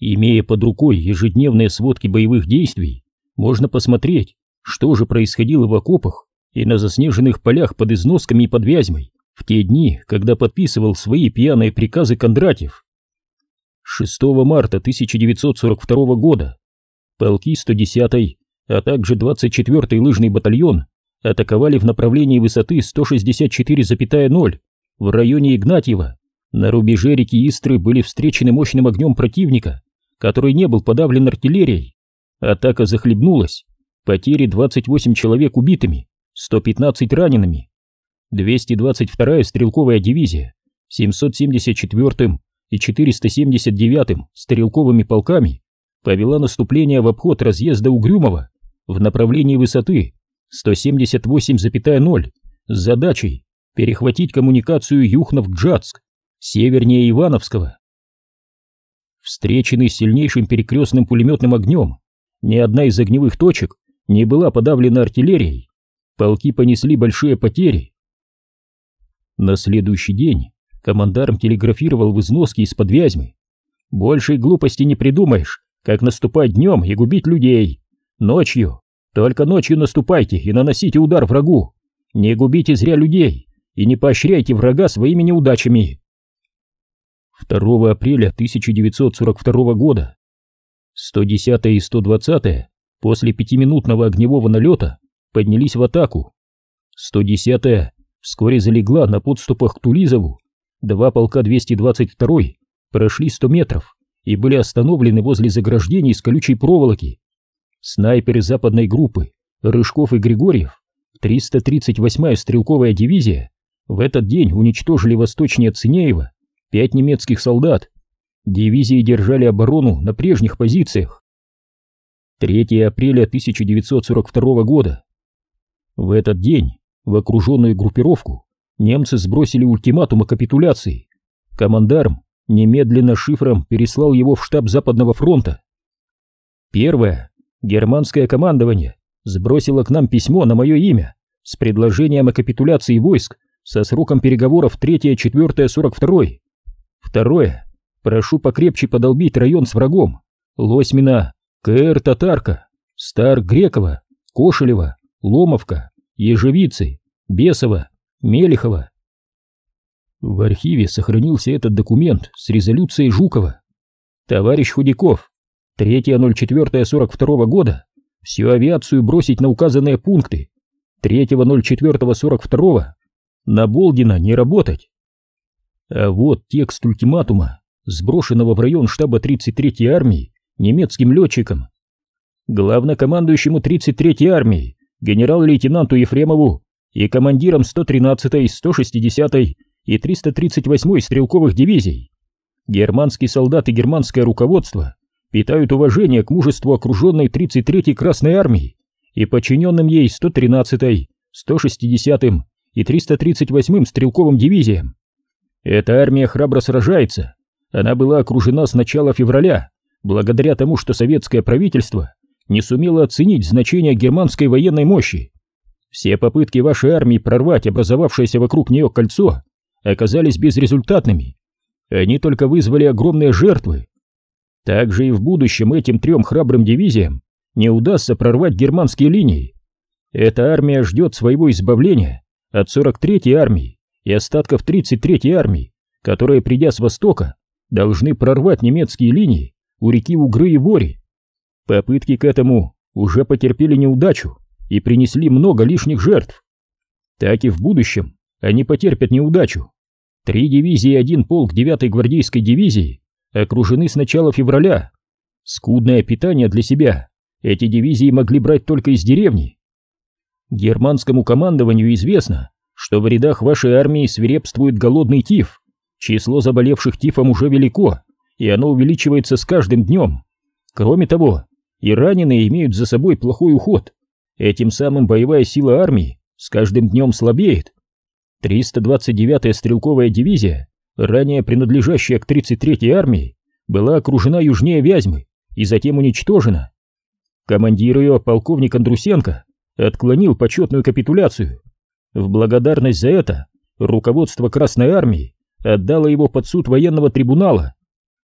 Имея под рукой ежедневные сводки боевых действий, можно посмотреть, что же происходило в окопах и на заснеженных полях под износками и под Вязьмой в те дни, когда подписывал свои пьяные приказы Кондратьев. 6 марта 1942 года полки 110-й, а также 24-й лыжный батальон атаковали в направлении высоты 164,0 в районе Игнатьева. На рубеже реки Истры были встречены мощным огнем противника, который не был подавлен артиллерией. Атака захлебнулась, потери 28 человек убитыми, 115 ранеными. 222-я стрелковая дивизия 774-м и 479-м стрелковыми полками повела наступление в обход разъезда Угрюмова в направлении высоты 178,0 с задачей перехватить коммуникацию Юхнов-Гжатск, севернее Ивановского. Встреченный сильнейшим перекрестным пулеметным огнем, ни одна из огневых точек не была подавлена артиллерией. Полки понесли большие потери. На следующий день командарм телеграфировал в износке из-под Вязьмы. «Большей глупости не придумаешь, как наступать днем и губить людей. Ночью, только ночью наступайте и наносите удар врагу. Не губите зря людей и не поощряйте врага своими неудачами». 2 апреля 1942 года 110 и 120 после пятиминутного огневого налета поднялись в атаку. 110-я вскоре залегла на подступах к Тулизову. Два полка 222 прошли 100 метров и были остановлены возле заграждений из колючей проволоки. Снайперы западной группы Рыжков и Григорьев, 338-я стрелковая дивизия, в этот день уничтожили восточнее Цинеева пять немецких солдат. Дивизии держали оборону на прежних позициях. 3 апреля 1942 года. В этот день в окруженную группировку немцы сбросили ультиматум о капитуляции. Командарм немедленно шифром переслал его в штаб Западного фронта. Первое. Германское командование сбросило к нам письмо на мое имя с предложением о капитуляции войск со сроком переговоров 3-4-42. Второе. Прошу покрепче подолбить район с врагом. Лосьмина, КР Татарка, Стар Грекова, Кошелева, Ломовка, Ежевицы, Бесова, Мелехова. В архиве сохранился этот документ с резолюцией Жукова. Товарищ Худяков, 3.04.42 года, всю авиацию бросить на указанные пункты. 3.04.42 на Болдина не работать. А вот текст ультиматума, сброшенного в район штаба 33-й армии немецким летчиком. Главнокомандующему 33-й армии, генерал-лейтенанту Ефремову и командирам 113-й, 160-й и 338-й стрелковых дивизий. Германский солдат и германское руководство питают уважение к мужеству окруженной 33-й Красной армии и подчиненным ей 113-й, 160-м и 338-м стрелковым дивизиям. Эта армия храбро сражается. Она была окружена с начала февраля, благодаря тому, что советское правительство не сумело оценить значение германской военной мощи. Все попытки вашей армии прорвать образовавшееся вокруг нее кольцо оказались безрезультатными. Они только вызвали огромные жертвы. Также и в будущем этим трем храбрым дивизиям не удастся прорвать германские линии. Эта армия ждет своего избавления от 43-й армии и остатков 33-й армии, которые, придя с востока, должны прорвать немецкие линии у реки Угры и Вори. Попытки к этому уже потерпели неудачу и принесли много лишних жертв. Так и в будущем они потерпят неудачу. Три дивизии и один полк 9-й гвардейской дивизии окружены с начала февраля. Скудное питание для себя эти дивизии могли брать только из деревни. Германскому командованию известно, что в рядах вашей армии свирепствует голодный тиф. Число заболевших тифом уже велико, и оно увеличивается с каждым днем. Кроме того, и раненые имеют за собой плохой уход. Этим самым боевая сила армии с каждым днем слабеет. 329-я стрелковая дивизия, ранее принадлежащая к 33-й армии, была окружена южнее Вязьмы и затем уничтожена. Командир ее, полковник Андрусенко, отклонил почетную капитуляцию. В благодарность за это руководство Красной армии отдало его под суд военного трибунала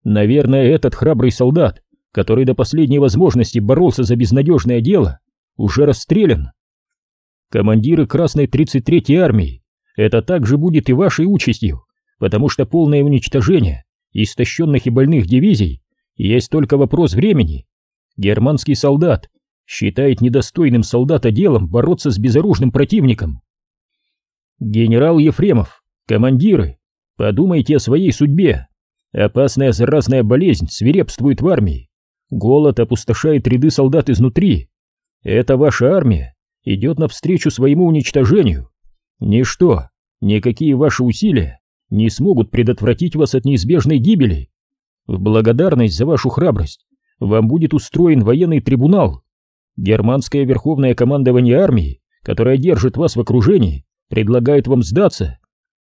Наверное, этот храбрый солдат, который до последней возможности боролся за безнадежное дело, уже расстрелян. Командиры Красной 33-й армии, это также будет и вашей участью, потому что полное уничтожение истощенных и больных дивизий есть только вопрос времени. Германский солдат считает недостойным солдата делом бороться с безоружным противником. Генерал Ефремов, командиры, подумайте о своей судьбе. Опасная заразная болезнь свирепствует в армии. Голод опустошает ряды солдат изнутри. Это ваша армия идет навстречу своему уничтожению. Ничто, никакие ваши усилия не смогут предотвратить вас от неизбежной гибели. В благодарность за вашу храбрость вам будет устроен военный трибунал. Германское верховное командование армии, которое держит вас в окружении, предлагает вам сдаться.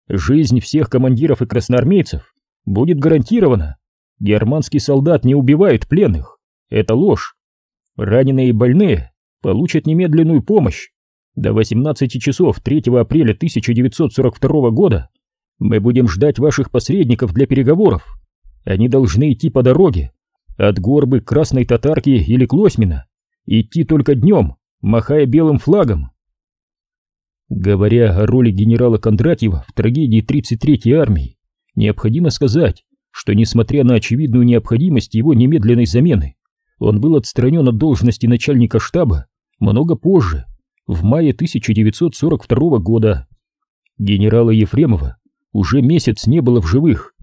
Жизнь всех командиров и красноармейцев будет гарантирована. Германский солдат не убивает пленных. Это ложь. Раненые и больные получат немедленную помощь. До 18 часов 3 апреля 1942 года мы будем ждать ваших посредников для переговоров. Они должны идти по дороге, от Горбы Красной Татарки или Клосьмина, идти только днем, махая белым флагом. Говоря о роли генерала Кондратьева в трагедии 33-й армии, необходимо сказать, что несмотря на очевидную необходимость его немедленной замены, он был отстранен от должности начальника штаба много позже, в мае 1942 года. Генерала Ефремова уже месяц не было в живых,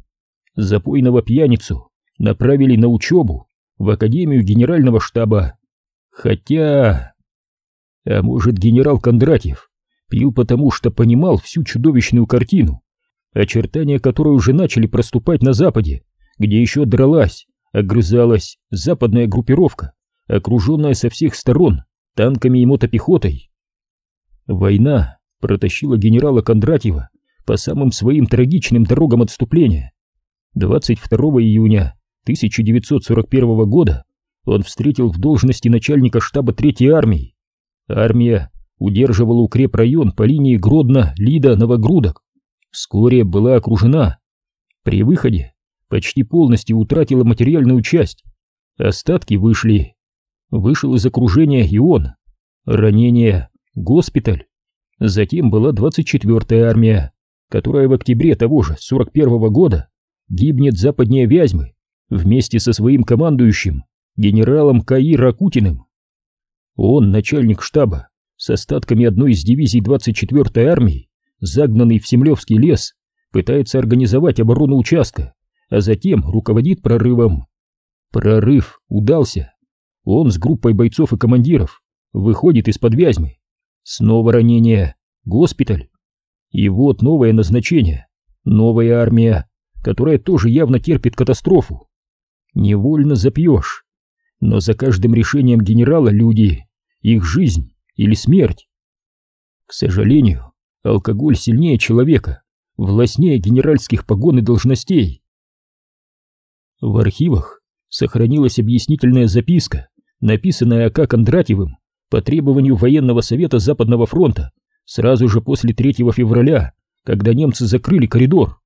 запойного пьяницу направили на учебу в Академию Генерального штаба. Хотя... А может, генерал Кондратьев пил потому, что понимал всю чудовищную картину, очертания которой уже начали проступать на Западе, где еще дралась, огрызалась западная группировка, окруженная со всех сторон танками и мотопехотой. Война протащила генерала Кондратьева по самым своим трагичным дорогам отступления. 22 июня 1941 года он встретил в должности начальника штаба Третьей армии. Армия удерживала укрепрайон по линии Гродно-Лида-Новогрудок. Вскоре была окружена. При выходе почти полностью утратила материальную часть. Остатки вышли. Вышел из окружения и он. Ранение, госпиталь. Затем была 24-я армия, которая в октябре того же 41 -го года гибнет западнее Вязьмы вместе со своим командующим, генералом Каи Ракутиным. Он начальник штаба с остатками одной из дивизий 24-й армии, загнанный в Семлевский лес, пытается организовать оборону участка, а затем руководит прорывом. Прорыв удался. Он с группой бойцов и командиров выходит из-под Вязьмы. Снова ранение, госпиталь. И вот новое назначение, новая армия, которая тоже явно терпит катастрофу. Невольно запьешь. Но за каждым решением генерала люди, их жизнь или смерть. К сожалению, алкоголь сильнее человека, властнее генеральских погон и должностей. В архивах сохранилась объяснительная записка, написанная А.К. Кондратьевым по требованию военного совета Западного фронта сразу же после 3 февраля, когда немцы закрыли коридор.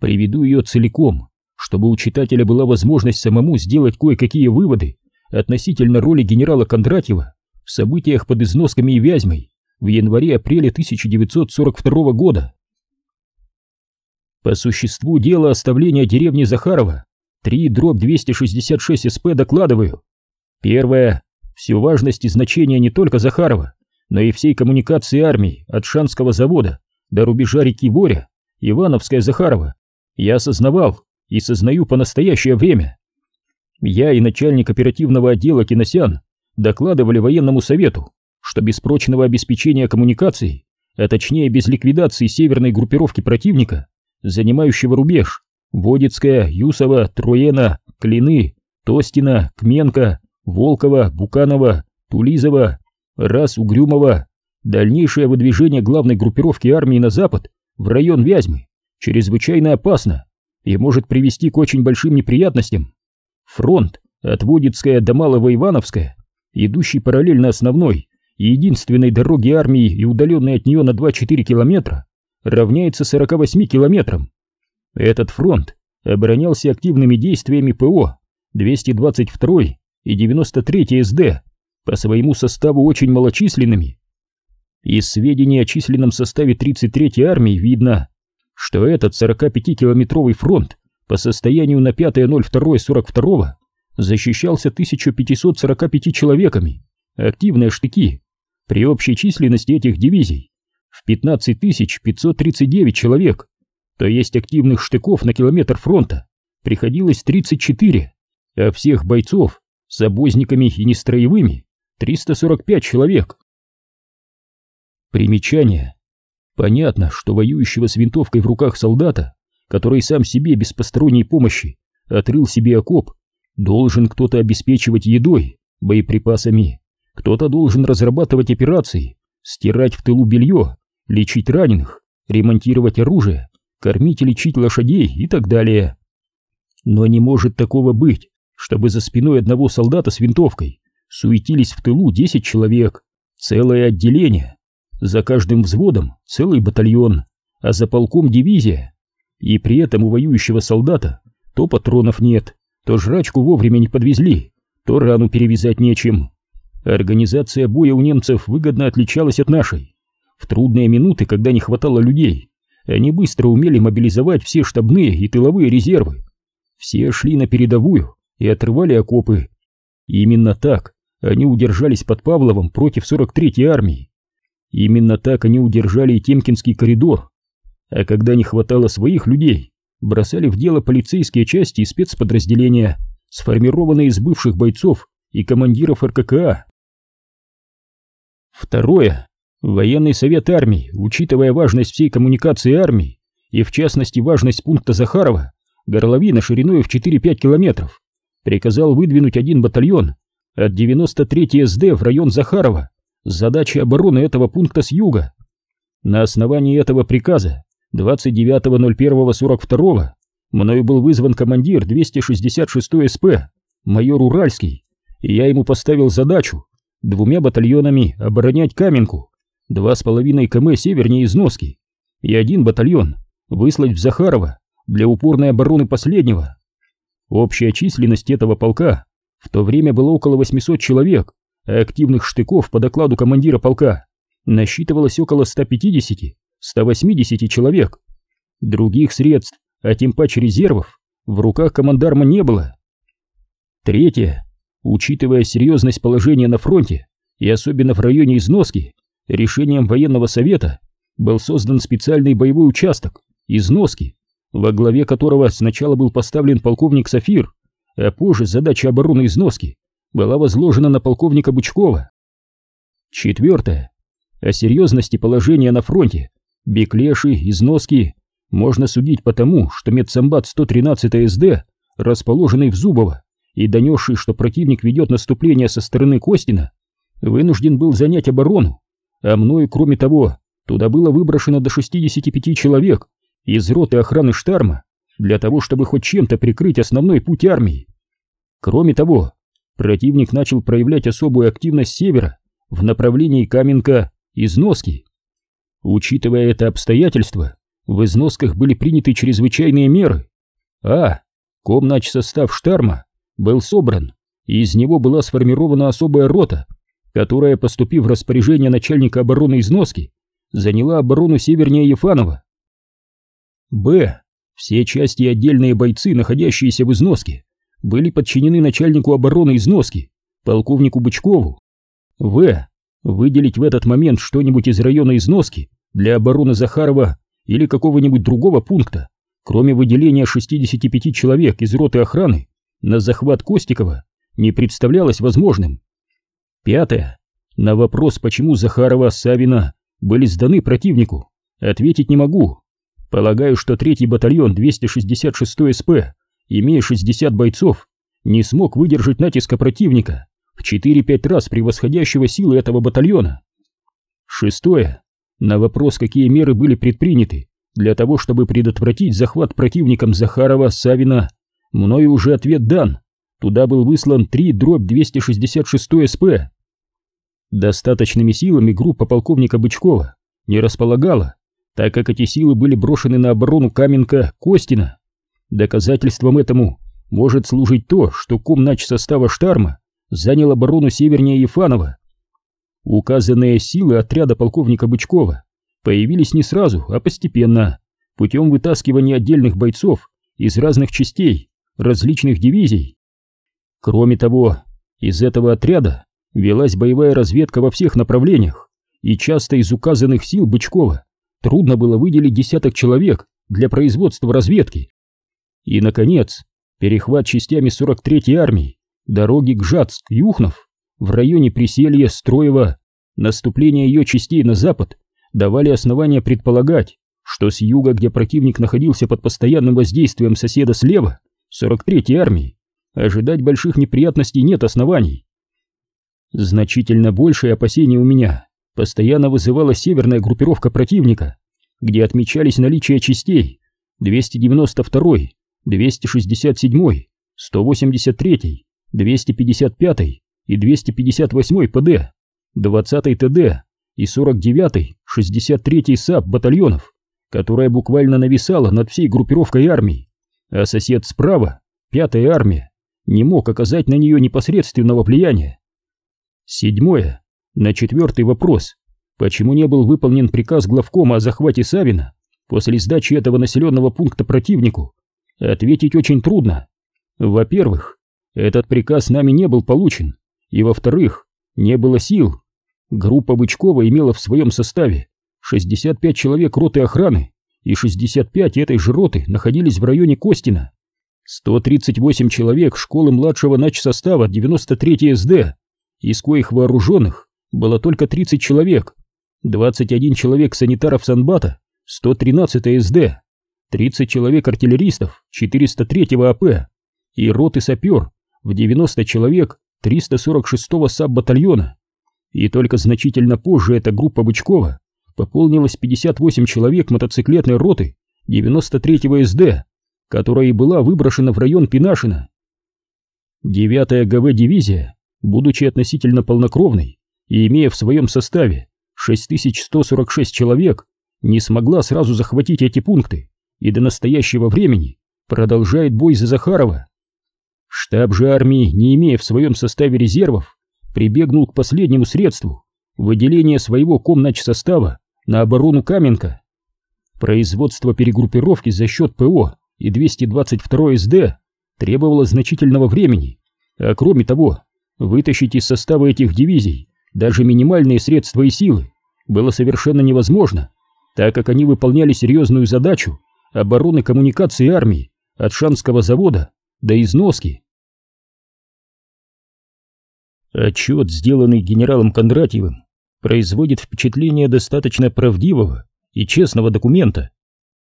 Приведу ее целиком, чтобы у читателя была возможность самому сделать кое-какие выводы относительно роли генерала Кондратьева в событиях под износками и Вязьмой в январе-апреле 1942 года. По существу дела оставления деревни Захарова 3 дробь 266 СП докладываю. Первое. Всю важность и значение не только Захарова, но и всей коммуникации армии от Шанского завода до рубежа реки Боря, Ивановская Захарова, я осознавал и сознаю по настоящее время. Я и начальник оперативного отдела Киносян докладывали военному совету, что без прочного обеспечения коммуникаций, а точнее без ликвидации северной группировки противника, занимающего рубеж, Водицкая, Юсова, Троена, Клины, Тостина, Кменка, Волкова, Буканова, Тулизова, Раз Угрюмова, дальнейшее выдвижение главной группировки армии на запад в район Вязьмы чрезвычайно опасно и может привести к очень большим неприятностям. Фронт от Водицкая до Малого Ивановская, идущий параллельно основной и единственной дороге армии и удаленной от нее на 2-4 километра, равняется 48 километрам. Этот фронт оборонялся активными действиями ПО 222 и 93 СД, по своему составу очень малочисленными. Из сведений о численном составе 33-й армии видно, что этот 45-километровый фронт по состоянию на 5.02.42 защищался 1545 человеками, активные штыки, при общей численности этих дивизий в 15539 человек, то есть активных штыков на километр фронта. Приходилось 34, а всех бойцов с обозниками и нестроевыми 345 человек. Примечание. Понятно, что воюющего с винтовкой в руках солдата, который сам себе без посторонней помощи отрыл себе окоп, должен кто-то обеспечивать едой, боеприпасами, кто-то должен разрабатывать операции, стирать в тылу белье, лечить раненых, ремонтировать оружие, кормить и лечить лошадей и так далее. Но не может такого быть, чтобы за спиной одного солдата с винтовкой суетились в тылу 10 человек, целое отделение, за каждым взводом целый батальон, а за полком дивизия. И при этом у воюющего солдата то патронов нет, то жрачку вовремя не подвезли, то рану перевязать нечем. Организация боя у немцев выгодно отличалась от нашей. В трудные минуты, когда не хватало людей, они быстро умели мобилизовать все штабные и тыловые резервы. Все шли на передовую и отрывали окопы. именно так они удержались под Павловым против 43-й армии. Именно так они удержали и Темкинский коридор. А когда не хватало своих людей, бросали в дело полицейские части и спецподразделения, сформированные из бывших бойцов и командиров РККА. Второе. Военный совет армии, учитывая важность всей коммуникации армии и в частности важность пункта Захарова, горловина шириной в 4-5 километров, приказал выдвинуть один батальон от 93-й СД в район Захарова с задачей обороны этого пункта с юга. На основании этого приказа 29.01.42 мною был вызван командир 266 СП, майор Уральский, и я ему поставил задачу двумя батальонами оборонять Каменку, два с половиной км севернее износки, и один батальон выслать в Захарова для упорной обороны последнего. Общая численность этого полка в то время было около 800 человек, а активных штыков по докладу командира полка насчитывалось около 150-180 человек. Других средств, а тем паче резервов, в руках командарма не было. Третье. Учитывая серьезность положения на фронте и особенно в районе износки, решением военного совета был создан специальный боевой участок износки, во главе которого сначала был поставлен полковник Сафир, а позже задача обороны износки была возложена на полковника Бучкова. Четвертое. О серьезности положения на фронте Беклеши, износки можно судить по тому, что медсамбат 113 СД, расположенный в Зубово, и донесший, что противник ведет наступление со стороны Костина, вынужден был занять оборону, а мною, кроме того, туда было выброшено до 65 человек из роты охраны Штарма для того, чтобы хоть чем-то прикрыть основной путь армии. Кроме того, противник начал проявлять особую активность севера в направлении Каменка износки. Учитывая это обстоятельство, в износках были приняты чрезвычайные меры. А. Комнач состав Штарма был собран, и из него была сформирована особая рота, которая, поступив в распоряжение начальника обороны износки, заняла оборону севернее Ефанова. Б. Все части и отдельные бойцы, находящиеся в износке, были подчинены начальнику обороны износки, полковнику Бычкову. В. Выделить в этот момент что-нибудь из района износки для обороны Захарова или какого-нибудь другого пункта, кроме выделения 65 человек из роты охраны на захват Костикова, не представлялось возможным. Пятое. На вопрос, почему Захарова, Савина были сданы противнику, ответить не могу. Полагаю, что третий батальон 266 СП, имея 60 бойцов, не смог выдержать натиска противника 4-5 раз превосходящего силы этого батальона. Шестое. На вопрос, какие меры были предприняты для того, чтобы предотвратить захват противником Захарова, Савина, мною уже ответ дан. Туда был выслан 3 дробь 266 СП. Достаточными силами группа полковника Бычкова не располагала, так как эти силы были брошены на оборону Каменка, Костина. Доказательством этому может служить то, что комнач состава Штарма занял оборону севернее Ефанова. Указанные силы отряда полковника Бычкова появились не сразу, а постепенно, путем вытаскивания отдельных бойцов из разных частей, различных дивизий. Кроме того, из этого отряда велась боевая разведка во всех направлениях, и часто из указанных сил Бычкова трудно было выделить десяток человек для производства разведки. И, наконец, перехват частями 43-й армии дороги к Жацк, Юхнов, в районе Приселья, Строева, наступление ее частей на запад давали основания предполагать, что с юга, где противник находился под постоянным воздействием соседа слева, 43-й армии, ожидать больших неприятностей нет оснований. Значительно большее опасение у меня постоянно вызывала северная группировка противника, где отмечались наличие частей 292-й, 267-й, 183-й, 255-й и 258-й ПД, 20-й ТД и 49-й, 63-й САП батальонов, которая буквально нависала над всей группировкой армий, а сосед справа, 5-я армия, не мог оказать на нее непосредственного влияния. Седьмое. На четвертый вопрос, почему не был выполнен приказ главкома о захвате Савина после сдачи этого населенного пункта противнику, ответить очень трудно. Во-первых, этот приказ нами не был получен, и во-вторых, не было сил. Группа Бычкова имела в своем составе 65 человек роты охраны, и 65 этой же роты находились в районе Костина. 138 человек школы младшего начсостава 93 СД, из коих вооруженных было только 30 человек, 21 человек санитаров Санбата, 113 СД, 30 человек артиллеристов 403 АП и роты сапер в 90 человек 346-го САП-батальона. И только значительно позже эта группа Бычкова пополнилась 58 человек мотоциклетной роты 93-го СД, которая и была выброшена в район Пинашина. 9-я ГВ-дивизия, будучи относительно полнокровной и имея в своем составе 6146 человек, не смогла сразу захватить эти пункты и до настоящего времени продолжает бой за Захарова. Штаб же армии, не имея в своем составе резервов, прибегнул к последнему средству – выделение своего комнач состава на оборону Каменка. Производство перегруппировки за счет ПО и 222 СД требовало значительного времени, а кроме того, вытащить из состава этих дивизий даже минимальные средства и силы было совершенно невозможно, так как они выполняли серьезную задачу обороны коммуникации армии от Шанского завода до износки. Отчет, сделанный генералом Кондратьевым, производит впечатление достаточно правдивого и честного документа.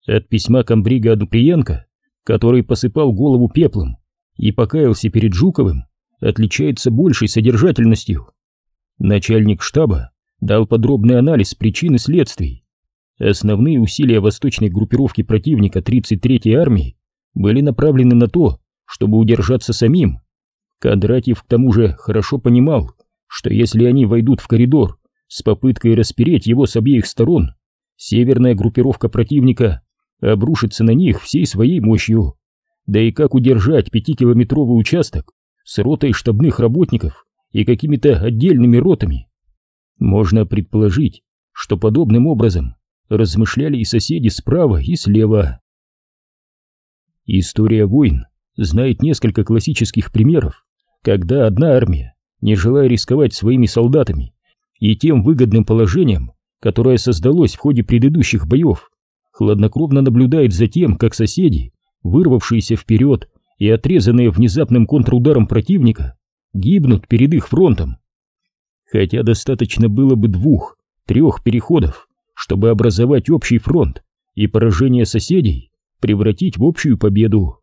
От письма комбрига Адуприенко, который посыпал голову пеплом и покаялся перед Жуковым, отличается большей содержательностью. Начальник штаба дал подробный анализ причин и следствий. Основные усилия восточной группировки противника 33-й армии были направлены на то, чтобы удержаться самим. Кондратьев к тому же хорошо понимал, что если они войдут в коридор с попыткой распереть его с обеих сторон, северная группировка противника обрушится на них всей своей мощью. Да и как удержать пятикилометровый участок с ротой штабных работников и какими-то отдельными ротами? Можно предположить, что подобным образом размышляли и соседи справа и слева. История войн знает несколько классических примеров, когда одна армия, не желая рисковать своими солдатами и тем выгодным положением, которое создалось в ходе предыдущих боев, хладнокровно наблюдает за тем, как соседи, вырвавшиеся вперед и отрезанные внезапным контрударом противника, гибнут перед их фронтом. Хотя достаточно было бы двух, трех переходов, чтобы образовать общий фронт и поражение соседей превратить в общую победу.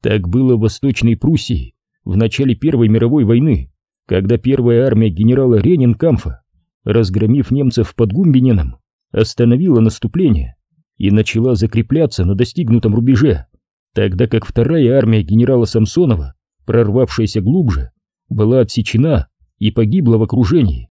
Так было в Восточной Пруссии в начале Первой мировой войны, когда первая армия генерала Ренинкамфа, разгромив немцев под Гумбиненом, остановила наступление и начала закрепляться на достигнутом рубеже, тогда как вторая армия генерала Самсонова, прорвавшаяся глубже, была отсечена и погибла в окружении.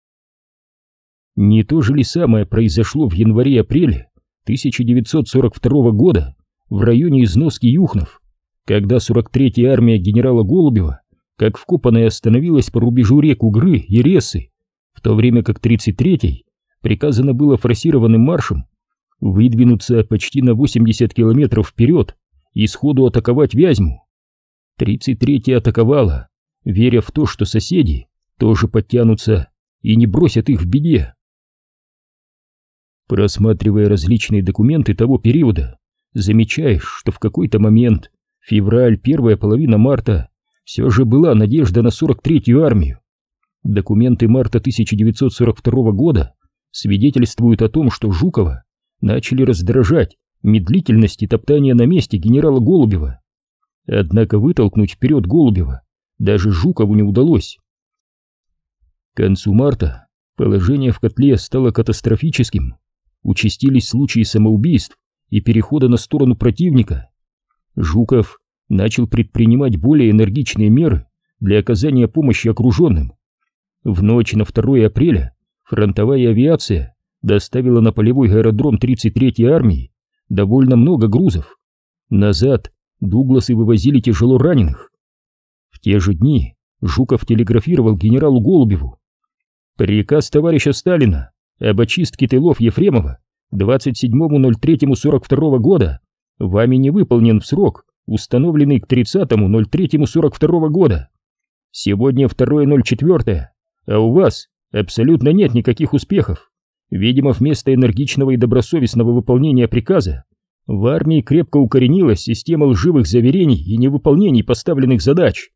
Не то же ли самое произошло в январе-апреле 1942 года в районе износки Юхнов, когда 43-я армия генерала Голубева, как вкопанная, остановилась по рубежу рек Угры и Ресы, в то время как 33-й приказано было форсированным маршем выдвинуться почти на 80 километров вперед и сходу атаковать Вязьму. 33-я атаковала, веря в то, что соседи тоже подтянутся и не бросят их в беде. Просматривая различные документы того периода, замечаешь, что в какой-то момент, февраль, первая половина марта, все же была надежда на 43-ю армию. Документы марта 1942 года свидетельствуют о том, что Жукова начали раздражать медлительность и топтание на месте генерала Голубева. Однако вытолкнуть вперед Голубева даже Жукову не удалось. К концу марта положение в котле стало катастрофическим. Участились случаи самоубийств и перехода на сторону противника. Жуков начал предпринимать более энергичные меры для оказания помощи окруженным. В ночь на 2 апреля фронтовая авиация доставила на полевой аэродром 33-й армии довольно много грузов. Назад Дугласы вывозили тяжело раненых. В те же дни Жуков телеграфировал генералу Голубеву. Приказ товарища Сталина об очистке тылов Ефремова 27.03.42 года вами не выполнен в срок, установленный к 30.03.42 года. Сегодня 2.04, а у вас абсолютно нет никаких успехов. Видимо, вместо энергичного и добросовестного выполнения приказа в армии крепко укоренилась система лживых заверений и невыполнений поставленных задач.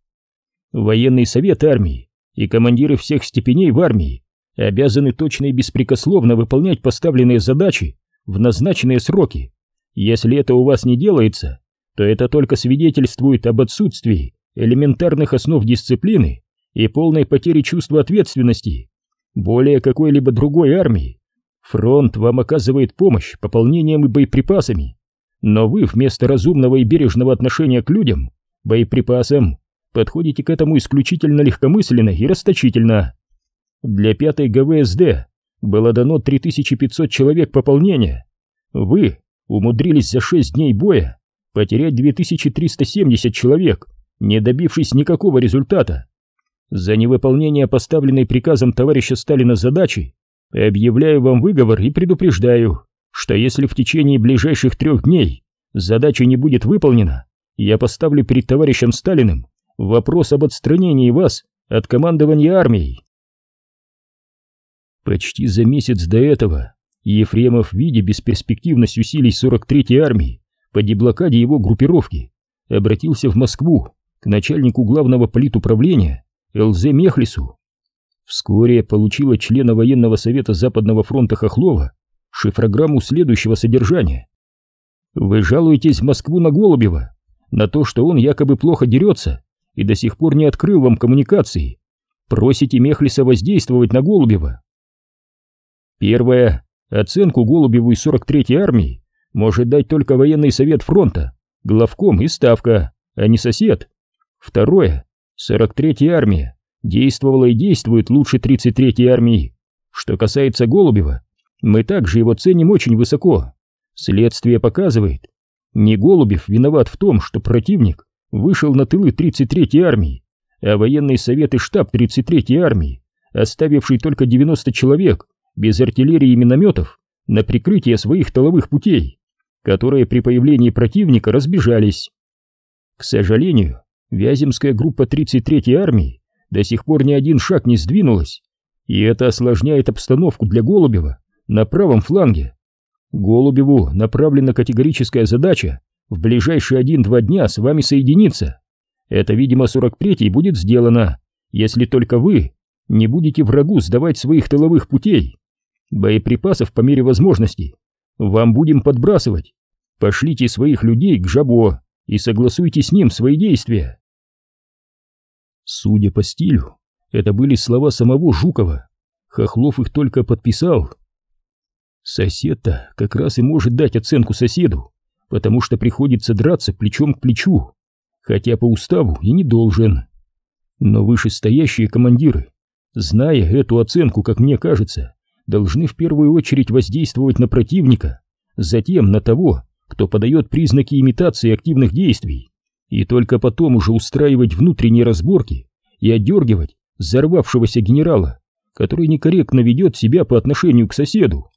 Военный совет армии и командиры всех степеней в армии обязаны точно и беспрекословно выполнять поставленные задачи в назначенные сроки. Если это у вас не делается, то это только свидетельствует об отсутствии элементарных основ дисциплины и полной потери чувства ответственности. Более какой-либо другой армии фронт вам оказывает помощь пополнением и боеприпасами, но вы вместо разумного и бережного отношения к людям, боеприпасам, подходите к этому исключительно легкомысленно и расточительно. Для пятой ГВСД было дано 3500 человек пополнения. Вы умудрились за 6 дней боя потерять 2370 человек, не добившись никакого результата. За невыполнение поставленной приказом товарища Сталина задачи объявляю вам выговор и предупреждаю, что если в течение ближайших трех дней задача не будет выполнена, я поставлю перед товарищем Сталиным вопрос об отстранении вас от командования армией. Почти за месяц до этого Ефремов, видя бесперспективность усилий 43-й армии по деблокаде его группировки, обратился в Москву к начальнику главного политуправления ЛЗ Мехлису. Вскоре получила члена военного совета Западного фронта Хохлова шифрограмму следующего содержания. Вы жалуетесь в Москву на Голубева, на то, что он якобы плохо дерется и до сих пор не открыл вам коммуникации. Просите Мехлиса воздействовать на Голубева. Первое. Оценку Голубеву из 43-й армии может дать только военный совет фронта, главком и ставка, а не сосед. Второе. 43-я армия действовала и действует лучше 33-й армии. Что касается Голубева, мы также его ценим очень высоко. Следствие показывает, не Голубев виноват в том, что противник вышел на тылы 33-й армии, а военный совет и штаб 33-й армии, оставивший только 90 человек без артиллерии и минометов на прикрытие своих тыловых путей, которые при появлении противника разбежались. К сожалению, Вяземская группа 33-й армии до сих пор ни один шаг не сдвинулась, и это осложняет обстановку для Голубева на правом фланге. Голубеву направлена категорическая задача в ближайшие один-два дня с вами соединиться. Это, видимо, 43-й будет сделано, если только вы не будете врагу сдавать своих тыловых путей. Боеприпасов по мере возможности вам будем подбрасывать. Пошлите своих людей к Жабо и согласуйте с ним свои действия. Судя по стилю, это были слова самого Жукова. Хохлов их только подписал. Сосед-то как раз и может дать оценку соседу, потому что приходится драться плечом к плечу, хотя по уставу и не должен. Но вышестоящие командиры, зная эту оценку, как мне кажется, должны в первую очередь воздействовать на противника, затем на того, кто подает признаки имитации активных действий, и только потом уже устраивать внутренние разборки и отдергивать взорвавшегося генерала, который некорректно ведет себя по отношению к соседу.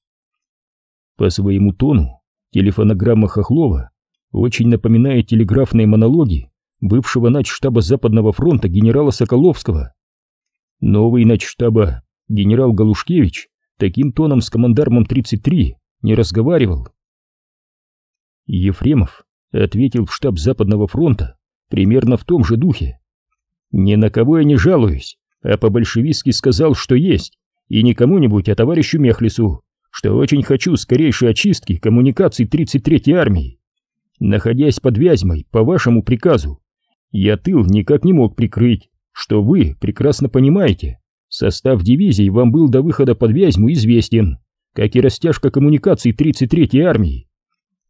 По своему тону телефонограмма Хохлова очень напоминает телеграфные монологи бывшего начштаба Западного фронта генерала Соколовского. Новый начштаба генерал Галушкевич таким тоном с командармом 33 не разговаривал. Ефремов ответил в штаб Западного фронта примерно в том же духе. «Ни на кого я не жалуюсь, а по-большевистски сказал, что есть, и не кому-нибудь, а товарищу Мехлису, что очень хочу скорейшей очистки коммуникаций 33-й армии. Находясь под Вязьмой, по вашему приказу, я тыл никак не мог прикрыть, что вы прекрасно понимаете. Состав дивизий вам был до выхода под Вязьму известен, как и растяжка коммуникаций 33-й армии.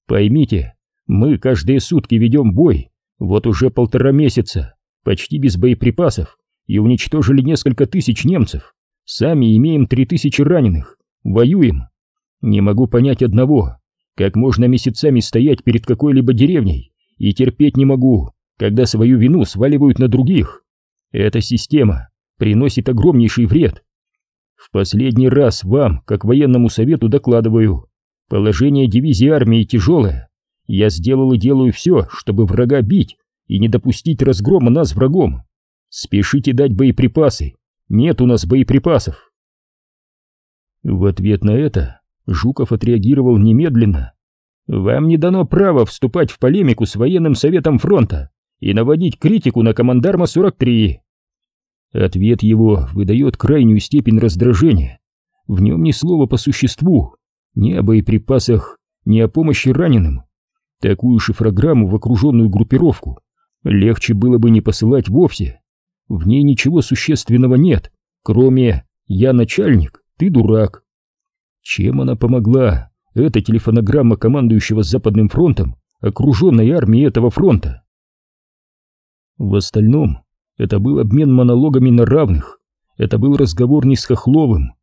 Поймите, мы каждые сутки ведем бой, вот уже полтора месяца, почти без боеприпасов, и уничтожили несколько тысяч немцев. Сами имеем три тысячи раненых, воюем. Не могу понять одного, как можно месяцами стоять перед какой-либо деревней, и терпеть не могу, когда свою вину сваливают на других. Эта система приносит огромнейший вред. В последний раз вам, как военному совету, докладываю. Положение дивизии армии тяжелое. Я сделал и делаю все, чтобы врага бить и не допустить разгрома нас врагом. Спешите дать боеприпасы. Нет у нас боеприпасов. В ответ на это Жуков отреагировал немедленно. Вам не дано право вступать в полемику с военным советом фронта и наводить критику на командарма 43. Ответ его выдает крайнюю степень раздражения. В нем ни слова по существу, ни о боеприпасах, ни о помощи раненым. Такую шифрограмму в окруженную группировку легче было бы не посылать вовсе. В ней ничего существенного нет, кроме «я начальник, ты дурак». Чем она помогла, эта телефонограмма командующего Западным фронтом, окруженной армии этого фронта? В остальном, это был обмен монологами на равных, это был разговор не с Хохловым.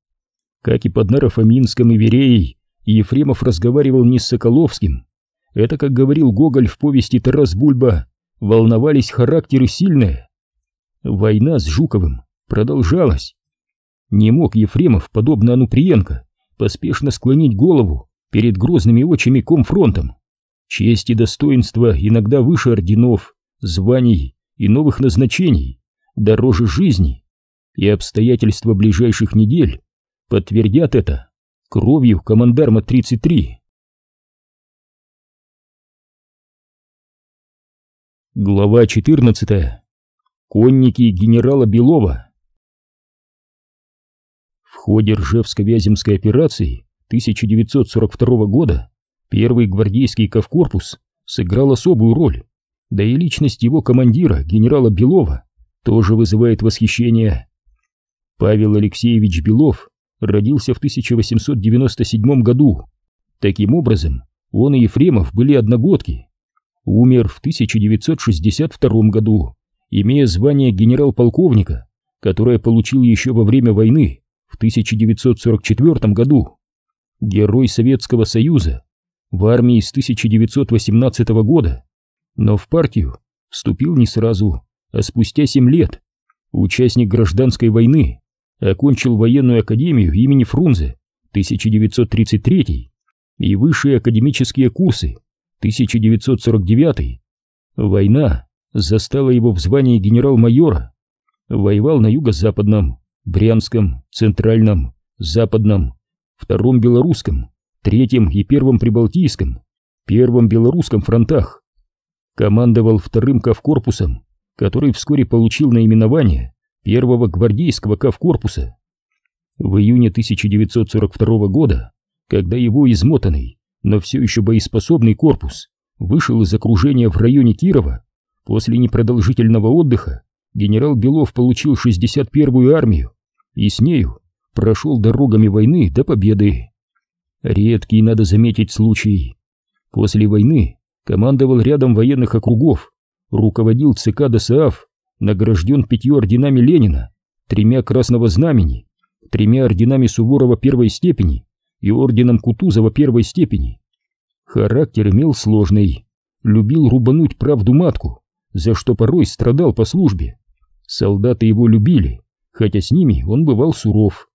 Как и под Нарафаминском и Вереей, Ефремов разговаривал не с Соколовским. Это, как говорил Гоголь в повести Тарас Бульба, волновались характеры сильные. Война с Жуковым продолжалась. Не мог Ефремов, подобно Ануприенко, поспешно склонить голову перед грозными очами комфронтом. Честь и достоинство иногда выше орденов, званий и новых назначений, дороже жизни. И обстоятельства ближайших недель подтвердят это кровью командарма 33. Глава 14. Конники генерала Белова. В ходе Ржевско-Вяземской операции 1942 года первый гвардейский ковкорпус сыграл особую роль, да и личность его командира, генерала Белова, тоже вызывает восхищение. Павел Алексеевич Белов родился в 1897 году. Таким образом, он и Ефремов были одногодки. Умер в 1962 году имея звание генерал-полковника, которое получил еще во время войны в 1944 году. Герой Советского Союза, в армии с 1918 года, но в партию вступил не сразу, а спустя 7 лет. Участник гражданской войны, окончил военную академию имени Фрунзе 1933 и высшие академические курсы 1949. Война застала его в звании генерал-майора. Воевал на юго-западном, Брянском, Центральном, Западном, Втором Белорусском, Третьем и Первом Прибалтийском, Первом Белорусском фронтах. Командовал Вторым Кавкорпусом, который вскоре получил наименование Первого Гвардейского Кавкорпуса. В июне 1942 года, когда его измотанный, но все еще боеспособный корпус вышел из окружения в районе Кирова, После непродолжительного отдыха генерал Белов получил 61-ю армию и с нею прошел дорогами войны до победы. Редкий, надо заметить, случай. После войны командовал рядом военных округов, руководил ЦК ДСАФ, награжден пятью орденами Ленина, тремя Красного Знамени, тремя орденами Суворова первой степени и орденом Кутузова первой степени. Характер имел сложный, любил рубануть правду матку, за что порой страдал по службе. Солдаты его любили, хотя с ними он бывал суров.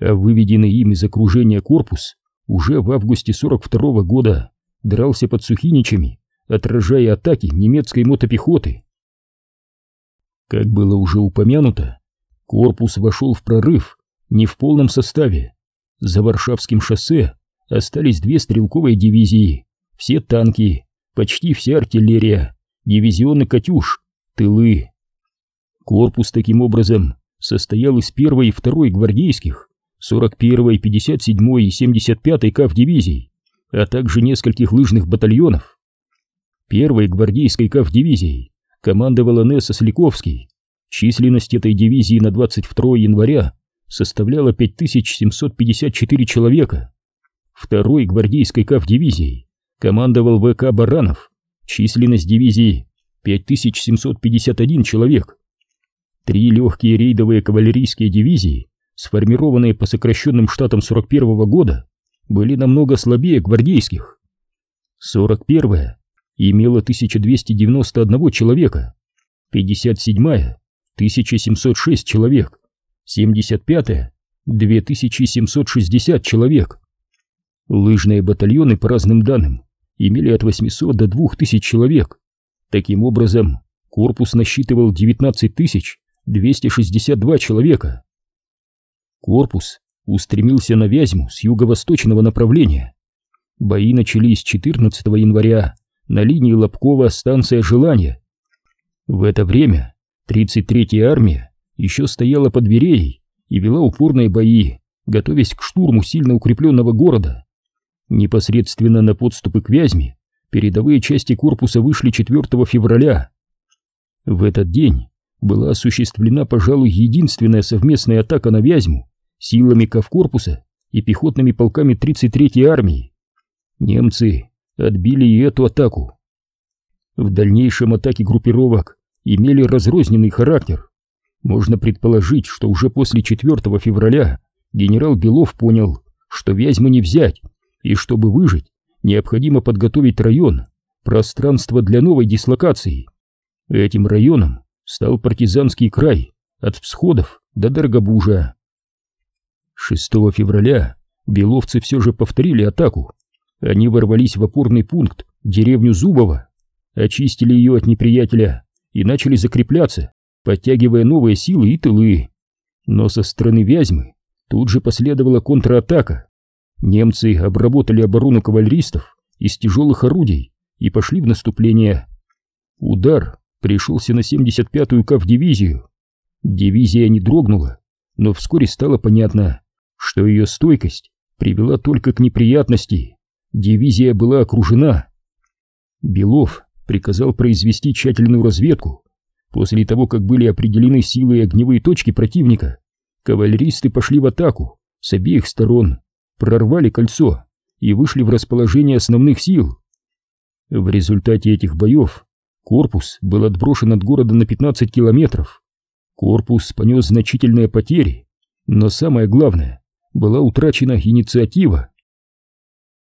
А выведенный им из окружения корпус уже в августе 42 -го года дрался под Сухиничами, отражая атаки немецкой мотопехоты. Как было уже упомянуто, корпус вошел в прорыв не в полном составе. За Варшавским шоссе остались две стрелковые дивизии, все танки, почти вся артиллерия, дивизионы «Катюш», тылы. Корпус таким образом состоял из первой и второй гвардейских, 41-й, 57-й и 75-й КАВ дивизий, а также нескольких лыжных батальонов. Первой гвардейской КАВ дивизией командовал Н.С. Сликовский. Численность этой дивизии на 22 января составляла 5754 человека. Второй гвардейской КАВ дивизией командовал ВК Баранов. Численность дивизии 5751 человек. Три легкие рейдовые кавалерийские дивизии, сформированные по сокращенным штатам 41 -го года, были намного слабее гвардейских. 41-я имела 1291 человека, 57-я 1706 человек, 75-я 2760 человек. Лыжные батальоны, по разным данным, имели от 800 до 2000 человек. Таким образом, корпус насчитывал 19 262 человека. Корпус устремился на Вязьму с юго-восточного направления. Бои начались 14 января на линии Лобкова станция Желания. В это время 33-я армия еще стояла под Вереей и вела упорные бои, готовясь к штурму сильно укрепленного города. Непосредственно на подступы к Вязьме передовые части корпуса вышли 4 февраля. В этот день была осуществлена, пожалуй, единственная совместная атака на Вязьму силами Ковкорпуса и пехотными полками 33-й армии. Немцы отбили и эту атаку. В дальнейшем атаки группировок имели разрозненный характер. Можно предположить, что уже после 4 февраля генерал Белов понял, что Вязьму не взять, и чтобы выжить, необходимо подготовить район, пространство для новой дислокации. Этим районом стал партизанский край от всходов до Дорогобужа. 6 февраля беловцы все же повторили атаку. Они ворвались в опорный пункт, деревню Зубово, очистили ее от неприятеля и начали закрепляться, подтягивая новые силы и тылы. Но со стороны Вязьмы тут же последовала контратака. Немцы обработали оборону кавалеристов из тяжелых орудий и пошли в наступление. Удар пришелся на 75-ю КАВ-дивизию. Дивизия не дрогнула, но вскоре стало понятно, что ее стойкость привела только к неприятности. Дивизия была окружена. Белов приказал произвести тщательную разведку. После того, как были определены силы и огневые точки противника, кавалеристы пошли в атаку с обеих сторон прорвали кольцо и вышли в расположение основных сил. В результате этих боев корпус был отброшен от города на 15 километров. Корпус понес значительные потери, но самое главное, была утрачена инициатива.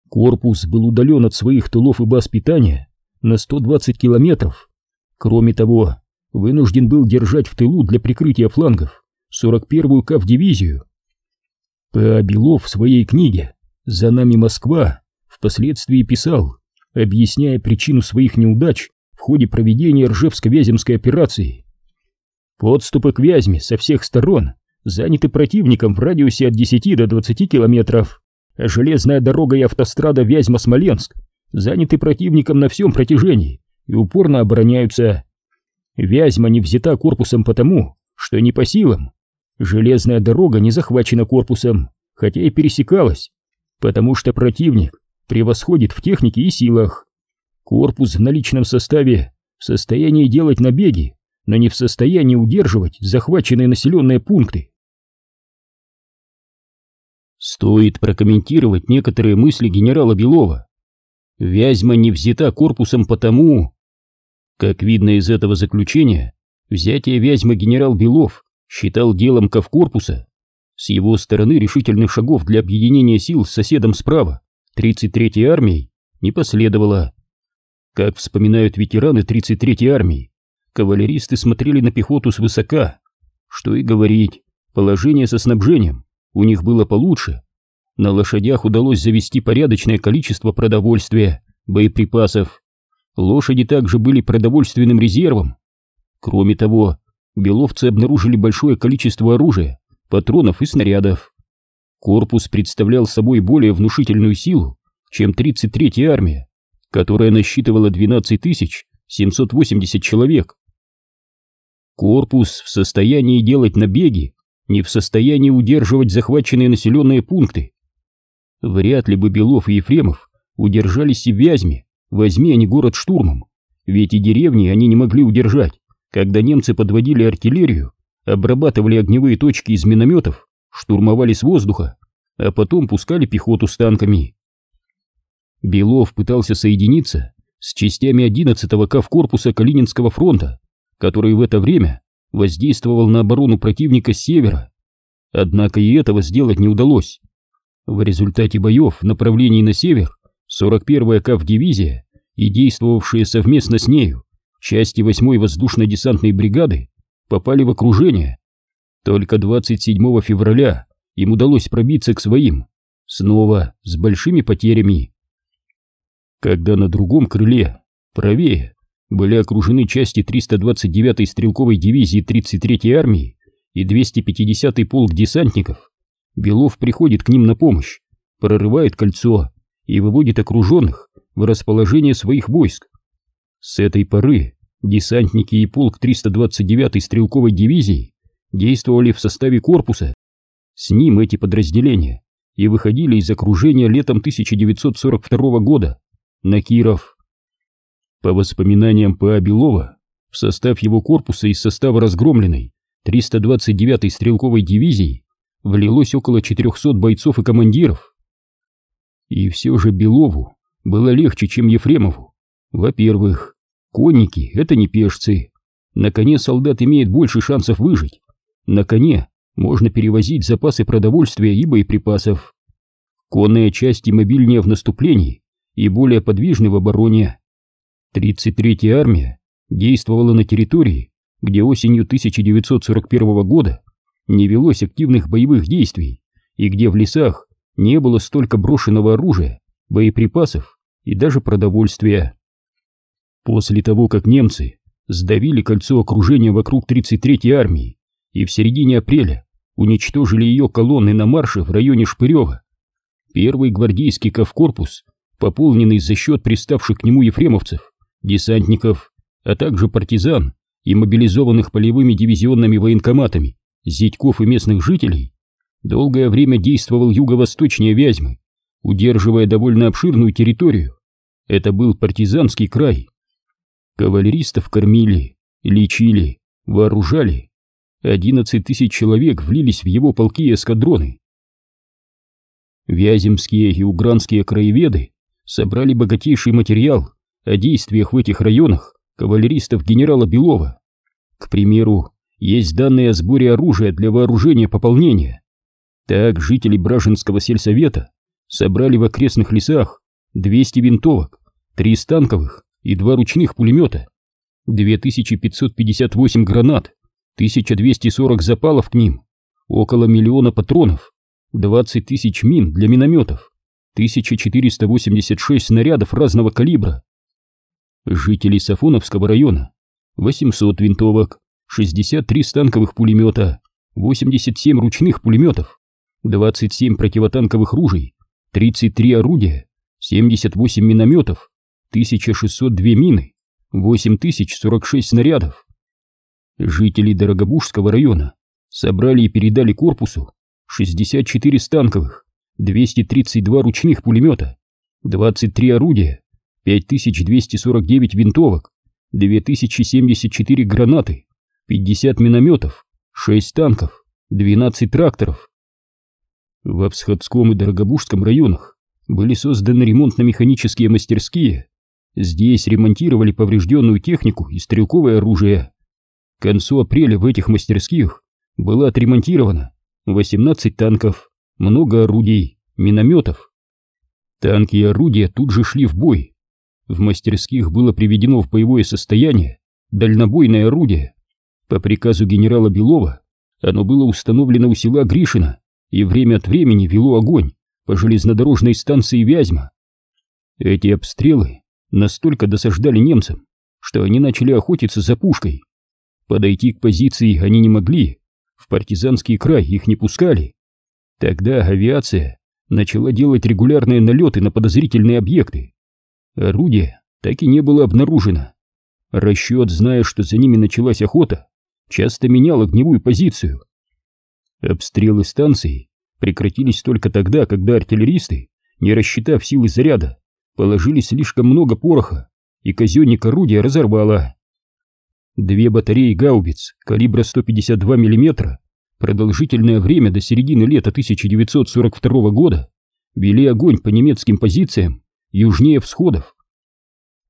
Корпус был удален от своих тылов и баз питания на 120 километров. Кроме того, вынужден был держать в тылу для прикрытия флангов 41-ю КАВ-дивизию, П. Белов в своей книге «За нами Москва» впоследствии писал, объясняя причину своих неудач в ходе проведения Ржевско-Вяземской операции. Подступы к Вязьме со всех сторон заняты противником в радиусе от 10 до 20 километров, железная дорога и автострада Вязьма-Смоленск заняты противником на всем протяжении и упорно обороняются. Вязьма не взята корпусом потому, что не по силам, Железная дорога не захвачена корпусом, хотя и пересекалась, потому что противник превосходит в технике и силах. Корпус в наличном составе в состоянии делать набеги, но не в состоянии удерживать захваченные населенные пункты. Стоит прокомментировать некоторые мысли генерала Белова. Вязьма не взята корпусом потому... Как видно из этого заключения, взятие Вязьмы генерал Белов считал делом Ковкорпуса. С его стороны решительных шагов для объединения сил с соседом справа, 33-й армией, не последовало. Как вспоминают ветераны 33-й армии, кавалеристы смотрели на пехоту свысока. Что и говорить, положение со снабжением у них было получше. На лошадях удалось завести порядочное количество продовольствия, боеприпасов. Лошади также были продовольственным резервом. Кроме того, беловцы обнаружили большое количество оружия, патронов и снарядов. Корпус представлял собой более внушительную силу, чем 33-я армия, которая насчитывала 12 780 человек. Корпус в состоянии делать набеги, не в состоянии удерживать захваченные населенные пункты. Вряд ли бы Белов и Ефремов удержались и в Вязьме, возьми они город штурмом, ведь и деревни они не могли удержать, когда немцы подводили артиллерию, обрабатывали огневые точки из минометов, штурмовали с воздуха, а потом пускали пехоту с танками. Белов пытался соединиться с частями 11-го Кавкорпуса Калининского фронта, который в это время воздействовал на оборону противника с севера. Однако и этого сделать не удалось. В результате боев в направлении на север 41-я Кавдивизия и действовавшие совместно с нею части 8-й воздушно-десантной бригады попали в окружение. Только 27 февраля им удалось пробиться к своим, снова с большими потерями когда на другом крыле, правее, были окружены части 329-й стрелковой дивизии 33-й армии и 250-й полк десантников, Белов приходит к ним на помощь, прорывает кольцо и выводит окруженных в расположение своих войск. С этой поры десантники и полк 329-й стрелковой дивизии действовали в составе корпуса. С ним эти подразделения и выходили из окружения летом 1942 года на Киров. По воспоминаниям П.А. Белова, в состав его корпуса из состава разгромленной 329-й стрелковой дивизии влилось около 400 бойцов и командиров. И все же Белову было легче, чем Ефремову. Во-первых, конники — это не пешцы. На коне солдат имеет больше шансов выжить. На коне можно перевозить запасы продовольствия и боеприпасов. Конные части мобильнее в наступлении и более подвижны в обороне. 33-я армия действовала на территории, где осенью 1941 года не велось активных боевых действий и где в лесах не было столько брошенного оружия, боеприпасов и даже продовольствия. После того, как немцы сдавили кольцо окружения вокруг 33-й армии и в середине апреля уничтожили ее колонны на марше в районе Шпырева, первый гвардейский ковкорпус пополненный за счет приставших к нему ефремовцев, десантников, а также партизан и мобилизованных полевыми дивизионными военкоматами, зятьков и местных жителей, долгое время действовал юго-восточнее Вязьмы, удерживая довольно обширную территорию. Это был партизанский край. Кавалеристов кормили, лечили, вооружали. 11 тысяч человек влились в его полки и эскадроны. Вяземские и угранские краеведы собрали богатейший материал о действиях в этих районах кавалеристов генерала Белова. К примеру, есть данные о сборе оружия для вооружения пополнения. Так жители Браженского сельсовета собрали в окрестных лесах 200 винтовок, 3 станковых и 2 ручных пулемета, 2558 гранат, 1240 запалов к ним, около миллиона патронов, 20 тысяч мин для минометов, 1486 снарядов разного калибра. Жителей Сафоновского района 800 винтовок, 63 станковых пулемета, 87 ручных пулеметов, 27 противотанковых ружей, 33 орудия, 78 минометов, 1602 мины, 8046 снарядов. Жители Дорогобужского района собрали и передали корпусу 64 станковых, 232 ручных пулемета, 23 орудия, 5249 винтовок, 2074 гранаты, 50 минометов, 6 танков, 12 тракторов. В Абсхадском и Дорогобужском районах были созданы ремонтно-механические мастерские. Здесь ремонтировали поврежденную технику и стрелковое оружие. К концу апреля в этих мастерских было отремонтировано 18 танков, много орудий, минометов. Танки и орудия тут же шли в бой. В мастерских было приведено в боевое состояние дальнобойное орудие. По приказу генерала Белова оно было установлено у села Гришина и время от времени вело огонь по железнодорожной станции Вязьма. Эти обстрелы настолько досаждали немцам, что они начали охотиться за пушкой. Подойти к позиции они не могли, в партизанский край их не пускали. Тогда авиация начала делать регулярные налеты на подозрительные объекты. Орудие так и не было обнаружено. Расчет, зная, что за ними началась охота, часто менял огневую позицию. Обстрелы станции прекратились только тогда, когда артиллеристы, не рассчитав силы заряда, положили слишком много пороха, и казенник орудия разорвало. Две батареи гаубиц калибра 152 мм продолжительное время до середины лета 1942 года вели огонь по немецким позициям южнее всходов.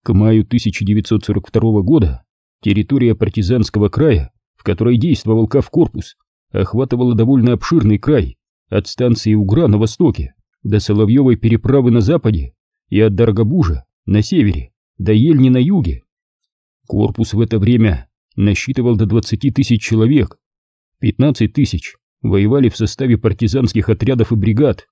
К маю 1942 года территория партизанского края, в которой действовал Кавкорпус, охватывала довольно обширный край от станции Угра на востоке до Соловьевой переправы на западе и от Дорогобужа на севере до Ельни на юге. Корпус в это время насчитывал до 20 тысяч человек, 15 тысяч воевали в составе партизанских отрядов и бригад.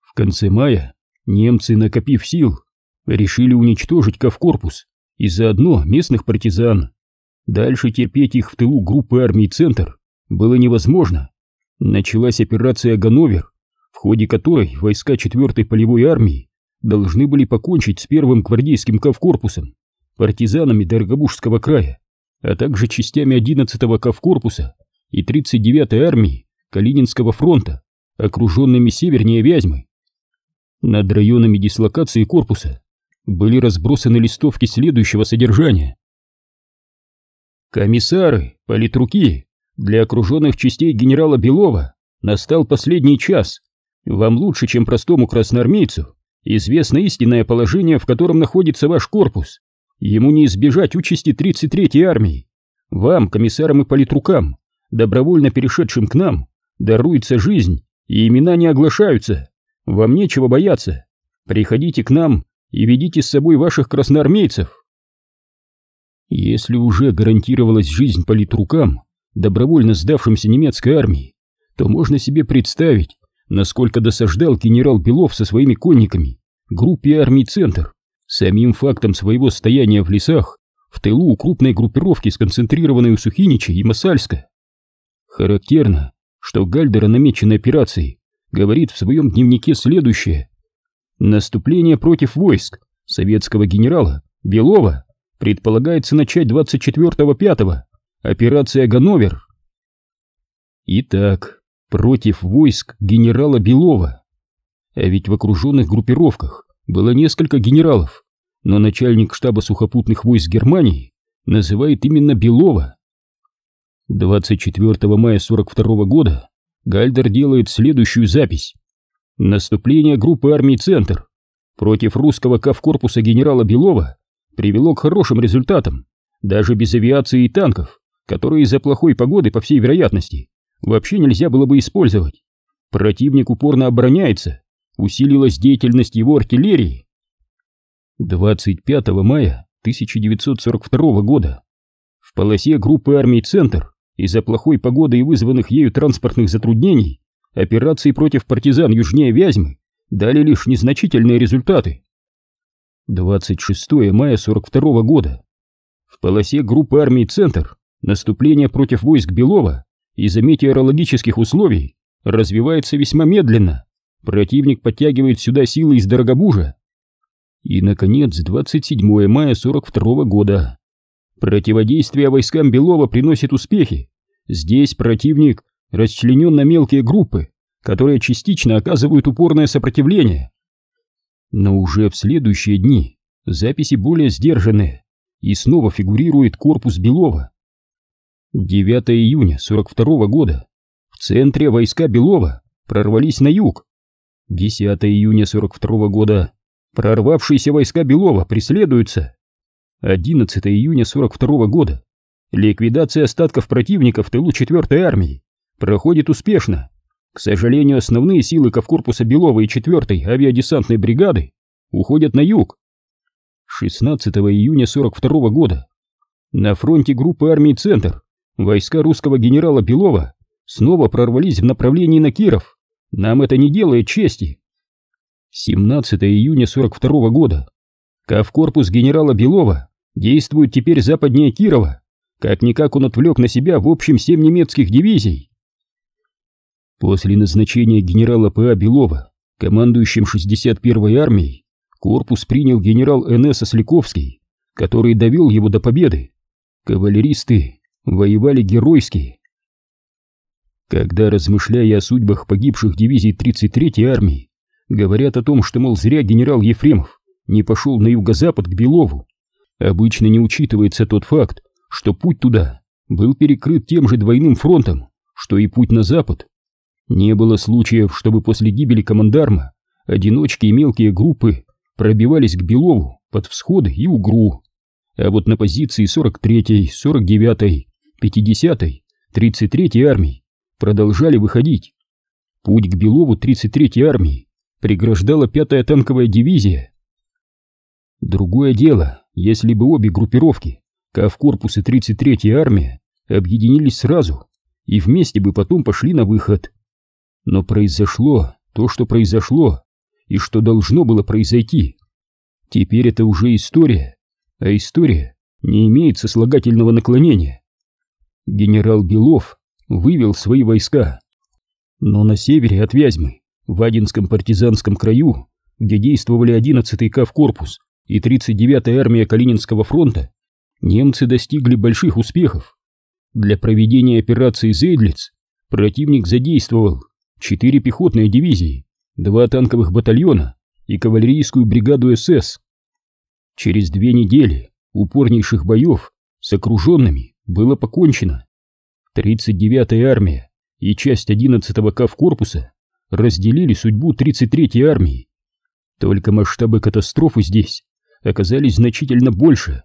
В конце мая немцы, накопив сил, решили уничтожить Кавкорпус и заодно местных партизан. Дальше терпеть их в тылу группы армий «Центр» было невозможно. Началась операция «Ганновер», в ходе которой войска 4-й полевой армии должны были покончить с первым гвардейским Кавкорпусом, партизанами Дорогобужского края а также частями 11-го Кавкорпуса и 39-й армии Калининского фронта, окруженными севернее Вязьмы. Над районами дислокации корпуса были разбросаны листовки следующего содержания. Комиссары, политруки, для окруженных частей генерала Белова настал последний час. Вам лучше, чем простому красноармейцу, известно истинное положение, в котором находится ваш корпус. Ему не избежать участи 33-й армии. Вам, комиссарам и политрукам, добровольно перешедшим к нам, даруется жизнь, и имена не оглашаются. Вам нечего бояться. Приходите к нам и ведите с собой ваших красноармейцев. Если уже гарантировалась жизнь политрукам, добровольно сдавшимся немецкой армии, то можно себе представить, насколько досаждал генерал Белов со своими конниками группе армий «Центр», Самим фактом своего стояния в лесах, в тылу крупной группировки, сконцентрированной у Сухинича и Масальска. Характерно, что Гальдер о намеченной операции говорит в своем дневнике следующее. Наступление против войск советского генерала Белова предполагается начать 24-5, операция «Ганновер». Итак, против войск генерала Белова. А ведь в окруженных группировках было несколько генералов, но начальник штаба сухопутных войск Германии называет именно Белова. 24 мая 42 года Гальдер делает следующую запись. Наступление группы армий «Центр» против русского кавкорпуса генерала Белова привело к хорошим результатам, даже без авиации и танков, которые из-за плохой погоды, по всей вероятности, вообще нельзя было бы использовать. Противник упорно обороняется, усилилась деятельность его артиллерии. 25 мая 1942 года в полосе группы армий «Центр» из-за плохой погоды и вызванных ею транспортных затруднений операции против партизан южнее Вязьмы дали лишь незначительные результаты. 26 мая 42 года в полосе группы армий «Центр» наступление против войск Белова из-за метеорологических условий развивается весьма медленно. Противник подтягивает сюда силы из Дорогобужа. И, наконец, 27 мая 42 года. Противодействие войскам Белова приносит успехи. Здесь противник расчленен на мелкие группы, которые частично оказывают упорное сопротивление. Но уже в следующие дни записи более сдержанные, и снова фигурирует корпус Белова. 9 июня 42 года. В центре войска Белова прорвались на юг, 10 июня 42 года. Прорвавшиеся войска Белова преследуются. 11 июня 42 года. Ликвидация остатков противника в тылу 4 армии проходит успешно. К сожалению, основные силы Ковкорпуса Белова и 4 авиадесантной бригады уходят на юг, 16 июня 42 года. На фронте группы армий «Центр» войска русского генерала Белова снова прорвались в направлении на Киров. Нам это не делает чести. 17 июня 42 года. Кавкорпус генерала Белова действует теперь западнее Кирова. Как-никак он отвлек на себя в общем семь немецких дивизий. После назначения генерала П.А. Белова командующим 61-й армией корпус принял генерал Н.С. Осляковский, который довел его до победы. Кавалеристы воевали геройски. Когда, размышляя о судьбах погибших дивизий 33-й армии, говорят о том, что, мол, зря генерал Ефремов не пошел на юго-запад к Белову, обычно не учитывается тот факт, что путь туда был перекрыт тем же двойным фронтом, что и путь на запад. Не было случаев, чтобы после гибели командарма одиночки и мелкие группы пробивались к Белову под всходы и Угру. А вот на позиции 43-й, 49-й, 50-й, 33-й армии продолжали выходить. Путь к Белову 33-й армии преграждала 5-я танковая дивизия. Другое дело, если бы обе группировки, Кавкорпус и 33-я армия, объединились сразу и вместе бы потом пошли на выход. Но произошло то, что произошло, и что должно было произойти. Теперь это уже история, а история не имеет сослагательного наклонения. Генерал Белов вывел свои войска, но на севере от Вязьмы, в Адинском партизанском краю, где действовали 11-й Кавкорпус и 39-я армия Калининского фронта, немцы достигли больших успехов. Для проведения операции «Зейдлиц» противник задействовал четыре пехотные дивизии, два танковых батальона и кавалерийскую бригаду СС. Через две недели упорнейших боев с окруженными было покончено. 39-я армия и часть 11-го Кавкорпуса разделили судьбу 33-й армии. Только масштабы катастрофы здесь оказались значительно больше.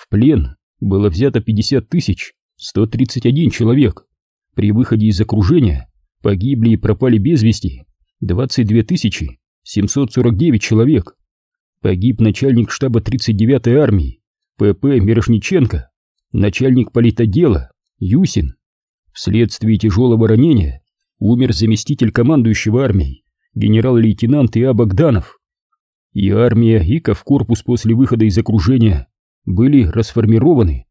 В плен было взято 50 тысяч 131 человек. При выходе из окружения Погибли и пропали без вести 22 749 человек. Погиб начальник штаба 39-й армии П.П. Мирошниченко, начальник политотдела Юсин. Вследствие тяжелого ранения умер заместитель командующего армией генерал-лейтенант И.А. Богданов. И армия, и кавкорпус после выхода из окружения были расформированы.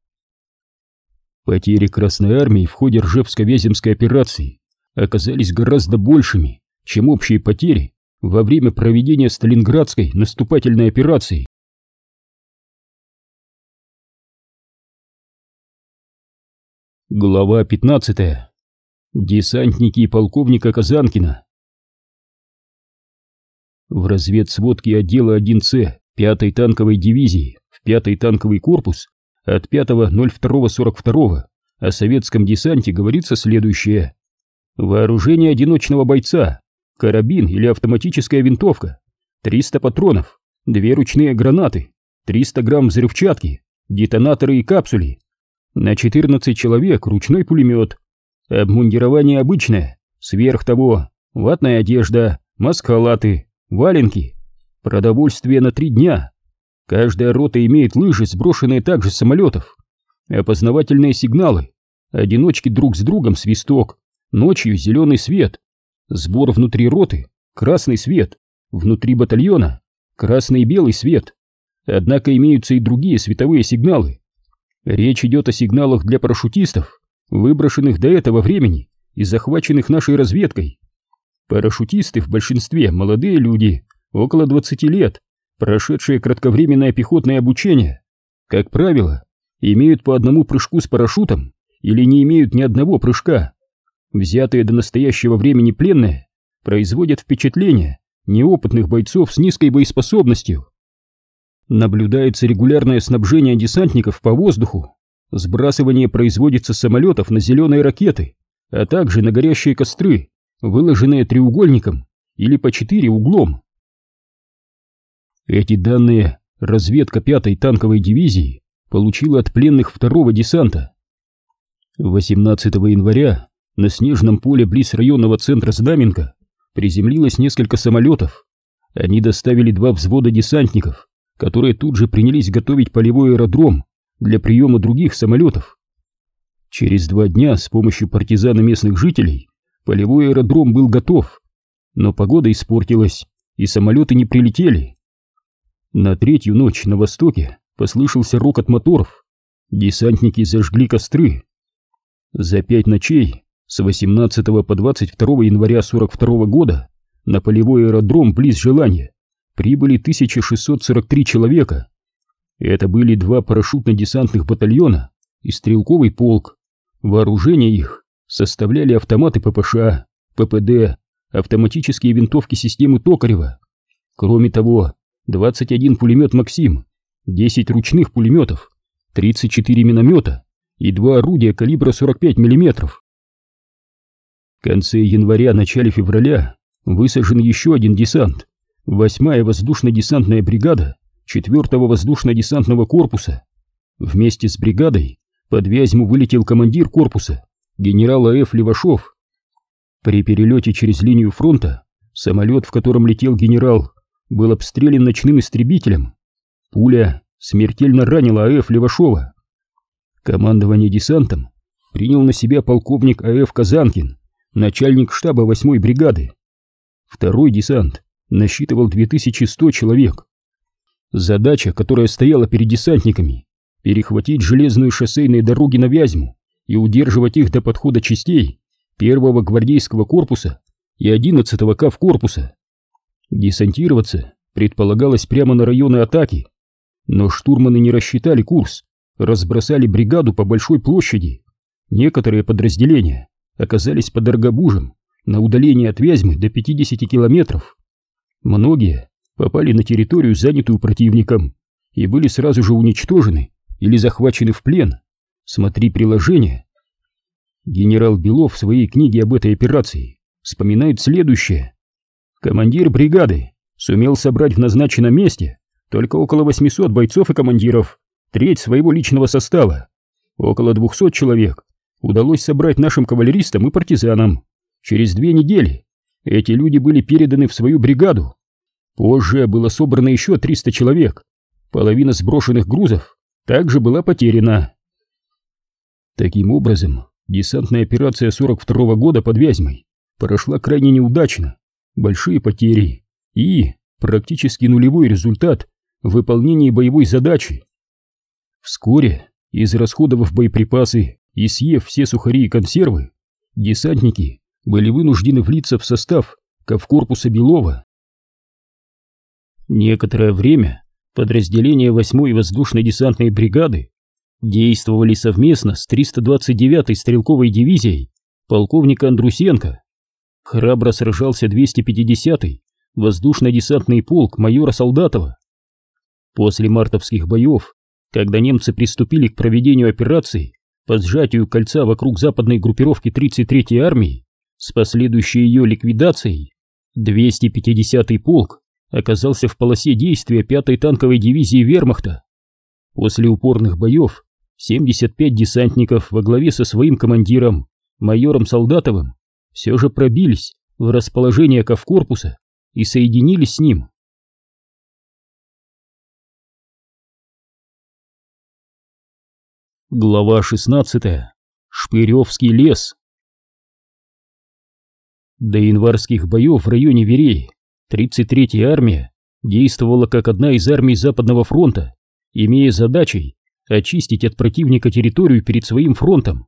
Потери Красной армии в ходе Ржевско-Вяземской операции оказались гораздо большими, чем общие потери во время проведения Сталинградской наступательной операции. Глава 15. Десантники и полковника Казанкина. В разведсводке отдела 1С 5-й танковой дивизии в 5-й танковый корпус от 5.02.42 о советском десанте говорится следующее. Вооружение одиночного бойца, карабин или автоматическая винтовка, 300 патронов, две ручные гранаты, 300 грамм взрывчатки, детонаторы и капсули. На 14 человек ручной пулемет. Обмундирование обычное, сверх того ватная одежда, маскалаты, валенки. Продовольствие на три дня. Каждая рота имеет лыжи, сброшенные также с самолетов. Опознавательные сигналы. Одиночки друг с другом свисток. Ночью зеленый свет. Сбор внутри роты — красный свет. Внутри батальона — красный и белый свет. Однако имеются и другие световые сигналы. Речь идет о сигналах для парашютистов, выброшенных до этого времени и захваченных нашей разведкой. Парашютисты в большинстве молодые люди, около 20 лет, прошедшие кратковременное пехотное обучение. Как правило, имеют по одному прыжку с парашютом или не имеют ни одного прыжка взятые до настоящего времени пленные, производят впечатление неопытных бойцов с низкой боеспособностью. Наблюдается регулярное снабжение десантников по воздуху, сбрасывание производится самолетов на зеленые ракеты, а также на горящие костры, выложенные треугольником или по четыре углом. Эти данные разведка 5-й танковой дивизии получила от пленных второго десанта. 18 января на снежном поле близ районного центра Знаменка приземлилось несколько самолетов. Они доставили два взвода десантников, которые тут же принялись готовить полевой аэродром для приема других самолетов. Через два дня с помощью партизан и местных жителей полевой аэродром был готов, но погода испортилась, и самолеты не прилетели. На третью ночь на востоке послышался рокот моторов, десантники зажгли костры. За пять ночей с 18 по 22 января 42 года на полевой аэродром близ Желания прибыли 1643 человека. Это были два парашютно-десантных батальона и стрелковый полк. Вооружение их составляли автоматы ППШ, ППД, автоматические винтовки системы Токарева. Кроме того, 21 пулемет «Максим», 10 ручных пулеметов, 34 миномета и два орудия калибра 45 мм. В конце января-начале февраля высажен еще один десант, 8-я воздушно-десантная бригада 4-го воздушно-десантного корпуса. Вместе с бригадой под Вязьму вылетел командир корпуса, генерал А.Ф. Левашов. При перелете через линию фронта самолет, в котором летел генерал, был обстрелян ночным истребителем. Пуля смертельно ранила А.Ф. Левашова. Командование десантом принял на себя полковник А.Ф. Казанкин, начальник штаба 8-й бригады. Второй десант насчитывал 2100 человек. Задача, которая стояла перед десантниками, перехватить железные шоссейные дороги на Вязьму и удерживать их до подхода частей первого гвардейского корпуса и 11-го КАВ корпуса. Десантироваться предполагалось прямо на районы атаки, но штурманы не рассчитали курс, разбросали бригаду по большой площади. Некоторые подразделения оказались под Аргобужем на удалении от Вязьмы до 50 километров. Многие попали на территорию, занятую противником, и были сразу же уничтожены или захвачены в плен. Смотри приложение. Генерал Белов в своей книге об этой операции вспоминает следующее. Командир бригады сумел собрать в назначенном месте только около 800 бойцов и командиров, треть своего личного состава. Около 200 человек удалось собрать нашим кавалеристам и партизанам. Через две недели эти люди были переданы в свою бригаду. Позже было собрано еще 300 человек. Половина сброшенных грузов также была потеряна. Таким образом, десантная операция 42 -го года под Вязьмой прошла крайне неудачно большие потери и практически нулевой результат в выполнении боевой задачи. Вскоре, израсходовав боеприпасы и съев все сухари и консервы, десантники были вынуждены влиться в состав Ковкорпуса Белова. Некоторое время подразделения 8-й воздушной десантной бригады действовали совместно с 329-й стрелковой дивизией полковника Андрусенко храбро сражался 250-й воздушно-десантный полк майора Солдатова. После мартовских боев, когда немцы приступили к проведению операции по сжатию кольца вокруг западной группировки 33-й армии с последующей ее ликвидацией, 250-й полк оказался в полосе действия 5-й танковой дивизии вермахта. После упорных боев 75 десантников во главе со своим командиром, майором Солдатовым, все же пробились в расположение ковкорпуса и соединились с ним. Глава 16. Шпыревский лес. До январских боев в районе Вереи 33-я армия действовала как одна из армий Западного фронта, имея задачей очистить от противника территорию перед своим фронтом.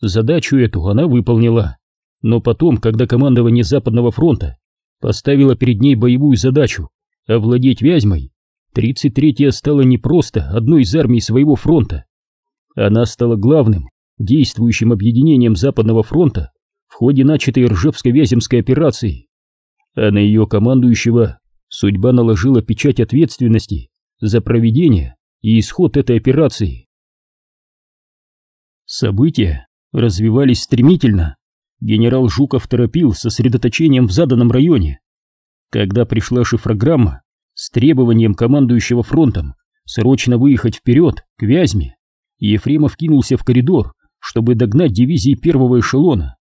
Задачу эту она выполнила. Но потом, когда командование Западного фронта поставило перед ней боевую задачу овладеть Вязьмой, 33-я стала не просто одной из армий своего фронта. Она стала главным, действующим объединением Западного фронта в ходе начатой Ржевско-Вяземской операции. А на ее командующего судьба наложила печать ответственности за проведение и исход этой операции. События развивались стремительно, генерал Жуков торопил сосредоточением в заданном районе. Когда пришла шифрограмма с требованием командующего фронтом срочно выехать вперед, к Вязьме, Ефремов кинулся в коридор, чтобы догнать дивизии первого эшелона.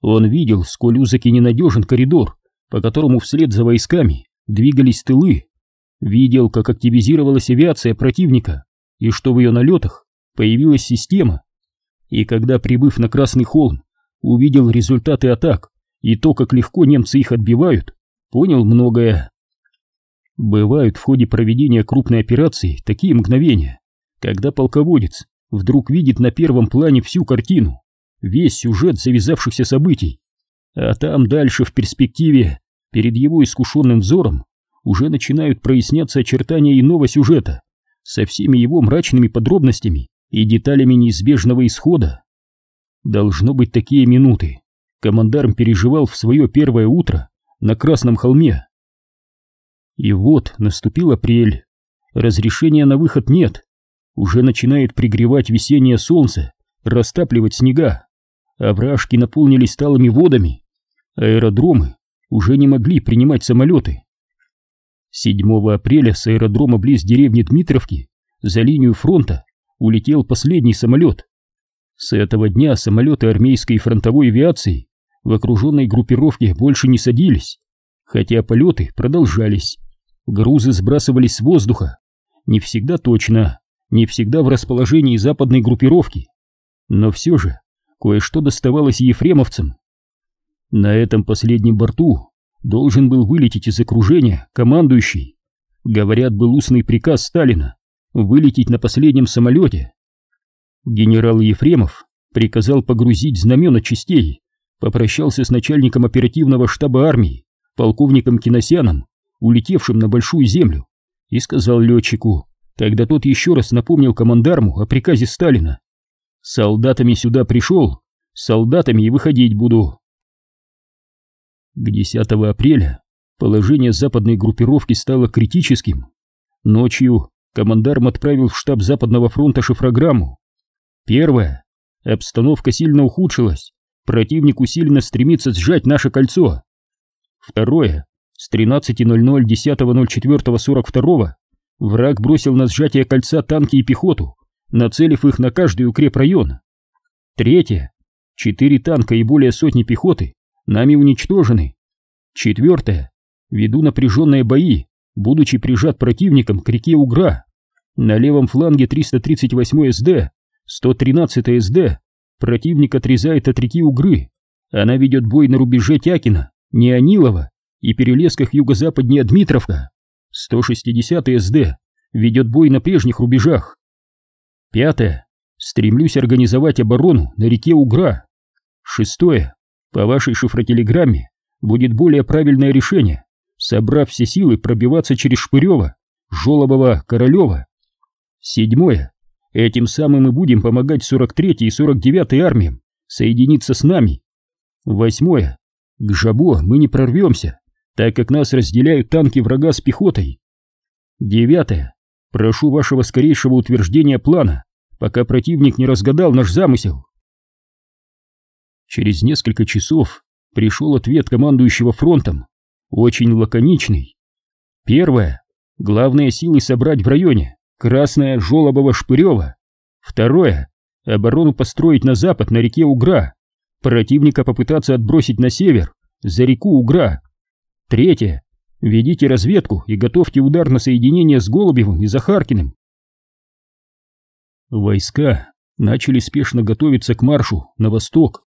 Он видел, сколь узок и ненадежен коридор, по которому вслед за войсками двигались тылы. видел, как активизировалась авиация противника и что в ее налетах появилась система. И когда, прибыв на Красный холм, увидел результаты атак и то, как легко немцы их отбивают, понял многое. Бывают в ходе проведения крупной операции такие мгновения, когда полководец вдруг видит на первом плане всю картину, весь сюжет завязавшихся событий, а там дальше в перспективе, перед его искушенным взором, уже начинают проясняться очертания иного сюжета со всеми его мрачными подробностями и деталями неизбежного исхода. Должно быть такие минуты. Командарм переживал в свое первое утро на Красном холме. И вот наступил апрель. Разрешения на выход нет. Уже начинает пригревать весеннее солнце, растапливать снега. Овражки наполнились талыми водами. Аэродромы уже не могли принимать самолеты. 7 апреля с аэродрома близ деревни Дмитровки за линию фронта улетел последний самолет. С этого дня самолеты армейской и фронтовой авиации в окруженной группировке больше не садились, хотя полеты продолжались. Грузы сбрасывались с воздуха, не всегда точно, не всегда в расположении западной группировки, но все же кое-что доставалось ефремовцам. На этом последнем борту должен был вылететь из окружения командующий. Говорят, был устный приказ Сталина вылететь на последнем самолете. Генерал Ефремов приказал погрузить знамена частей, попрощался с начальником оперативного штаба армии, полковником Киносяном, улетевшим на Большую Землю, и сказал летчику, когда тот еще раз напомнил командарму о приказе Сталина. «Солдатами сюда пришел, солдатами и выходить буду». К 10 апреля положение западной группировки стало критическим. Ночью командарм отправил в штаб Западного фронта шифрограмму. Первое. Обстановка сильно ухудшилась. Противник усиленно стремится сжать наше кольцо. Второе. С 13.00 10.04.42 враг бросил на сжатие кольца танки и пехоту, нацелив их на каждый укрепрайон. Третье. Четыре танка и более сотни пехоты нами уничтожены. Четвертое. Веду напряженные бои, будучи прижат противником к реке Угра. На левом фланге 338 СД, 113 СД. Противник отрезает от реки Угры. Она ведет бой на рубеже Тякина, Неонилова и перелесках юго-западнее Дмитровка. 160 СД ведет бой на прежних рубежах. Пятое. Стремлюсь организовать оборону на реке Угра. Шестое. По вашей шифротелеграмме будет более правильное решение, собрав все силы пробиваться через Шпырева, Жолобова, Королева. Седьмое. Этим самым мы будем помогать 43-й и 49-й армиям соединиться с нами. Восьмое. К Жабо мы не прорвемся, так как нас разделяют танки врага с пехотой. Девятое. Прошу вашего скорейшего утверждения плана, пока противник не разгадал наш замысел. Через несколько часов пришел ответ командующего фронтом, очень лаконичный. Первое. Главные силы собрать в районе Красная, Жолобова, Шпырева. Второе. Оборону построить на запад на реке Угра. Противника попытаться отбросить на север, за реку Угра. Третье. Ведите разведку и готовьте удар на соединение с Голубевым и Захаркиным. Войска начали спешно готовиться к маршу на восток.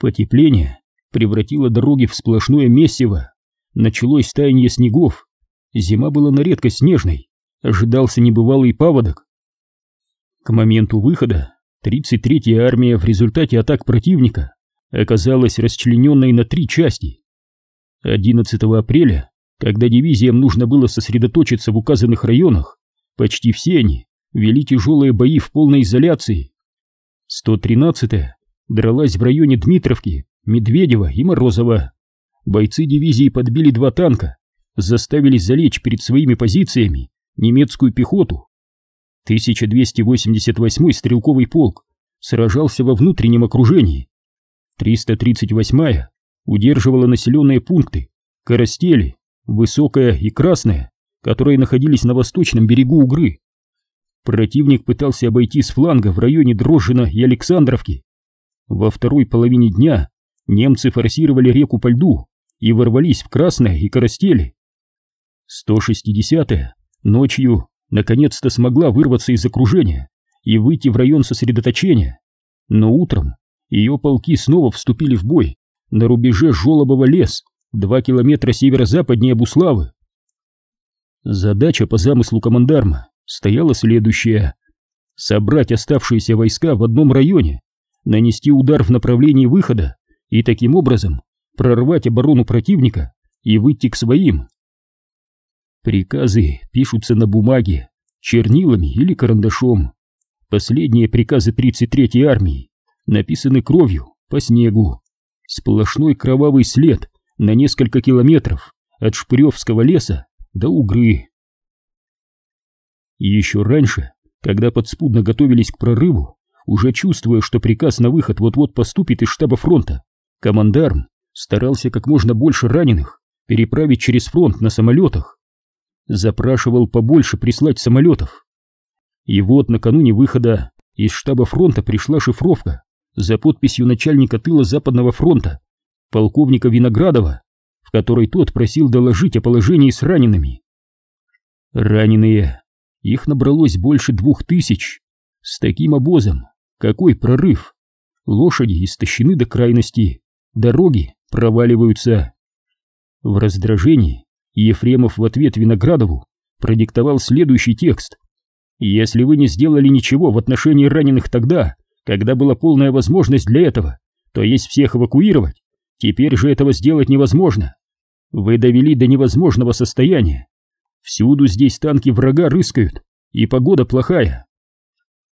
Потепление превратило дороги в сплошное месиво. Началось таяние снегов. Зима была на редкость снежной. Ожидался небывалый паводок. К моменту выхода 33-я армия в результате атак противника оказалась расчлененной на три части. 11 апреля, когда дивизиям нужно было сосредоточиться в указанных районах, почти все они вели тяжелые бои в полной изоляции. 113-я дралась в районе Дмитровки, Медведева и Морозова. Бойцы дивизии подбили два танка, заставили залечь перед своими позициями немецкую пехоту. 1288-й стрелковый полк сражался во внутреннем окружении. 338-я удерживала населенные пункты Коростели, Высокая и Красная, которые находились на восточном берегу Угры. Противник пытался обойти с фланга в районе Дрожжина и Александровки. Во второй половине дня немцы форсировали реку по льду и ворвались в Красное и Коростели. 160-я ночью наконец-то смогла вырваться из окружения и выйти в район сосредоточения, но утром ее полки снова вступили в бой на рубеже Жолобова лес, два километра северо-западнее Буславы. Задача по замыслу командарма стояла следующая — собрать оставшиеся войска в одном районе, нанести удар в направлении выхода и таким образом прорвать оборону противника и выйти к своим. Приказы пишутся на бумаге, чернилами или карандашом. Последние приказы 33-й армии написаны кровью по снегу. Сплошной кровавый след на несколько километров от Шпыревского леса до Угры. И еще раньше, когда подспудно готовились к прорыву, уже чувствуя, что приказ на выход вот-вот поступит из штаба фронта, командарм старался как можно больше раненых переправить через фронт на самолетах. Запрашивал побольше прислать самолетов. И вот накануне выхода из штаба фронта пришла шифровка за подписью начальника тыла Западного фронта, полковника Виноградова, в которой тот просил доложить о положении с ранеными. Раненые, их набралось больше двух тысяч. С таким обозом какой прорыв? Лошади истощены до крайности, дороги проваливаются. В раздражении Ефремов в ответ Виноградову продиктовал следующий текст. «Если вы не сделали ничего в отношении раненых тогда, когда была полная возможность для этого, то есть всех эвакуировать, теперь же этого сделать невозможно. Вы довели до невозможного состояния. Всюду здесь танки врага рыскают, и погода плохая.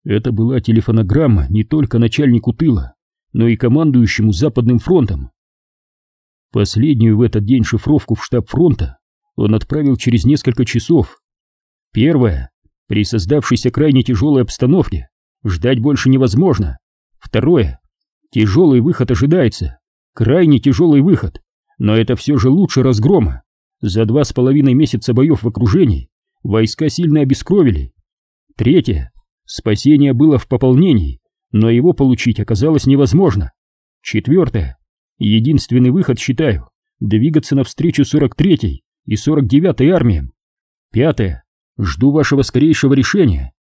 Это была телефонограмма не только начальнику тыла, но и командующему Западным фронтом. Последнюю в этот день шифровку в штаб фронта он отправил через несколько часов. Первое. При создавшейся крайне тяжелой обстановке ждать больше невозможно. Второе. Тяжелый выход ожидается. Крайне тяжелый выход. Но это все же лучше разгрома. За два с половиной месяца боев в окружении войска сильно обескровили. Третье. Спасение было в пополнении, но его получить оказалось невозможно. Четвертое. Единственный выход, считаю, двигаться навстречу 43-й и 49-й армиям. Пятое. Жду вашего скорейшего решения.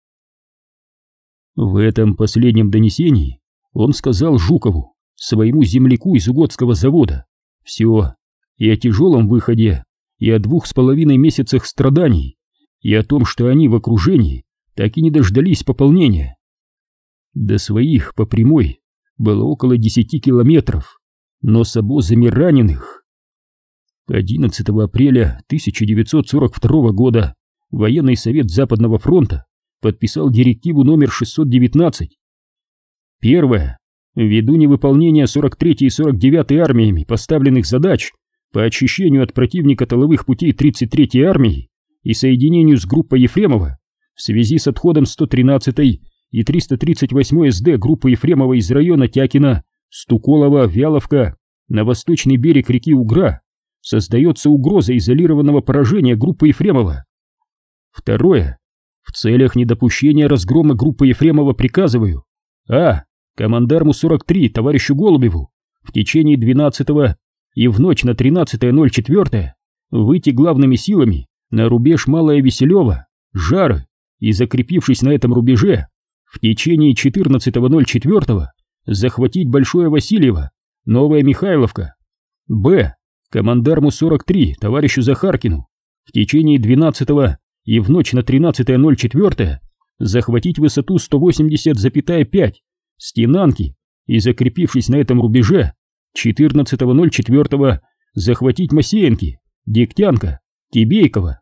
В этом последнем донесении он сказал Жукову, своему земляку из Угодского завода, все, и о тяжелом выходе, и о двух с половиной месяцах страданий, и о том, что они в окружении так и не дождались пополнения. До своих по прямой было около десяти километров, но с обозами раненых. 11 апреля 1942 года военный совет Западного фронта подписал директиву номер 619. Первое. Ввиду невыполнения 43-й и 49-й армиями поставленных задач по очищению от противника тыловых путей 33-й армии и соединению с группой Ефремова в связи с отходом 113-й и 338-й СД группы Ефремова из района Тякина, Стуколова, Вяловка на восточный берег реки Угра создается угроза изолированного поражения группы Ефремова. Второе. В целях недопущения разгрома группы Ефремова приказываю А. Командарму 43 товарищу Голубеву в течение 12 и в ночь на 13.04 выйти главными силами на рубеж Малая Веселева, Жары, и, закрепившись на этом рубеже, в течение 14.04 захватить Большое Васильево, Новая Михайловка. Б. Командарму 43, товарищу Захаркину, в течение 12 и в ночь на 13.04 захватить высоту 180,5 Стенанки и, закрепившись на этом рубеже, 14.04 захватить Масеенки, Дегтянка, Кибейкова.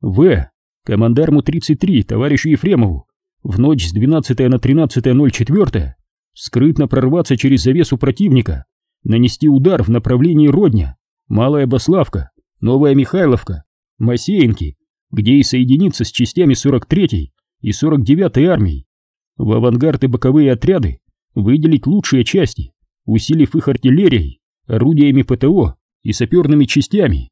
В командарму 33, товарищу Ефремову, в ночь с 12 на 13.04 скрытно прорваться через завесу противника, нанести удар в направлении Родня, Малая Баславка, Новая Михайловка, Масеинки, где и соединиться с частями 43-й и 49-й армий. В авангард и боковые отряды выделить лучшие части, усилив их артиллерией, орудиями ПТО и саперными частями.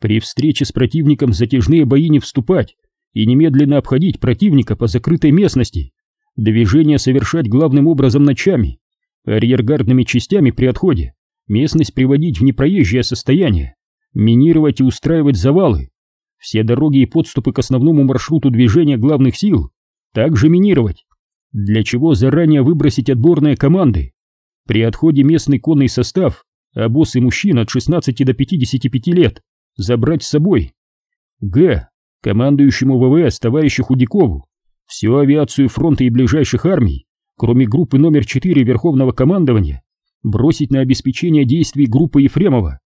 При встрече с противником затяжные бои не вступать и немедленно обходить противника по закрытой местности. Движение совершать главным образом ночами, арьергардными частями при отходе местность приводить в непроезжее состояние, минировать и устраивать завалы. Все дороги и подступы к основному маршруту движения главных сил также минировать. Для чего заранее выбросить отборные команды? При отходе местный конный состав, а боссы мужчин от 16 до 55 лет, забрать с собой. Г. Командующему ВВС товарищу Худякову всю авиацию фронта и ближайших армий, кроме группы номер 4 Верховного командования, бросить на обеспечение действий группы Ефремова.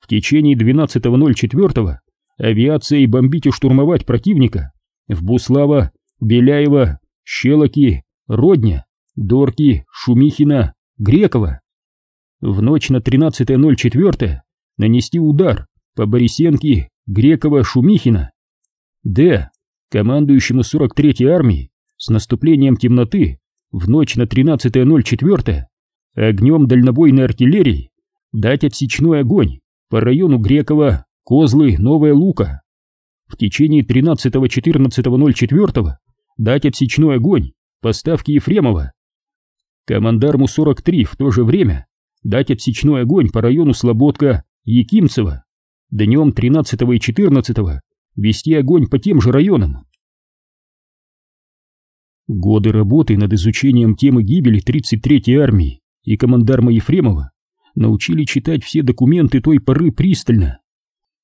В течение 12.04 авиацией бомбить и штурмовать противника в Буслава, Беляева, Щелоки, Родня, Дорки, Шумихина, Грекова. В ночь на 13.04 нанести удар по Борисенке, Грекова, Шумихина. Д. Командующему 43-й армией с наступлением темноты в ночь на 13.04 огнем дальнобойной артиллерии дать отсечной огонь по району Грекова, Козлы, Новая Лука. В течение 13-14.04 дать отсечной огонь по ставке Ефремова. Командарму 43 в то же время дать отсечной огонь по району Слободка, Якимцево. Днем 13 и 14 вести огонь по тем же районам. Годы работы над изучением темы гибели 33-й армии и командарма Ефремова научили читать все документы той поры пристально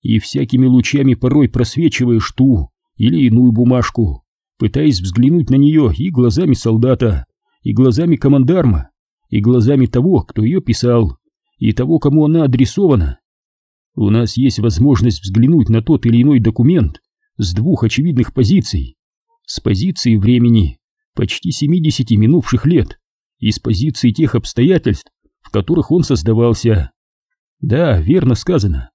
и всякими лучами порой просвечиваешь ту или иную бумажку, пытаясь взглянуть на нее и глазами солдата, и глазами командарма, и глазами того, кто ее писал, и того, кому она адресована. У нас есть возможность взглянуть на тот или иной документ с двух очевидных позиций. С позиции времени почти 70 минувших лет и с позиции тех обстоятельств, в которых он создавался. Да, верно сказано.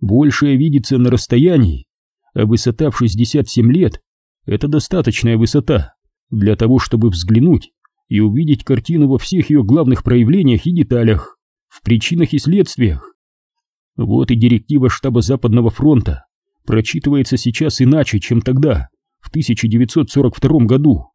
Большее видится на расстоянии, а высота в 67 лет — это достаточная высота для того, чтобы взглянуть и увидеть картину во всех ее главных проявлениях и деталях, в причинах и следствиях. Вот и директива штаба Западного фронта прочитывается сейчас иначе, чем тогда, в 1942 году.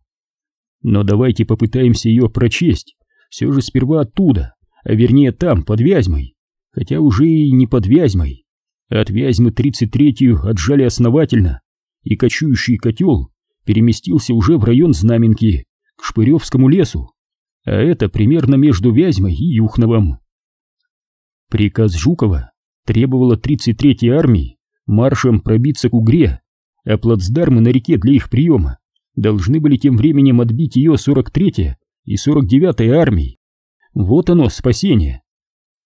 Но давайте попытаемся ее прочесть, все же сперва оттуда, а вернее там, под Вязьмой, хотя уже и не под Вязьмой. От Вязьмы 33-ю отжали основательно, и кочующий котел переместился уже в район Знаменки, к Шпыревскому лесу, а это примерно между Вязьмой и Юхновым. Приказ Жукова требовала 33-й армии маршем пробиться к Угре, а плацдармы на реке для их приема должны были тем временем отбить ее 43-я и 49-я армии. Вот оно, спасение.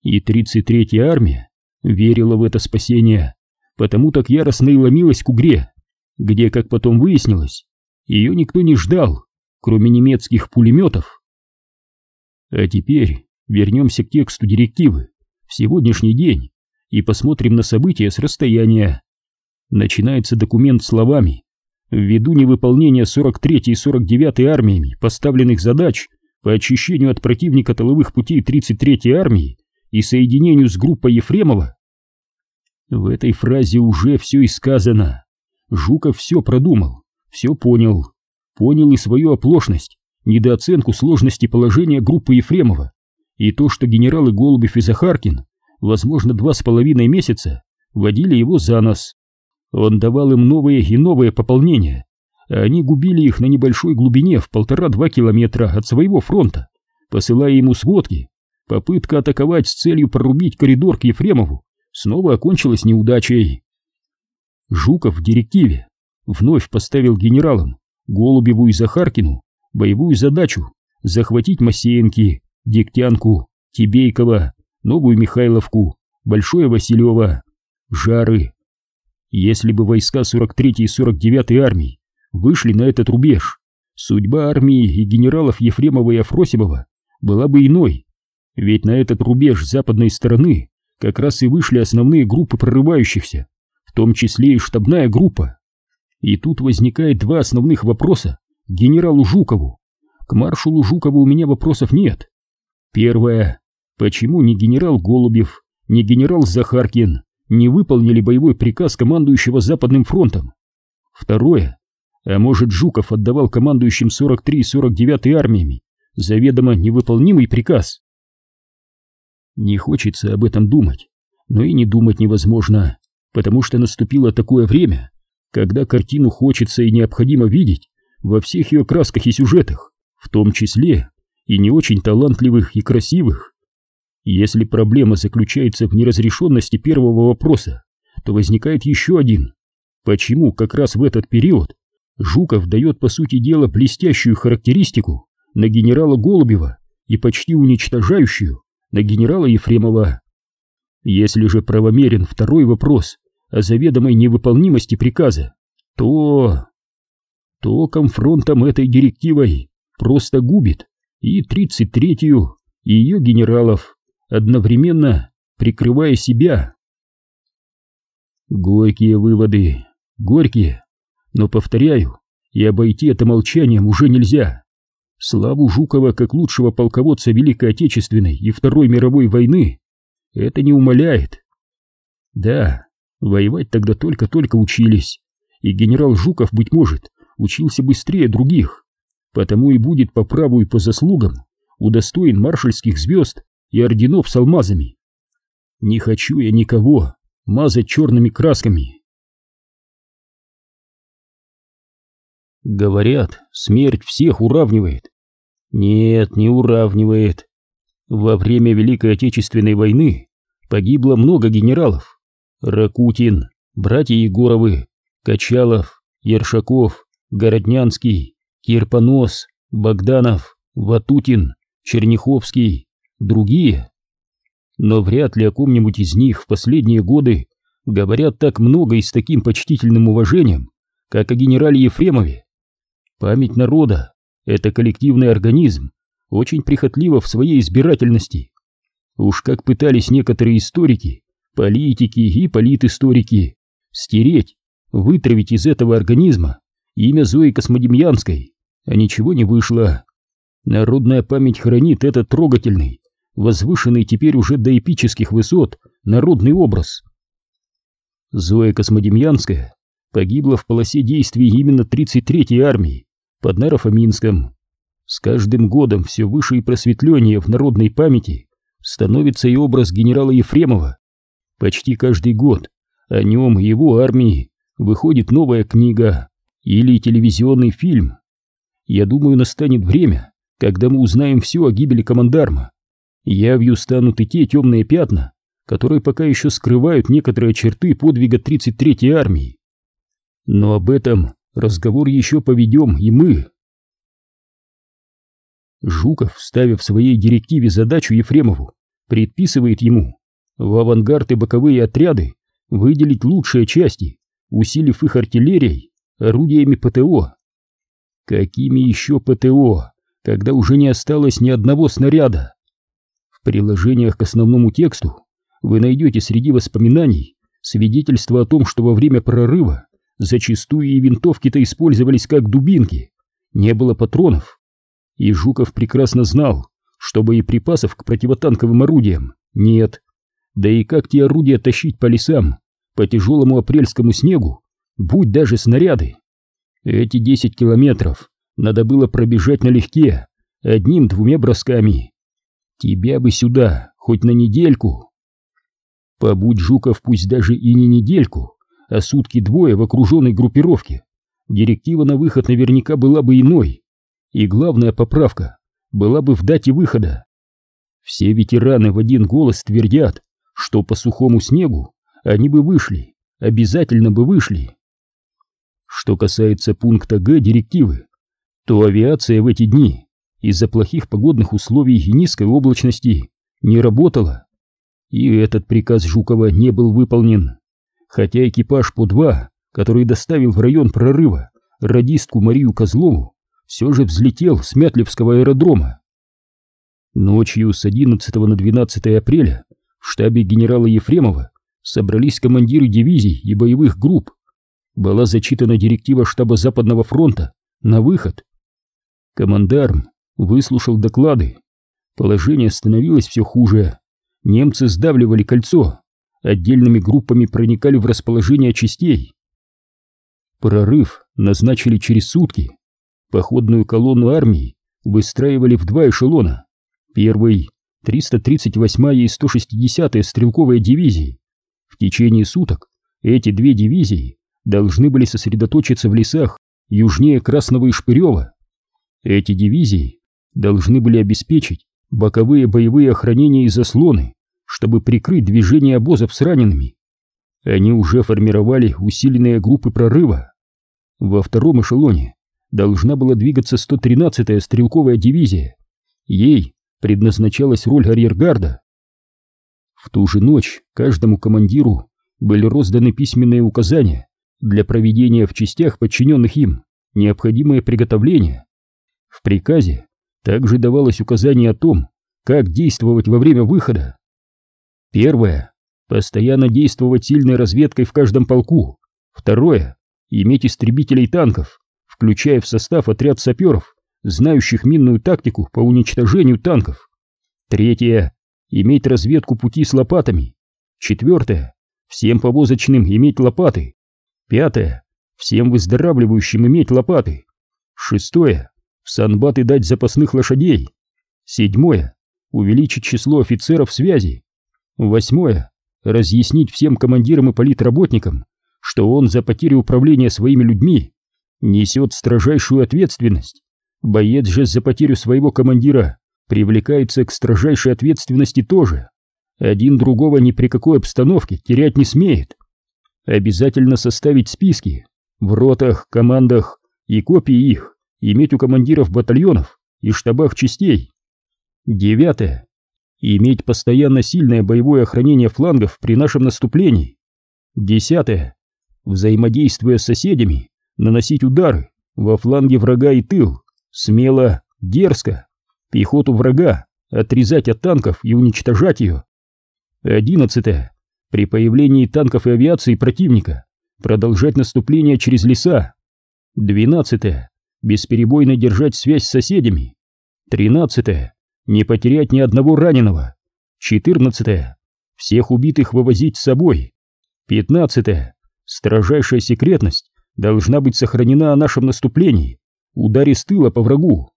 И 33-я армия верила в это спасение, потому так яростно и ломилась к Угре, где, как потом выяснилось, ее никто не ждал, кроме немецких пулеметов. А теперь вернемся к тексту директивы в сегодняшний день и посмотрим на события с расстояния. Начинается документ словами «Ввиду невыполнения 43-й и 49-й армиями поставленных задач по очищению от противника тыловых путей 33-й армии и соединению с группой Ефремова». В этой фразе уже все и сказано. Жуков все продумал, все понял. Понял и свою оплошность, недооценку сложности положения группы Ефремова, и то, что генералы Голубев и Захаркин возможно, два с половиной месяца водили его за нос. Он давал им новые и новые пополнения, а они губили их на небольшой глубине в полтора-два километра от своего фронта, посылая ему сводки. Попытка атаковать с целью прорубить коридор к Ефремову снова окончилась неудачей. Жуков в директиве вновь поставил генералам Голубеву и Захаркину боевую задачу захватить Масеенки, Дегтянку, Тибейкова, Новую Михайловку, Большое Василева, Жары. Если бы войска 43-й и 49-й армии вышли на этот рубеж, судьба армии и генералов Ефремова и Афросимова была бы иной, ведь на этот рубеж западной стороны как раз и вышли основные группы прорывающихся, в том числе и штабная группа. И тут возникает два основных вопроса к генералу Жукову. К маршалу Жукову у меня вопросов нет. Первое. Почему ни генерал Голубев, ни генерал Захаркин не выполнили боевой приказ командующего Западным фронтом? Второе. А может Жуков отдавал командующим 43 и 49 армиями заведомо невыполнимый приказ? Не хочется об этом думать, но и не думать невозможно. потому что наступило такое время, когда картину хочется и необходимо видеть во всех ее красках и сюжетах, в том числе и не очень талантливых и красивых. Если проблема заключается в неразрешенности первого вопроса, то возникает еще один. Почему как раз в этот период Жуков дает по сути дела блестящую характеристику на генерала Голубева и почти уничтожающую на генерала Ефремова? Если же правомерен второй вопрос о заведомой невыполнимости приказа, то... то конфронтом этой директивой просто губит и 33-ю, и ее генералов, одновременно прикрывая себя. Горькие выводы, горькие, но, повторяю, и обойти это молчанием уже нельзя. Славу Жукова как лучшего полководца Великой Отечественной и Второй мировой войны это не умаляет. Да, воевать тогда только-только учились, и генерал Жуков, быть может, учился быстрее других, потому и будет по праву и по заслугам удостоен маршальских звезд и орденов с алмазами. Не хочу я никого мазать черными красками. Говорят, смерть всех уравнивает. Нет, не уравнивает. Во время Великой Отечественной войны погибло много генералов. Ракутин, братья Егоровы, Качалов, Ершаков, Городнянский, Кирпонос, Богданов, Ватутин, Черняховский, другие. Но вряд ли о ком-нибудь из них в последние годы говорят так много и с таким почтительным уважением, как о генерале Ефремове. Память народа — это коллективный организм, очень прихотлива в своей избирательности. Уж как пытались некоторые историки, политики и политисторики стереть, вытравить из этого организма имя Зои Космодемьянской, а ничего не вышло. Народная память хранит этот трогательный, возвышенный теперь уже до эпических высот народный образ. Зоя Космодемьянская погибла в полосе действий именно 33-й армии под Нарафаминском. С каждым годом все выше и просветленнее в народной памяти становится и образ генерала Ефремова. Почти каждый год о нем и его армии выходит новая книга или телевизионный фильм. Я думаю, настанет время, когда мы узнаем все о гибели командарма. Явью станут и те темные пятна, которые пока еще скрывают некоторые черты подвига 33-й армии. Но об этом разговор еще поведем и мы. Жуков, ставив в своей директиве задачу Ефремову, предписывает ему в авангард и боковые отряды выделить лучшие части, усилив их артиллерией, орудиями ПТО. Какими еще ПТО, когда уже не осталось ни одного снаряда? Приложениях к основному тексту вы найдете среди воспоминаний свидетельство о том, что во время прорыва зачастую и винтовки-то использовались как дубинки, не было патронов, и Жуков прекрасно знал, что боеприпасов к противотанковым орудиям нет. Да и как те орудия тащить по лесам, по тяжелому апрельскому снегу, будь даже снаряды? Эти 10 километров надо было пробежать налегке, одним-двумя бросками. Тебя бы сюда, хоть на недельку. Побудь Жуков пусть даже и не недельку, а сутки-двое в окруженной группировке. Директива на выход наверняка была бы иной. И главная поправка была бы в дате выхода. Все ветераны в один голос твердят, что по сухому снегу они бы вышли, обязательно бы вышли. Что касается пункта Г директивы, то авиация в эти дни из-за плохих погодных условий и низкой облачности не работала. И этот приказ Жукова не был выполнен, хотя экипаж по два, который доставил в район прорыва радистку Марию Козлову, все же взлетел с Мятлевского аэродрома. Ночью с 11 на 12 апреля в штабе генерала Ефремова собрались командиры дивизий и боевых групп. Была зачитана директива штаба Западного фронта на выход. Командарм выслушал доклады. Положение становилось все хуже. Немцы сдавливали кольцо, отдельными группами проникали в расположение частей. Прорыв назначили через сутки. Походную колонну армии выстраивали в два эшелона. Первый — 338-я и 160-я стрелковые дивизии. В течение суток эти две дивизии должны были сосредоточиться в лесах южнее Красного Ишпырева. Эти дивизии должны были обеспечить боковые боевые охранения и заслоны, чтобы прикрыть движение обозов с ранеными. Они уже формировали усиленные группы прорыва. Во втором эшелоне должна была двигаться 113-я стрелковая дивизия. Ей предназначалась роль арьергарда. В ту же ночь каждому командиру были розданы письменные указания для проведения в частях, подчиненных им, необходимые приготовления. В приказе также давалось указание о том, как действовать во время выхода. Первое. Постоянно действовать сильной разведкой в каждом полку. Второе. Иметь истребителей танков, включая в состав отряд саперов, знающих минную тактику по уничтожению танков. Третье. Иметь разведку пути с лопатами. Четвертое. Всем повозочным иметь лопаты. Пятое. Всем выздоравливающим иметь лопаты. Шестое. Санбаты дать запасных лошадей. Седьмое. Увеличить число офицеров связи. Восьмое. Разъяснить всем командирам и политработникам, что он за потерю управления своими людьми несет строжайшую ответственность. Боец же за потерю своего командира привлекается к строжайшей ответственности тоже. Один другого ни при какой обстановке терять не смеет. Обязательно составить списки в ротах, командах и копии их иметь у командиров батальонов и штабах частей. Девятое. Иметь постоянно сильное боевое охранение флангов при нашем наступлении. Десятое. Взаимодействуя с соседями, наносить удары во фланге врага и тыл, смело, дерзко, пехоту врага отрезать от танков и уничтожать ее. Одиннадцатое. При появлении танков и авиации противника продолжать наступление через леса. Двенадцатое. Бесперебойно держать связь с соседями. Тринадцатое. Не потерять ни одного раненого. Четырнадцатое. Всех убитых вывозить с собой. Пятнадцатое. Строжайшая секретность должна быть сохранена о нашем наступлении, ударе с тыла по врагу.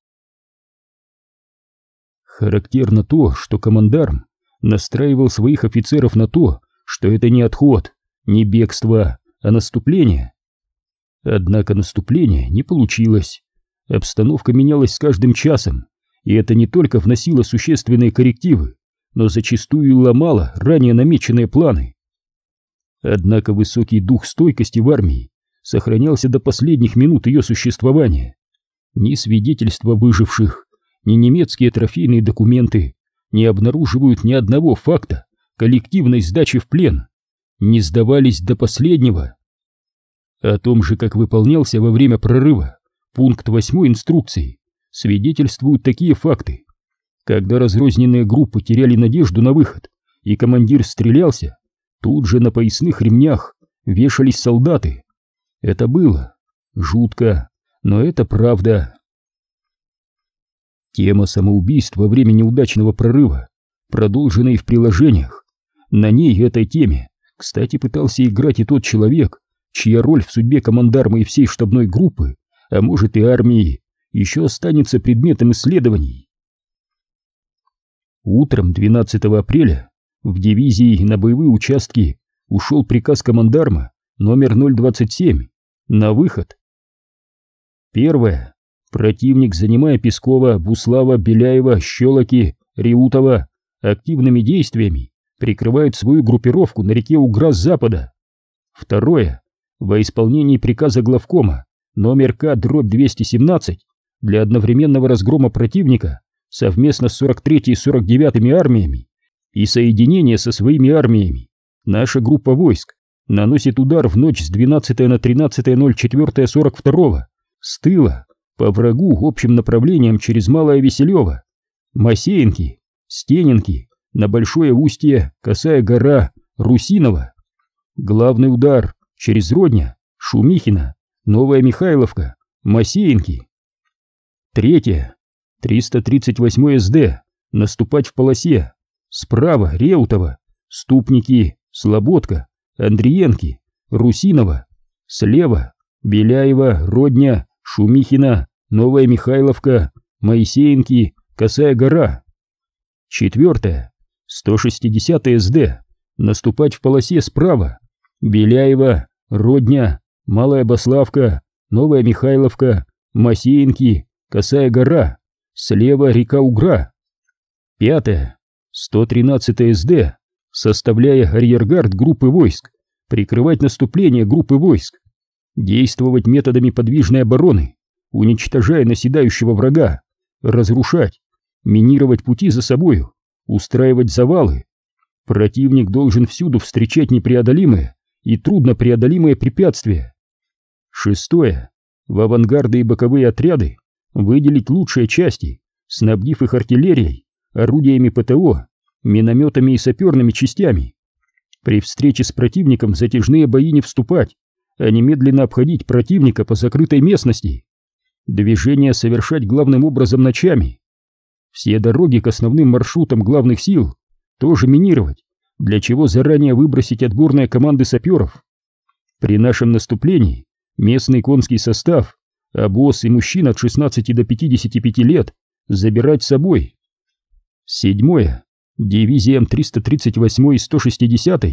Характерно то, что командарм настраивал своих офицеров на то, что это не отход, не бегство, а наступление. Однако наступление не получилось. Обстановка менялась с каждым часом, и это не только вносило существенные коррективы, но зачастую ломало ранее намеченные планы. Однако высокий дух стойкости в армии сохранялся до последних минут ее существования. Ни свидетельства выживших, ни немецкие трофейные документы не обнаруживают ни одного факта коллективной сдачи в плен, не сдавались до последнего. О том же, как выполнялся во время прорыва пункт 8 инструкции, свидетельствуют такие факты. Когда разрозненные группы теряли надежду на выход, и командир стрелялся, тут же на поясных ремнях вешались солдаты. Это было жутко, но это правда. Тема самоубийств во время неудачного прорыва продолжена и в приложениях. На ней, этой теме, кстати, пытался играть и тот человек, чья роль в судьбе командарма и всей штабной группы, а может и армии, еще останется предметом исследований. Утром 12 апреля в дивизии на боевые участки ушел приказ командарма номер 027 на выход. Первое. Противник, занимая Пескова, Буслава, Беляева, Щелоки, Реутова активными действиями, прикрывает свою группировку на реке Угра с запада. Второе. Во исполнении приказа главкома номер К дробь 217 для одновременного разгрома противника совместно с 43 и 49 армиями и соединения со своими армиями наша группа войск наносит удар в ночь с 12 на 13.04.42 с тыла по врагу общим направлением через Малое Веселево, Масеинки, Стенинки, на Большое Устье, Косая гора, Русинова. Главный удар через Родня, Шумихина, Новая Михайловка, Масеинки. Третье. 338 СД. Наступать в полосе. Справа Реутова, Ступники, Слободка, Андриенки, Русинова. Слева Беляева, Родня, Шумихина, Новая Михайловка, Моисеенки, Косая гора. Четвертое. 160 СД. Наступать в полосе справа. Беляева, Родня, Малая Баславка, Новая Михайловка, Масеинки, Косая гора, слева река Угра. Пятое. 113 СД, составляя арьергард группы войск, прикрывать наступление группы войск, действовать методами подвижной обороны, уничтожая наседающего врага, разрушать, минировать пути за собою, устраивать завалы. Противник должен всюду встречать непреодолимые и труднопреодолимые препятствия. Шестое. В авангарды и боковые отряды выделить лучшие части, снабдив их артиллерией, орудиями ПТО, минометами и саперными частями. При встрече с противником затяжные бои не вступать, а немедленно обходить противника по закрытой местности. Движение совершать главным образом ночами. Все дороги к основным маршрутам главных сил тоже минировать, для чего заранее выбросить отборные команды саперов. При нашем наступлении местный конский состав, обоз и мужчин от 16 до 55 лет забирать с собой. Седьмое. Дивизиям 338 и 160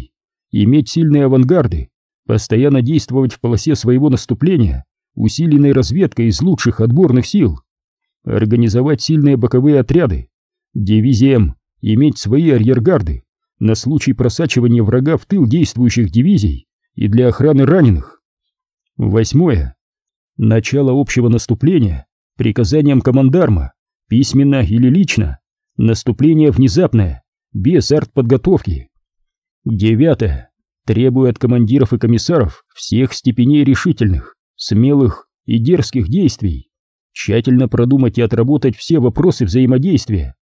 иметь сильные авангарды, постоянно действовать в полосе своего наступления, усиленной разведкой из лучших отборных сил, организовать сильные боковые отряды, дивизиям иметь свои арьергарды на случай просачивания врага в тыл действующих дивизий и для охраны раненых. Восьмое. Начало общего наступления приказанием командарма, письменно или лично, наступление внезапное, без артподготовки. Девятое. Требую от командиров и комиссаров всех степеней решительных, смелых и дерзких действий, тщательно продумать и отработать все вопросы взаимодействия,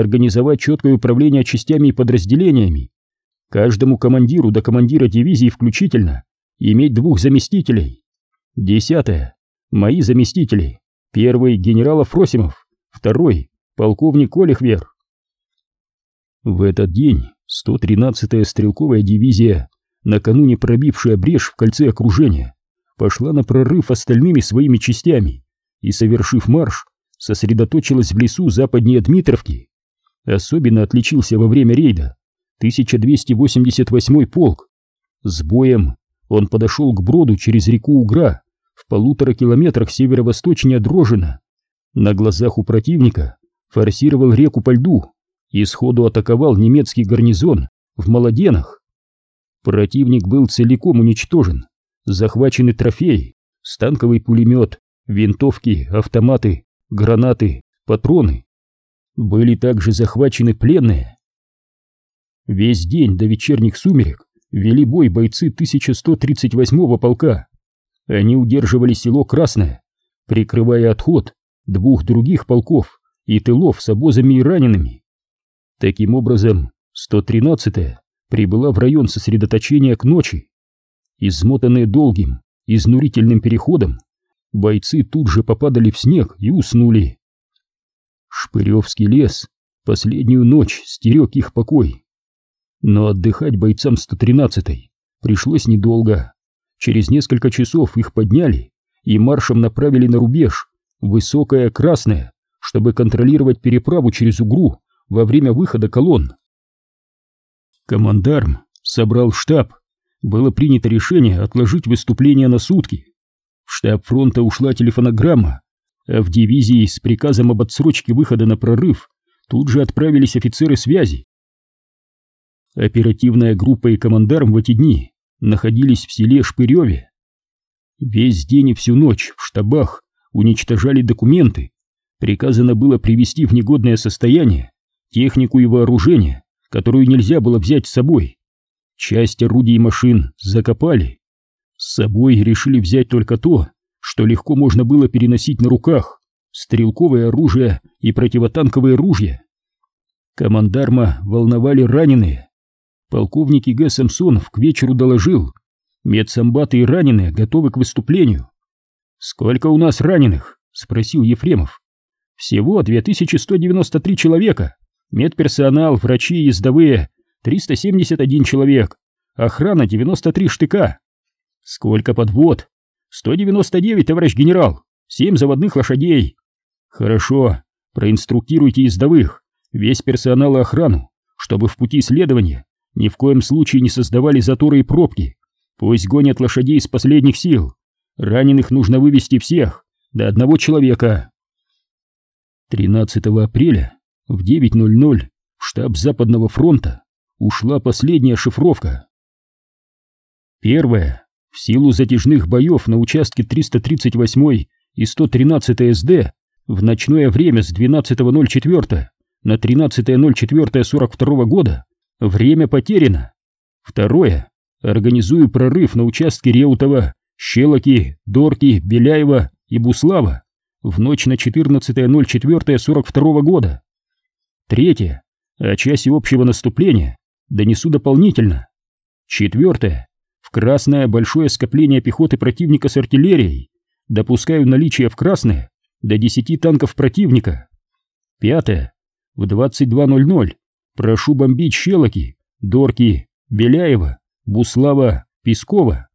организовать четкое управление частями и подразделениями, каждому командиру до командира дивизии включительно иметь двух заместителей. Десятое. Мои заместители. Первый — генерал Афросимов, второй — полковник Олехвер. В этот день 113-я стрелковая дивизия, накануне пробившая брешь в кольце окружения, пошла на прорыв остальными своими частями и, совершив марш, сосредоточилась в лесу западнее Дмитровки. Особенно отличился во время рейда 1288-й полк. С боем он подошел к броду через реку Угра в полутора километрах северо-восточнее Дрожина. На глазах у противника форсировал реку по льду и сходу атаковал немецкий гарнизон в Молоденах. Противник был целиком уничтожен, захвачены трофеи, станковый пулемет, винтовки, автоматы, гранаты, патроны. Были также захвачены пленные. Весь день до вечерних сумерек вели бой бойцы 1138-го полка. Они удерживали село Красное, прикрывая отход двух других полков и тылов с обозами и ранеными. Таким образом, 113-я прибыла в район сосредоточения к ночи. Измотанные долгим, изнурительным переходом, бойцы тут же попадали в снег и уснули. Шпыревский лес последнюю ночь стерег их покой. Но отдыхать бойцам 113-й пришлось недолго. Через несколько часов их подняли и маршем направили на рубеж, высокое красное, чтобы контролировать переправу через Угру во время выхода колонн. Командарм собрал штаб. Было принято решение отложить выступление на сутки. В штаб фронта ушла телефонограмма, а в дивизии с приказом об отсрочке выхода на прорыв тут же отправились офицеры связи. Оперативная группа и командарм в эти дни находились в селе Шпыреве. Весь день и всю ночь в штабах уничтожали документы. Приказано было привести в негодное состояние технику и вооружение, которую нельзя было взять с собой. Часть орудий и машин закопали. С собой решили взять только то, что легко можно было переносить на руках, стрелковое оружие и противотанковые ружья. Командарма волновали раненые. Полковник Г. Самсонов к вечеру доложил, медсамбаты и раненые готовы к выступлению. «Сколько у нас раненых?» — спросил Ефремов. «Всего 2193 человека», Медперсонал, врачи, ездовые — 371 человек. Охрана — 93 штыка. Сколько подвод? 199, товарищ генерал. Семь заводных лошадей. Хорошо. Проинструктируйте ездовых, весь персонал и охрану, чтобы в пути следования ни в коем случае не создавали заторы и пробки. Пусть гонят лошадей из последних сил. Раненых нужно вывести всех, до одного человека. 13 апреля в 9.00 в штаб Западного фронта ушла последняя шифровка. Первая. В силу затяжных боев на участке 338 и 113 СД в ночное время с 12.04 на 13.04.42 года время потеряно. Второе. Организую прорыв на участке Реутова, Щелоки, Дорки, Беляева и Буслава в ночь на 14.04.42 года. Третье. О часе общего наступления донесу дополнительно. Четвертое. В Красное большое скопление пехоты противника с артиллерией. Допускаю наличие в Красное до 10 танков противника. Пятое. В 22.00 прошу бомбить Щелоки, Дорки, Беляева, Буслава, Пескова.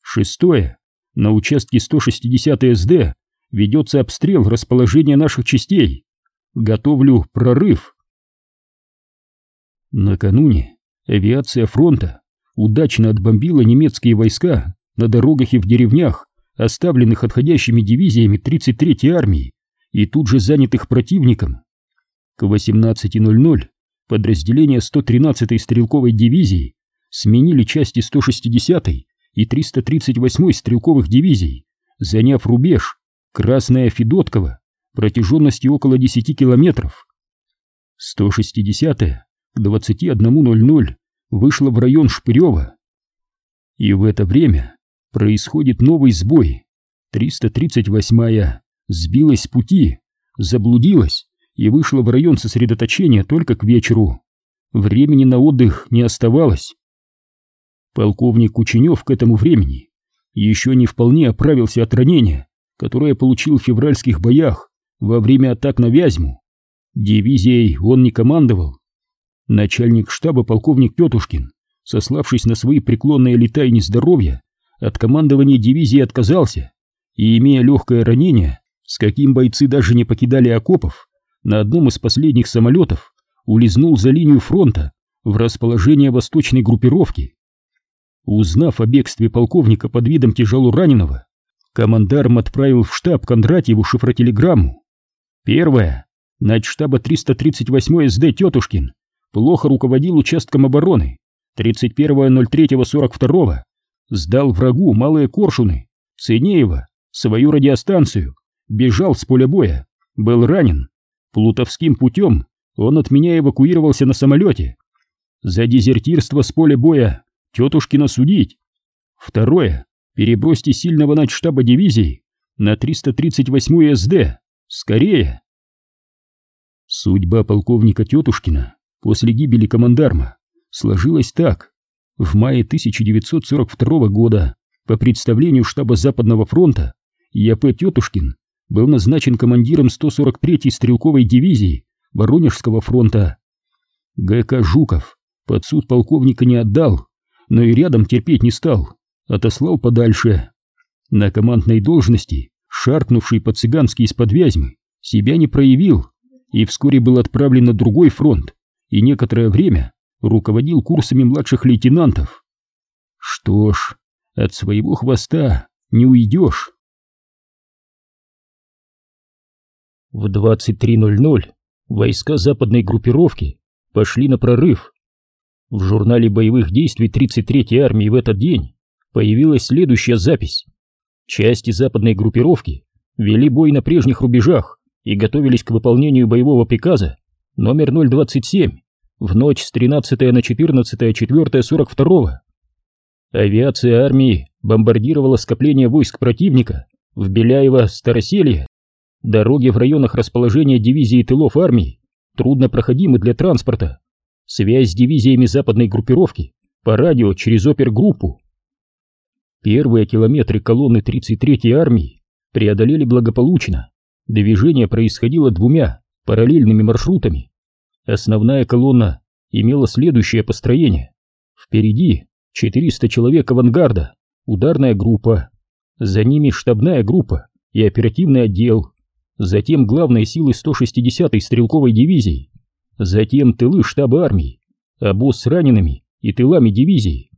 Шестое. На участке 160 СД ведется обстрел расположения наших частей. Готовлю прорыв. Накануне авиация фронта удачно отбомбила немецкие войска на дорогах и в деревнях, оставленных отходящими дивизиями 33-й армии и тут же занятых противником. К 18.00 подразделения 113-й стрелковой дивизии сменили части 160-й и 338-й стрелковых дивизий, заняв рубеж Красная Федоткова протяженностью около 10 километров. 160-я к 21.00 вышла в район Шпырева. И в это время происходит новый сбой. 338-я сбилась с пути, заблудилась и вышла в район сосредоточения только к вечеру. Времени на отдых не оставалось. Полковник Кученев к этому времени еще не вполне оправился от ранения, которое получил в февральских боях во время атак на Вязьму. Дивизией он не командовал. Начальник штаба полковник Петушкин, сославшись на свои преклонные лета и нездоровье, от командования дивизии отказался и, имея легкое ранение, с каким бойцы даже не покидали окопов, на одном из последних самолетов улизнул за линию фронта в расположение восточной группировки. Узнав о бегстве полковника под видом тяжело раненого, командарм отправил в штаб Кондратьеву шифротелеграмму. Первое. Начштаба 338 СД Тетушкин плохо руководил участком обороны. 31.03.42 сдал врагу малые коршуны, Синеева, свою радиостанцию, бежал с поля боя, был ранен. Плутовским путем он от меня эвакуировался на самолете. За дезертирство с поля боя тетушкина судить. Второе. Перебросьте сильного начштаба дивизии на 338 СД. Скорее. Судьба полковника Тетушкина после гибели командарма сложилась так. В мае 1942 года по представлению штаба Западного фронта Я.П. Тетушкин был назначен командиром 143-й стрелковой дивизии Воронежского фронта. Г.К. Жуков под суд полковника не отдал, но и рядом терпеть не стал, отослал подальше. На командной должности, шаркнувший по-цыгански из-под Вязьмы, себя не проявил и вскоре был отправлен на другой фронт и некоторое время руководил курсами младших лейтенантов. Что ж, от своего хвоста не уйдешь. В 23.00 войска западной группировки пошли на прорыв в журнале боевых действий 33-й армии в этот день появилась следующая запись. Части западной группировки вели бой на прежних рубежах и готовились к выполнению боевого приказа номер 027 в ночь с 13 на 14 4 42 Авиация армии бомбардировала скопление войск противника в Беляево-Староселье. Дороги в районах расположения дивизии тылов армии трудно проходимы для транспорта связь с дивизиями западной группировки по радио через опергруппу. Первые километры колонны 33-й армии преодолели благополучно. Движение происходило двумя параллельными маршрутами. Основная колонна имела следующее построение. Впереди 400 человек авангарда, ударная группа. За ними штабная группа и оперативный отдел. Затем главные силы 160-й стрелковой дивизии затем тылы штаба армии, обоз с ранеными и тылами дивизии.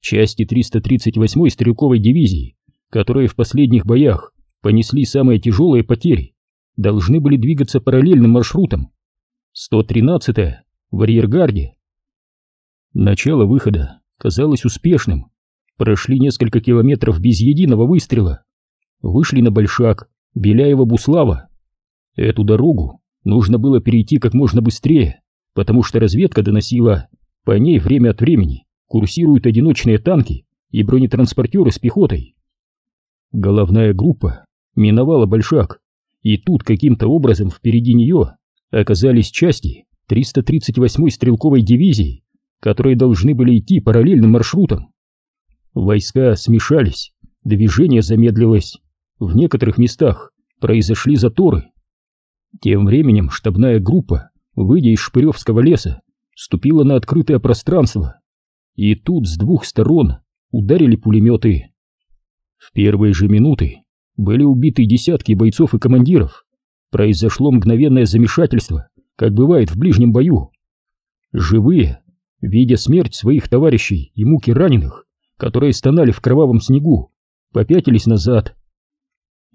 части 338-й стрелковой дивизии, которые в последних боях понесли самые тяжелые потери, должны были двигаться параллельным маршрутом. 113-я в арьергарде. Начало выхода казалось успешным. Прошли несколько километров без единого выстрела. Вышли на Большак, Беляева-Буслава. Эту дорогу нужно было перейти как можно быстрее, потому что разведка доносила, по ней время от времени курсируют одиночные танки и бронетранспортеры с пехотой. Головная группа миновала Большак, и тут каким-то образом впереди нее оказались части 338-й стрелковой дивизии, которые должны были идти параллельным маршрутом. Войска смешались, движение замедлилось, в некоторых местах произошли заторы. Тем временем штабная группа, выйдя из Шпыревского леса, ступила на открытое пространство, и тут с двух сторон ударили пулеметы. В первые же минуты были убиты десятки бойцов и командиров. Произошло мгновенное замешательство, как бывает в ближнем бою. Живые, видя смерть своих товарищей и муки раненых, которые стонали в кровавом снегу, попятились назад.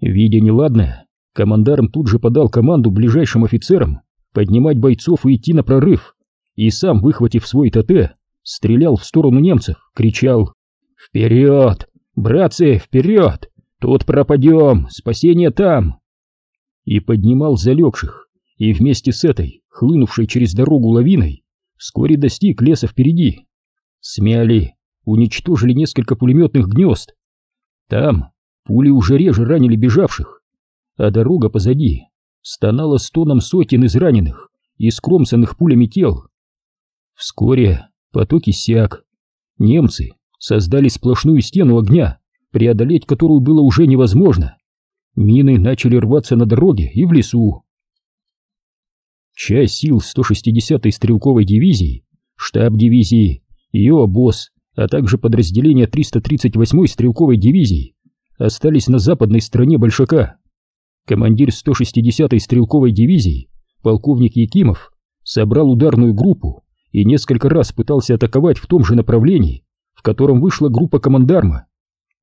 Видя неладное, командарм тут же подал команду ближайшим офицерам поднимать бойцов и идти на прорыв, и сам, выхватив свой ТТ, стрелял в сторону немцев, кричал «Вперед! Братцы, вперед! Тут пропадем, спасение там!» И поднимал залегших, и вместе с этой, хлынувшей через дорогу лавиной, вскоре достиг леса впереди. Смяли, уничтожили несколько пулеметных гнезд. Там пули уже реже ранили бежавших, а дорога позади стонала стоном сотен из раненых и скромсанных пулями тел. Вскоре поток иссяк. Немцы создали сплошную стену огня, преодолеть которую было уже невозможно. Мины начали рваться на дороге и в лесу. Часть сил 160-й стрелковой дивизии, штаб дивизии, ее обоз, а также подразделения 338-й стрелковой дивизии остались на западной стороне Большака. Командир 160-й стрелковой дивизии, полковник Якимов, собрал ударную группу и несколько раз пытался атаковать в том же направлении, в котором вышла группа командарма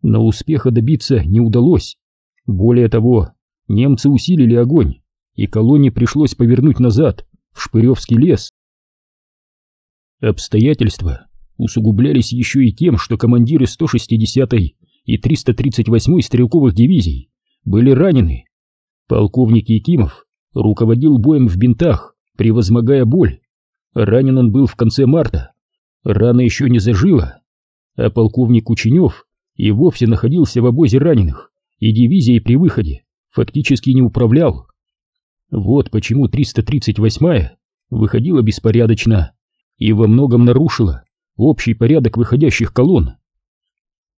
но успеха добиться не удалось. Более того, немцы усилили огонь, и колонне пришлось повернуть назад, в Шпыревский лес. Обстоятельства усугублялись еще и тем, что командиры 160-й и 338-й стрелковых дивизий были ранены. Полковник Якимов руководил боем в бинтах, превозмогая боль. Ранен он был в конце марта, рана еще не зажила, а полковник Ученев и вовсе находился в обозе раненых, и дивизией при выходе фактически не управлял. Вот почему 338-я выходила беспорядочно и во многом нарушила общий порядок выходящих колонн.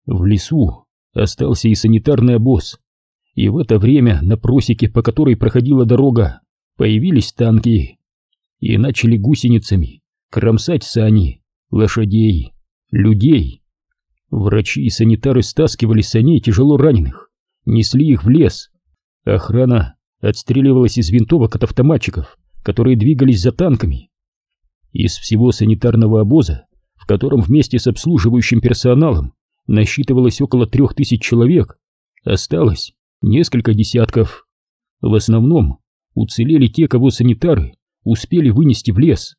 В лесу остался и санитарный обоз, и в это время на просеке, по которой проходила дорога, появились танки и начали гусеницами кромсать сани, лошадей, людей. Врачи и санитары стаскивали с саней тяжело раненых, несли их в лес. Охрана отстреливалась из винтовок от автоматчиков, которые двигались за танками. Из всего санитарного обоза, в котором вместе с обслуживающим персоналом насчитывалось около трех тысяч человек, осталось несколько десятков. В основном уцелели те, кого санитары успели вынести в лес.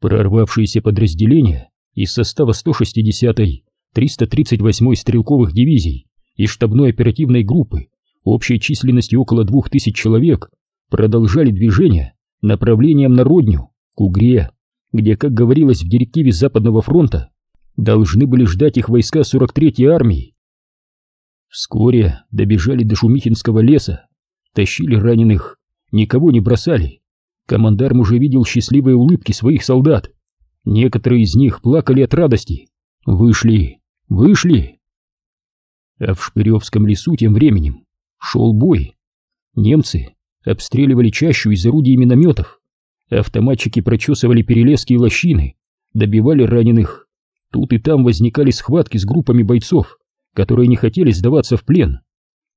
Прорвавшиеся подразделения из состава 160-й, 338-й стрелковых дивизий и штабной оперативной группы общей численностью около 2000 человек продолжали движение направлением на Родню, к Угре, где, как говорилось в директиве Западного фронта, должны были ждать их войска 43-й армии. Вскоре добежали до Шумихинского леса, тащили раненых, никого не бросали. Командарм уже видел счастливые улыбки своих солдат. Некоторые из них плакали от радости. Вышли, вышли. А в Шпыревском лесу тем временем шел бой. Немцы обстреливали чащу из орудий минометов. Автоматчики прочесывали перелески и лощины, добивали раненых. Тут и там возникали схватки с группами бойцов, которые не хотели сдаваться в плен.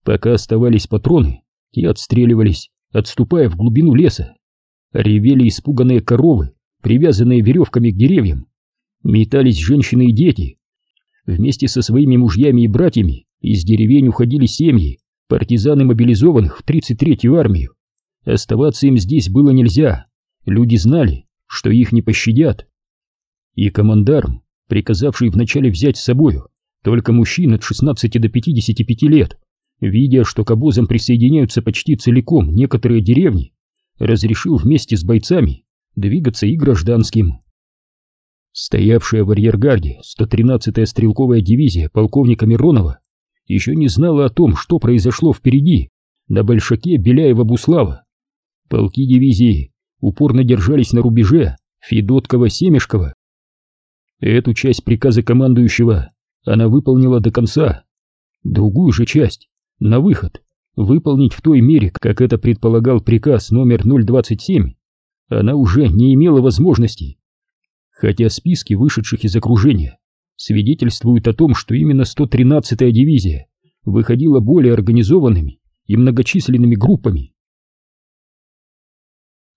Пока оставались патроны, те отстреливались, отступая в глубину леса. Ревели испуганные коровы, привязанные веревками к деревьям. Метались женщины и дети. Вместе со своими мужьями и братьями из деревень уходили семьи, партизаны мобилизованных в 33-ю армию. Оставаться им здесь было нельзя. Люди знали, что их не пощадят. И командарм, приказавший вначале взять с собою только мужчин от 16 до 55 лет, видя, что к обозам присоединяются почти целиком некоторые деревни, разрешил вместе с бойцами двигаться и гражданским. Стоявшая в арьергарде 113-я стрелковая дивизия полковника Миронова еще не знала о том, что произошло впереди, на большаке Беляева-Буслава. Полки дивизии упорно держались на рубеже Федоткова-Семешкова. Эту часть приказа командующего она выполнила до конца. Другую же часть, на выход, выполнить в той мере, как это предполагал приказ номер 027, она уже не имела возможности хотя списки вышедших из окружения свидетельствуют о том, что именно 113-я дивизия выходила более организованными и многочисленными группами.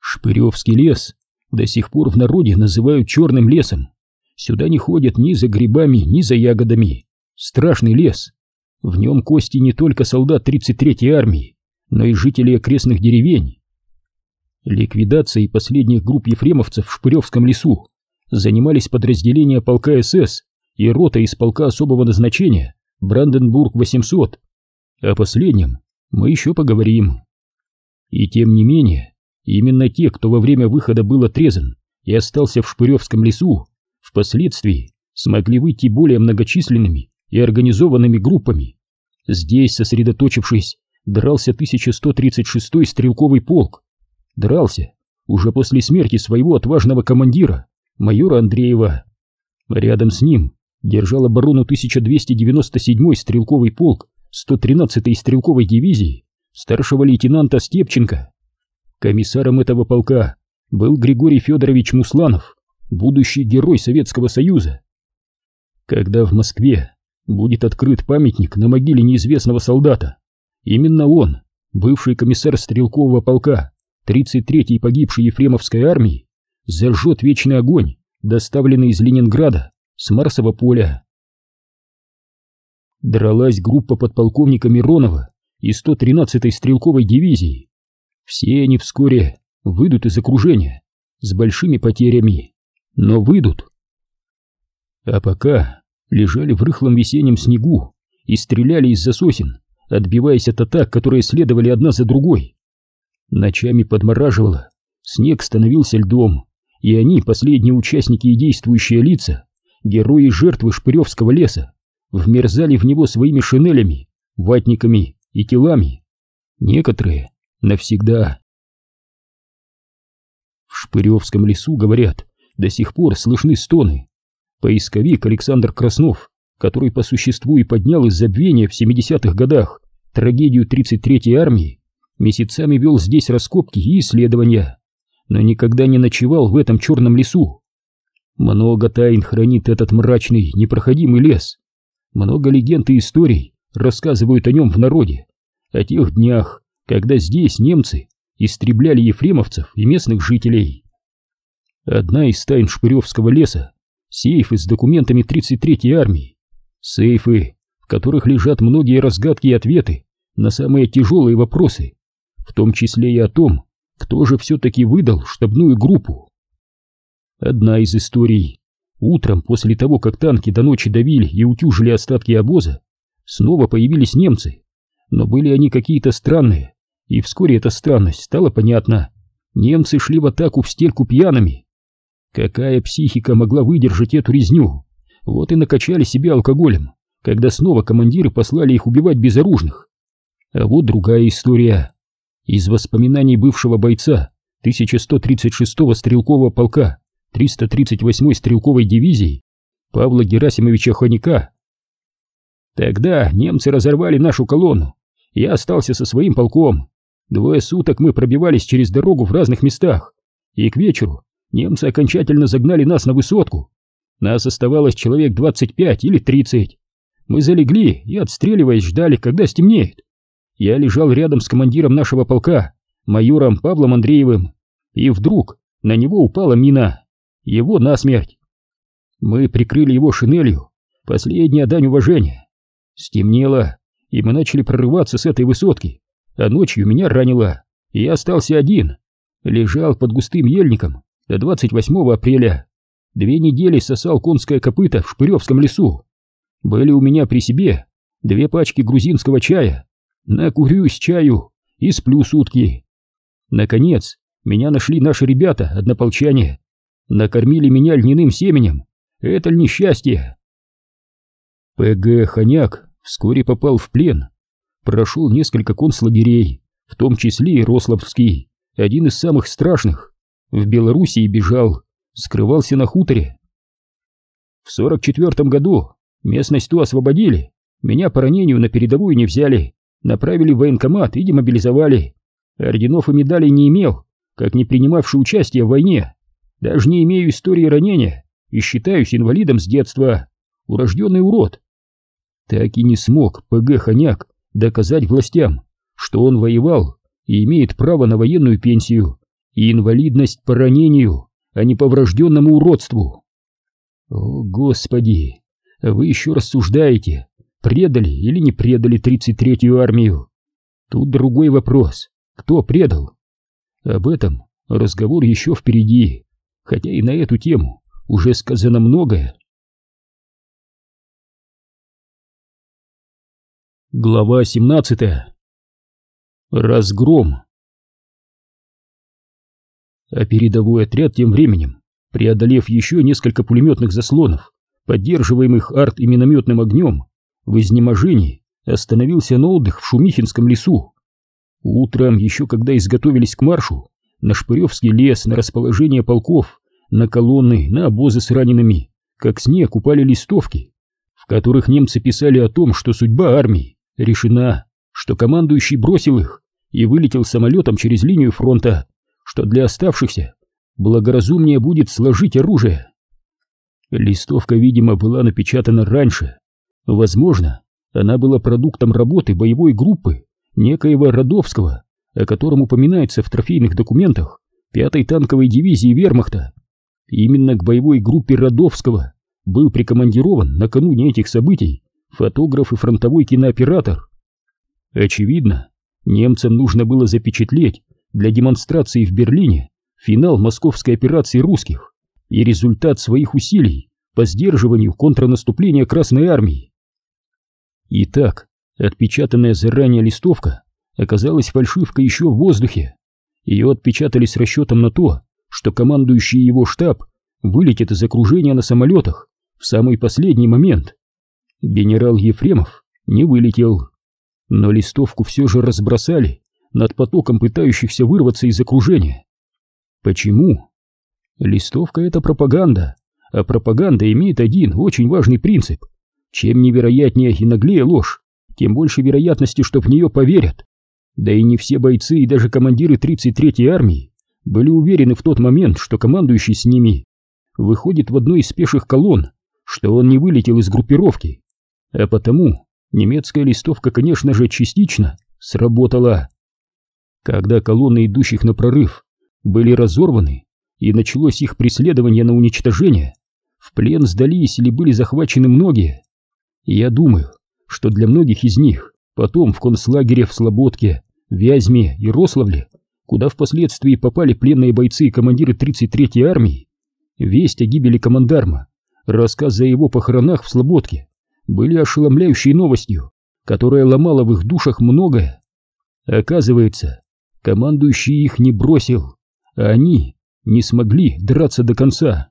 Шпыревский лес до сих пор в народе называют черным лесом. Сюда не ходят ни за грибами, ни за ягодами. Страшный лес. В нем кости не только солдат 33-й армии, но и жителей окрестных деревень. Ликвидацией последних групп ефремовцев в Шпыревском лесу занимались подразделения полка СС и рота из полка особого назначения Бранденбург-800. О последнем мы еще поговорим. И тем не менее, именно те, кто во время выхода был отрезан и остался в Шпыревском лесу, впоследствии смогли выйти более многочисленными и организованными группами. Здесь, сосредоточившись, дрался 1136-й стрелковый полк. Дрался уже после смерти своего отважного командира майора Андреева. Рядом с ним держал оборону 1297-й стрелковый полк 113-й стрелковой дивизии старшего лейтенанта Степченко. Комиссаром этого полка был Григорий Федорович Мусланов, будущий герой Советского Союза. Когда в Москве будет открыт памятник на могиле неизвестного солдата, именно он, бывший комиссар стрелкового полка 33-й погибшей Ефремовской армии, зажжет вечный огонь, доставленный из Ленинграда с Марсового поля. Дралась группа подполковника Миронова из 113-й стрелковой дивизии. Все они вскоре выйдут из окружения с большими потерями, но выйдут. А пока лежали в рыхлом весеннем снегу и стреляли из-за сосен, отбиваясь от атак, которые следовали одна за другой. Ночами подмораживало, снег становился льдом, и они, последние участники и действующие лица, герои жертвы Шпыревского леса, вмерзали в него своими шинелями, ватниками и телами. Некоторые навсегда. В Шпыревском лесу, говорят, до сих пор слышны стоны. Поисковик Александр Краснов, который по существу и поднял из забвения в 70-х годах трагедию 33-й армии, месяцами вел здесь раскопки и исследования но никогда не ночевал в этом черном лесу. Много тайн хранит этот мрачный, непроходимый лес. Много легенд и историй рассказывают о нем в народе, о тех днях, когда здесь немцы истребляли ефремовцев и местных жителей. Одна из тайн Шпыревского леса — сейфы с документами 33-й армии. Сейфы, в которых лежат многие разгадки и ответы на самые тяжелые вопросы, в том числе и о том, кто же все-таки выдал штабную группу? Одна из историй. Утром, после того, как танки до ночи давили и утюжили остатки обоза, снова появились немцы. Но были они какие-то странные, и вскоре эта странность стала понятна. Немцы шли в атаку в стельку пьяными. Какая психика могла выдержать эту резню? Вот и накачали себя алкоголем, когда снова командиры послали их убивать безоружных. А вот другая история. Из воспоминаний бывшего бойца 1136-го стрелкового полка 338-й стрелковой дивизии Павла Герасимовича Хоника. Тогда немцы разорвали нашу колонну, я остался со своим полком. Двое суток мы пробивались через дорогу в разных местах, и к вечеру немцы окончательно загнали нас на высотку. Нас оставалось человек 25 или 30. Мы залегли и, отстреливаясь, ждали, когда стемнеет я лежал рядом с командиром нашего полка, майором Павлом Андреевым, и вдруг на него упала мина, его насмерть. Мы прикрыли его шинелью, последняя дань уважения. Стемнело, и мы начали прорываться с этой высотки, а ночью меня ранило, и я остался один. Лежал под густым ельником до 28 апреля. Две недели сосал конское копыто в Шпыревском лесу. Были у меня при себе две пачки грузинского чая. Накурюсь чаю и сплю сутки. Наконец, меня нашли наши ребята, однополчане. Накормили меня льняным семенем. Это ли несчастье? П.Г. Хоняк вскоре попал в плен. Прошел несколько концлагерей, в том числе и Рославский, один из самых страшных. В Белоруссии бежал, скрывался на хуторе. В 44 году местность ту освободили, меня по ранению на передовую не взяли, направили в военкомат и демобилизовали. Орденов и медалей не имел, как не принимавший участие в войне. Даже не имею истории ранения и считаюсь инвалидом с детства. Урожденный урод. Так и не смог П.Г. Хоняк доказать властям, что он воевал и имеет право на военную пенсию и инвалидность по ранению, а не по врожденному уродству. О, Господи, вы еще рассуждаете, предали или не предали 33-ю армию? Тут другой вопрос, кто предал? Об этом разговор еще впереди, хотя и на эту тему уже сказано многое. Глава 17 Разгром А передовой отряд тем временем, преодолев еще несколько пулеметных заслонов, поддерживаемых арт- и минометным огнем, в изнеможении остановился на отдых в Шумихинском лесу. Утром, еще когда изготовились к маршу, на Шпыревский лес, на расположение полков, на колонны, на обозы с ранеными, как снег упали листовки, в которых немцы писали о том, что судьба армии решена, что командующий бросил их и вылетел самолетом через линию фронта, что для оставшихся благоразумнее будет сложить оружие. Листовка, видимо, была напечатана раньше. Возможно, она была продуктом работы боевой группы некоего Родовского, о котором упоминается в трофейных документах 5-й танковой дивизии вермахта. Именно к боевой группе Родовского был прикомандирован накануне этих событий фотограф и фронтовой кинооператор. Очевидно, немцам нужно было запечатлеть для демонстрации в Берлине финал московской операции русских и результат своих усилий по сдерживанию контрнаступления Красной Армии. Итак, отпечатанная заранее листовка оказалась фальшивкой еще в воздухе. Ее отпечатали с расчетом на то, что командующий его штаб вылетит из окружения на самолетах в самый последний момент. Генерал Ефремов не вылетел, но листовку все же разбросали над потоком пытающихся вырваться из окружения. Почему? Листовка — это пропаганда, а пропаганда имеет один очень важный принцип. Чем невероятнее и наглее ложь, тем больше вероятности, что в нее поверят. Да и не все бойцы и даже командиры 33-й армии были уверены в тот момент, что командующий с ними выходит в одной из пеших колонн, что он не вылетел из группировки. А потому немецкая листовка, конечно же, частично сработала. Когда колонны идущих на прорыв были разорваны и началось их преследование на уничтожение, в плен сдались или были захвачены многие. я думаю, что для многих из них потом в концлагере в Слободке, Вязьме и Рославле куда впоследствии попали пленные бойцы и командиры 33-й армии, весть о гибели командарма, рассказ о его похоронах в Слободке были ошеломляющей новостью, которая ломала в их душах многое. Оказывается, командующий их не бросил, а они не смогли драться до конца.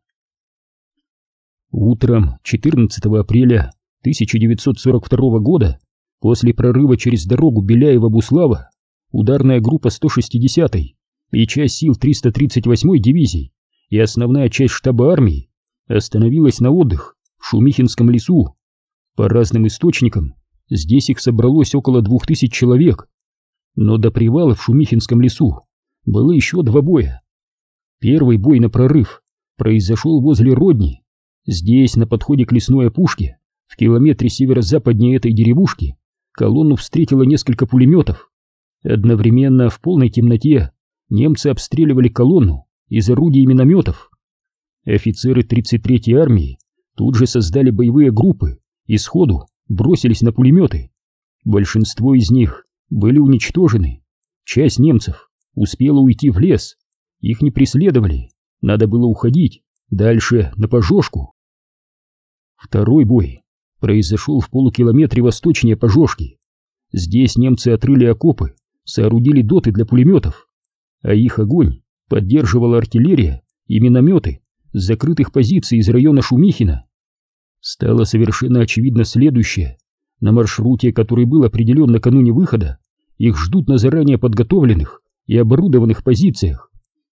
Утром 14 апреля 1942 года, после прорыва через дорогу Беляева-Буслава, ударная группа 160-й и часть сил 338-й дивизии и основная часть штаба армии остановилась на отдых в Шумихинском лесу. По разным источникам, здесь их собралось около двух тысяч человек. Но до привала в Шумихинском лесу было еще два боя. Первый бой на прорыв произошел возле Родни. Здесь, на подходе к лесной опушке, в километре северо-западнее этой деревушки, колонну встретило несколько пулеметов. Одновременно в полной темноте немцы обстреливали колонну из орудий и минометов. Офицеры 33-й армии тут же создали боевые группы и сходу бросились на пулеметы. Большинство из них были уничтожены. Часть немцев успела уйти в лес. Их не преследовали. Надо было уходить дальше, на Пожожку. Второй бой произошел в полукилометре восточнее Пожожки. Здесь немцы отрыли окопы, соорудили доты для пулеметов, а их огонь поддерживала артиллерия и минометы с закрытых позиций из района Шумихина. Стало совершенно очевидно следующее. На маршруте, который был определен накануне выхода, их ждут на заранее подготовленных и оборудованных позициях.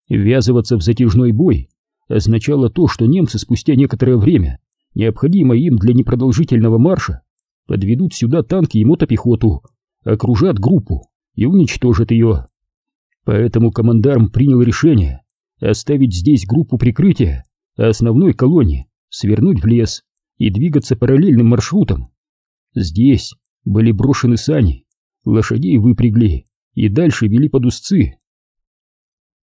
Ввязываться в затяжной бой означало то, что немцы спустя некоторое время, необходимое им для непродолжительного марша, подведут сюда танки и мотопехоту, окружат группу и уничтожат ее. Поэтому командарм принял решение оставить здесь группу прикрытия, а основной колонне свернуть в лес и двигаться параллельным маршрутом. Здесь были брошены сани, лошадей выпрягли и дальше вели под узцы.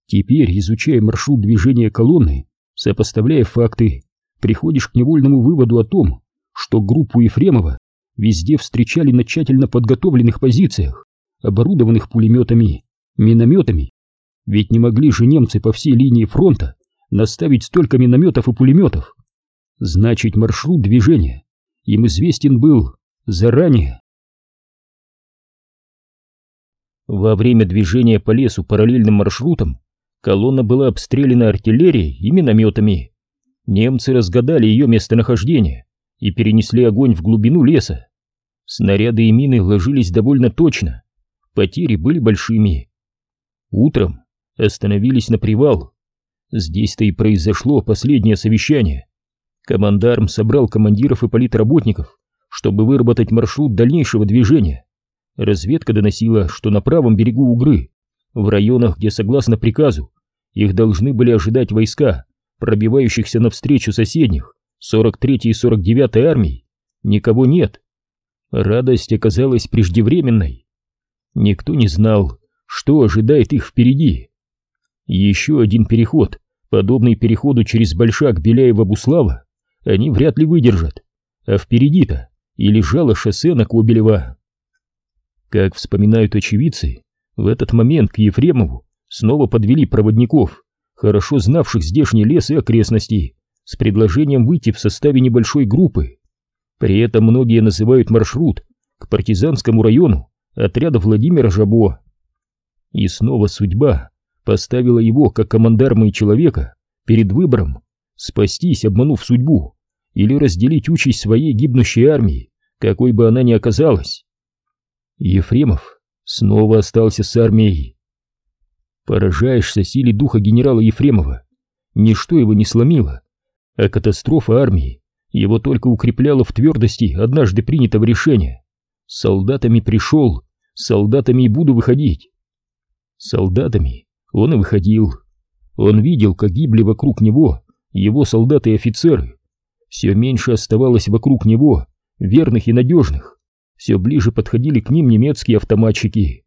Теперь, изучая маршрут движения колонны, сопоставляя факты, приходишь к невольному выводу о том, что группу Ефремова везде встречали на тщательно подготовленных позициях, оборудованных пулеметами, минометами. Ведь не могли же немцы по всей линии фронта наставить столько минометов и пулеметов. Значит, маршрут движения им известен был заранее. Во время движения по лесу параллельным маршрутом колонна была обстреляна артиллерией и минометами. Немцы разгадали ее местонахождение и перенесли огонь в глубину леса. Снаряды и мины ложились довольно точно, потери были большими. Утром остановились на привал. Здесь-то и произошло последнее совещание. Командарм собрал командиров и политработников, чтобы выработать маршрут дальнейшего движения. Разведка доносила, что на правом берегу Угры, в районах, где, согласно приказу, их должны были ожидать войска, пробивающихся навстречу соседних 43-й и 49-й армий, никого нет. Радость оказалась преждевременной. Никто не знал, что ожидает их впереди. Еще один переход, подобный переходу через Большак Беляева-Буслава, они вряд ли выдержат. А впереди-то и лежало шоссе на Кобелева. Как вспоминают очевидцы, в этот момент к Ефремову снова подвели проводников, хорошо знавших здешний лес и окрестности, с предложением выйти в составе небольшой группы. При этом многие называют маршрут к партизанскому району отряда Владимира Жабо. И снова судьба поставила его, как командарма и человека, перед выбором спастись, обманув судьбу, или разделить участь своей гибнущей армии, какой бы она ни оказалась. Ефремов снова остался с армией. Поражаешься силе духа генерала Ефремова. Ничто его не сломило, а катастрофа армии его только укрепляла в твердости однажды принятого решения. С солдатами пришел, солдатами и буду выходить. солдатами он и выходил. Он видел, как гибли вокруг него его солдаты и офицеры. Все меньше оставалось вокруг него верных и надежных все ближе подходили к ним немецкие автоматчики.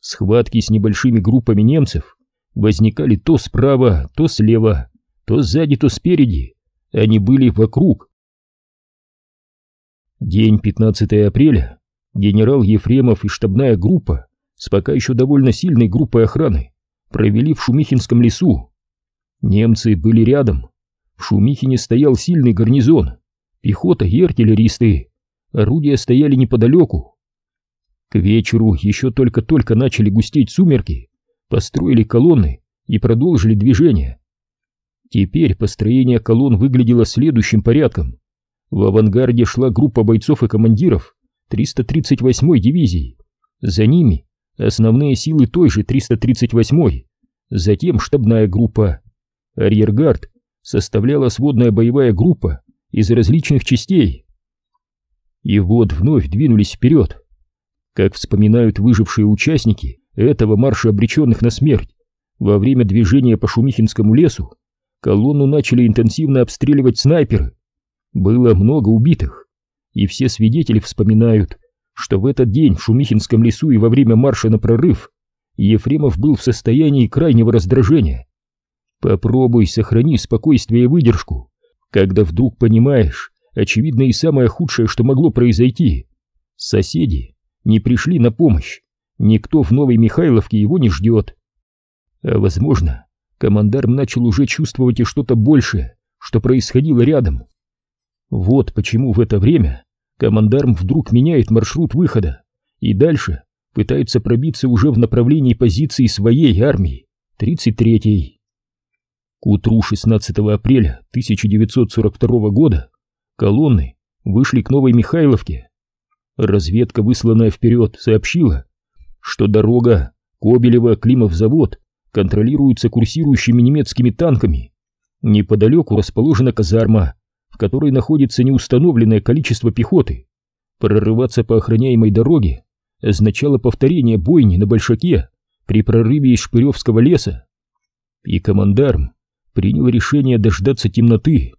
Схватки с небольшими группами немцев возникали то справа, то слева, то сзади, то спереди. Они были вокруг. День 15 апреля. Генерал Ефремов и штабная группа с пока еще довольно сильной группой охраны провели в Шумихинском лесу. Немцы были рядом. В Шумихине стоял сильный гарнизон, пехота и артиллеристы орудия стояли неподалеку. К вечеру еще только-только начали густеть сумерки, построили колонны и продолжили движение. Теперь построение колонн выглядело следующим порядком. В авангарде шла группа бойцов и командиров 338-й дивизии. За ними основные силы той же 338-й. Затем штабная группа. Арьергард составляла сводная боевая группа из различных частей и вот вновь двинулись вперед. Как вспоминают выжившие участники этого марша обреченных на смерть, во время движения по Шумихинскому лесу колонну начали интенсивно обстреливать снайперы. Было много убитых, и все свидетели вспоминают, что в этот день в Шумихинском лесу и во время марша на прорыв Ефремов был в состоянии крайнего раздражения. Попробуй сохрани спокойствие и выдержку, когда вдруг понимаешь, очевидно и самое худшее, что могло произойти. Соседи не пришли на помощь, никто в Новой Михайловке его не ждет. А возможно, командарм начал уже чувствовать и что-то большее, что происходило рядом. Вот почему в это время командарм вдруг меняет маршрут выхода и дальше пытается пробиться уже в направлении позиции своей армии, 33-й. К утру 16 апреля 1942 года колонны вышли к Новой Михайловке. Разведка, высланная вперед, сообщила, что дорога Кобелева-Климов-завод контролируется курсирующими немецкими танками. Неподалеку расположена казарма, в которой находится неустановленное количество пехоты. Прорываться по охраняемой дороге означало повторение бойни на Большаке при прорыве из Шпыревского леса. И командарм принял решение дождаться темноты.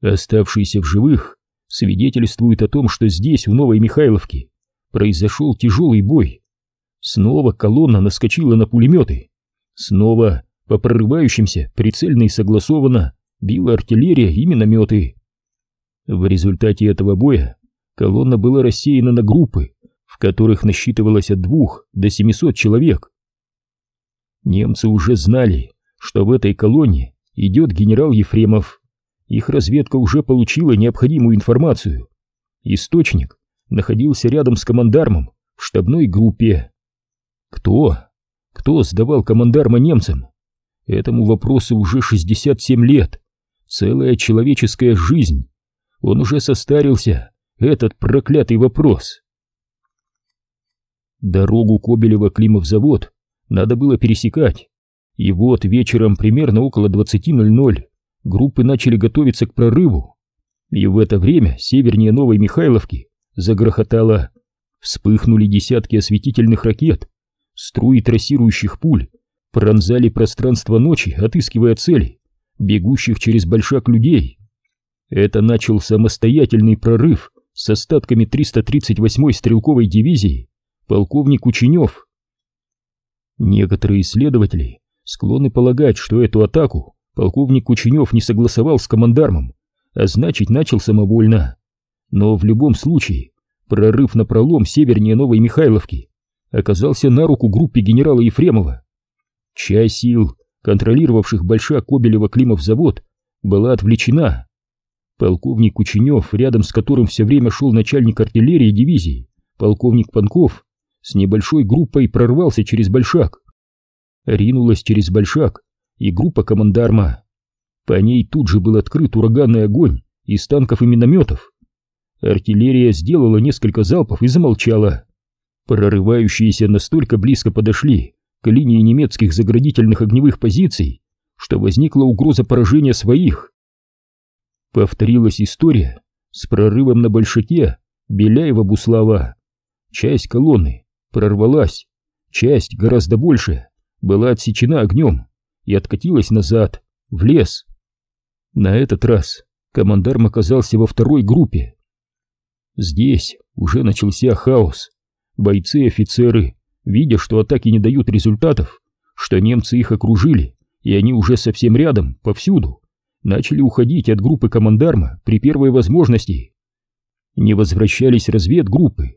Оставшиеся в живых свидетельствуют о том, что здесь, у Новой Михайловки, произошел тяжелый бой. Снова колонна наскочила на пулеметы. Снова по прорывающимся прицельно и согласованно била артиллерия и минометы. В результате этого боя колонна была рассеяна на группы, в которых насчитывалось от двух до 700 человек. Немцы уже знали, что в этой колонне идет генерал Ефремов. Их разведка уже получила необходимую информацию. Источник находился рядом с командармом в штабной группе. Кто? Кто сдавал командарма немцам? Этому вопросу уже 67 лет. Целая человеческая жизнь. Он уже состарился, этот проклятый вопрос. Дорогу Кобелева-Климов-завод надо было пересекать. И вот вечером примерно около 20.00 группы начали готовиться к прорыву. И в это время севернее Новой Михайловки загрохотало. Вспыхнули десятки осветительных ракет. Струи трассирующих пуль пронзали пространство ночи, отыскивая цели, бегущих через большак людей. Это начал самостоятельный прорыв с остатками 338-й стрелковой дивизии полковник Ученев. Некоторые исследователи склонны полагать, что эту атаку полковник Кученев не согласовал с командармом, а значит начал самовольно. Но в любом случае, прорыв на пролом севернее Новой Михайловки оказался на руку группе генерала Ефремова. Часть сил, контролировавших Большак Кобелева-Климов завод, была отвлечена. Полковник Кученев, рядом с которым все время шел начальник артиллерии дивизии, полковник Панков, с небольшой группой прорвался через Большак ринулась через большак и группа командарма. По ней тут же был открыт ураганный огонь из танков и минометов. Артиллерия сделала несколько залпов и замолчала. Прорывающиеся настолько близко подошли линии немецких заградительных огневых позиций, что возникла угроза поражения своих. Повторилась история с прорывом на Большаке Беляева-Буслава. Часть колонны прорвалась, часть гораздо больше была отсечена огнем и откатилась назад, в лес. На этот раз командарм оказался во второй группе. Здесь уже начался хаос. Бойцы и офицеры, видя, что атаки не дают результатов, что немцы их окружили, и они уже совсем рядом, повсюду, начали уходить от группы командарма при первой возможности. Не возвращались разведгруппы.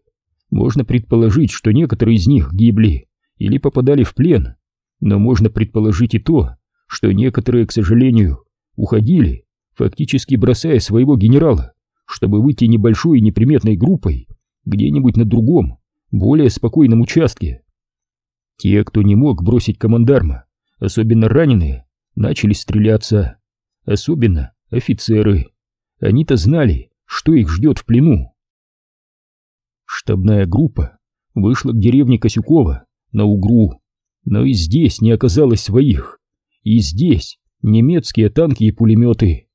Можно предположить, что некоторые из них гибли или попадали в плен, но можно предположить и то, что некоторые, к сожалению, уходили, фактически бросая своего генерала, чтобы выйти небольшой и неприметной группой где-нибудь на другом, более спокойном участке. Те, кто не мог бросить командарма, особенно раненые, начали стреляться. Особенно офицеры. Они-то знали, что их ждет в плену. Штабная группа вышла к деревне Косюкова на Угру но и здесь не оказалось своих. И здесь немецкие танки и пулеметы.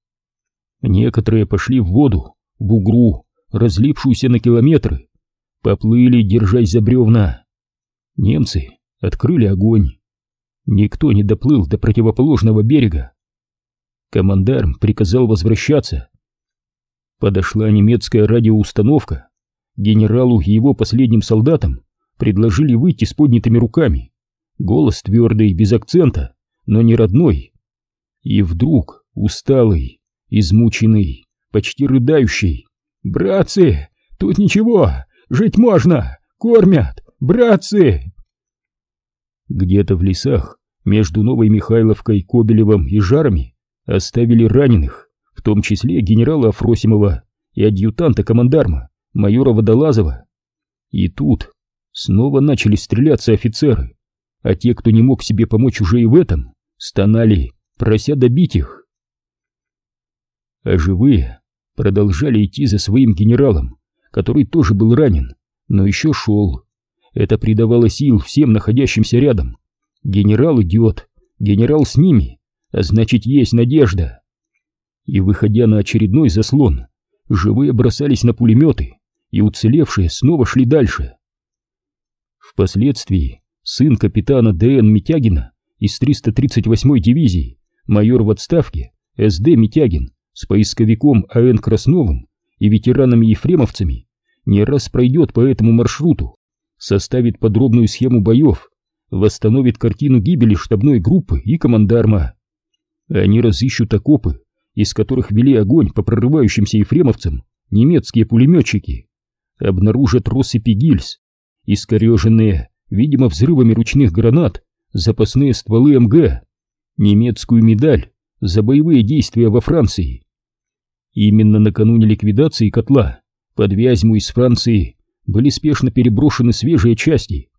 Некоторые пошли в воду, в бугру, разлившуюся на километры. Поплыли, держась за бревна. Немцы открыли огонь. Никто не доплыл до противоположного берега. Командарм приказал возвращаться. Подошла немецкая радиоустановка. Генералу и его последним солдатам предложили выйти с поднятыми руками Голос твердый, без акцента, но не родной. И вдруг, усталый, измученный, почти рыдающий. «Братцы, тут ничего, жить можно, кормят, братцы!» Где-то в лесах между Новой Михайловкой, Кобелевым и Жарами оставили раненых, в том числе генерала Афросимова и адъютанта командарма, майора Водолазова. И тут снова начали стреляться офицеры, а те, кто не мог себе помочь уже и в этом, стонали, прося добить их. А живые продолжали идти за своим генералом, который тоже был ранен, но еще шел. Это придавало сил всем находящимся рядом. Генерал идет, генерал с ними, а значит есть надежда. И выходя на очередной заслон, живые бросались на пулеметы, и уцелевшие снова шли дальше. Впоследствии сын капитана Д.Н. Митягина из 338-й дивизии, майор в отставке С.Д. Митягин с поисковиком А.Н. Красновым и ветеранами-ефремовцами не раз пройдет по этому маршруту, составит подробную схему боев, восстановит картину гибели штабной группы и командарма. Они разыщут окопы, из которых вели огонь по прорывающимся ефремовцам немецкие пулеметчики, обнаружат россыпи гильз, искореженные, видимо, взрывами ручных гранат, запасные стволы МГ, немецкую медаль за боевые действия во Франции. Именно накануне ликвидации котла под Вязьму из Франции были спешно переброшены свежие части.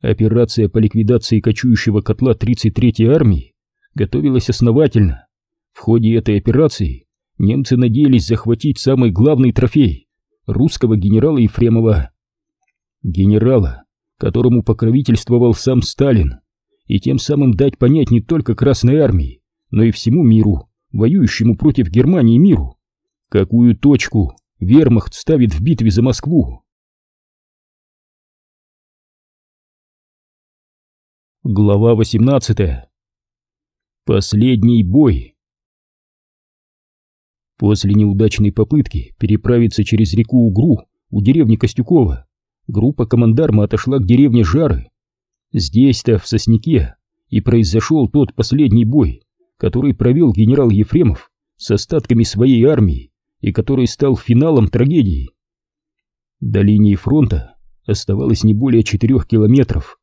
Операция по ликвидации кочующего котла 33-й армии готовилась основательно. В ходе этой операции немцы надеялись захватить самый главный трофей — русского генерала Ефремова. Генерала, которому покровительствовал сам Сталин, и тем самым дать понять не только Красной армии, но и всему миру, воюющему против Германии миру, какую точку вермахт ставит в битве за Москву. Глава 18 Последний бой После неудачной попытки переправиться через реку Угру у деревни Костюкова, группа командарма отошла к деревне Жары. Здесь-то, в Сосняке, и произошел тот последний бой, который провел генерал Ефремов с остатками своей армии и который стал финалом трагедии. До линии фронта оставалось не более четырех километров.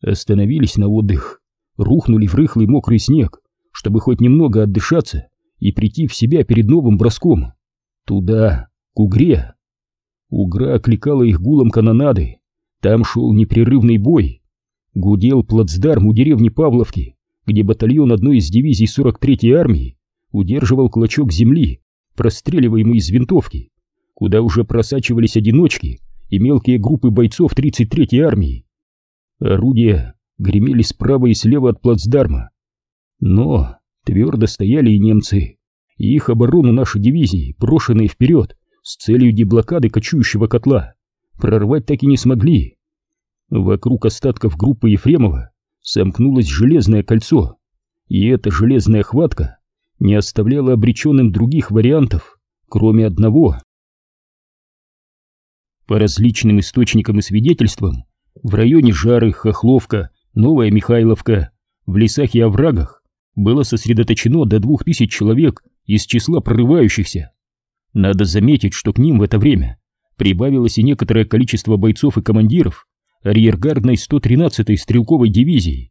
Остановились на отдых, рухнули в рыхлый мокрый снег, чтобы хоть немного отдышаться и прийти в себя перед новым броском. Туда, к Угре. Угра окликала их гулом канонады. Там шел непрерывный бой. Гудел плацдарм у деревни Павловки, где батальон одной из дивизий 43-й армии удерживал клочок земли, простреливаемый из винтовки, куда уже просачивались одиночки и мелкие группы бойцов 33-й армии. Орудия гремели справа и слева от плацдарма. Но твердо стояли и немцы, и их оборону нашей дивизии, брошенные вперед с целью деблокады кочующего котла, прорвать так и не смогли. Вокруг остатков группы Ефремова сомкнулось железное кольцо, и эта железная хватка не оставляла обреченным других вариантов, кроме одного. По различным источникам и свидетельствам, в районе Жары, Хохловка, Новая Михайловка, в лесах и оврагах было сосредоточено до двух тысяч человек из числа прорывающихся. Надо заметить, что к ним в это время прибавилось и некоторое количество бойцов и командиров арьергардной 113-й стрелковой дивизии.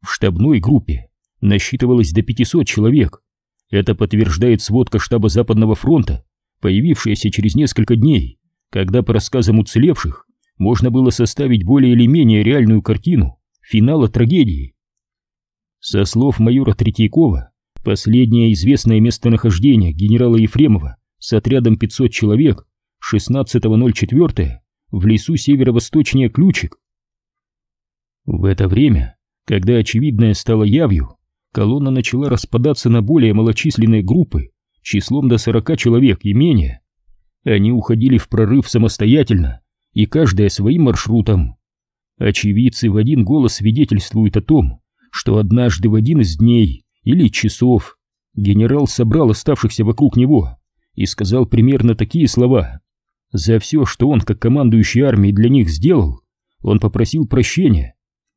В штабной группе насчитывалось до 500 человек. Это подтверждает сводка штаба Западного фронта, появившаяся через несколько дней, когда, по рассказам уцелевших, можно было составить более или менее реальную картину финала трагедии. Со слов майора Третьякова, последнее известное местонахождение генерала Ефремова с отрядом 500 человек 16.04 в лесу северо-восточнее Ключик. В это время, когда очевидное стало явью, колонна начала распадаться на более малочисленные группы, числом до 40 человек и менее. Они уходили в прорыв самостоятельно, и каждая своим маршрутом. Очевидцы в один голос свидетельствуют о том, что однажды в один из дней или часов генерал собрал оставшихся вокруг него и сказал примерно такие слова. За все, что он, как командующий армией, для них сделал, он попросил прощения.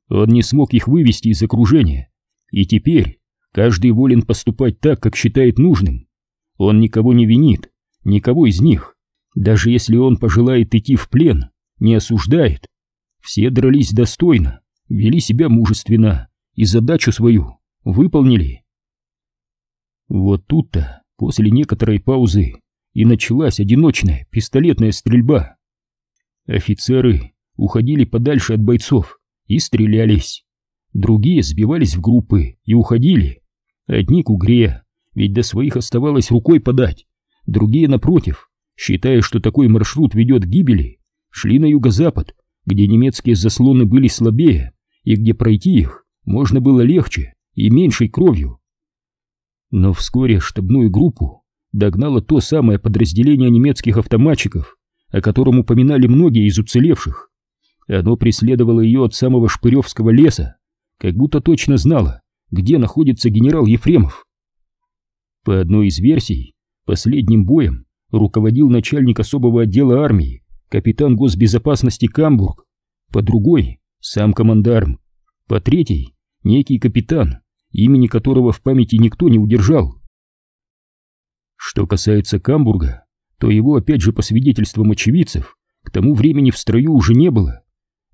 Он не смог их вывести из окружения. И теперь Каждый волен поступать так, как считает нужным. Он никого не винит, никого из них. Даже если он пожелает идти в плен, не осуждает. Все дрались достойно, вели себя мужественно и задачу свою выполнили. Вот тут-то, после некоторой паузы, и началась одиночная пистолетная стрельба. Офицеры уходили подальше от бойцов и стрелялись. Другие сбивались в группы и уходили. Одни к угре, ведь до своих оставалось рукой подать. Другие, напротив, считая, что такой маршрут ведет к гибели, шли на юго-запад, где немецкие заслоны были слабее и где пройти их можно было легче и меньшей кровью. Но вскоре штабную группу догнало то самое подразделение немецких автоматчиков, о котором упоминали многие из уцелевших. Оно преследовало ее от самого Шпыревского леса, как будто точно знало, где находится генерал Ефремов. По одной из версий, последним боем руководил начальник особого отдела армии, капитан госбезопасности Камбург, по другой — сам командарм, по третьей — некий капитан, имени которого в памяти никто не удержал. Что касается Камбурга, то его опять же по свидетельствам очевидцев к тому времени в строю уже не было.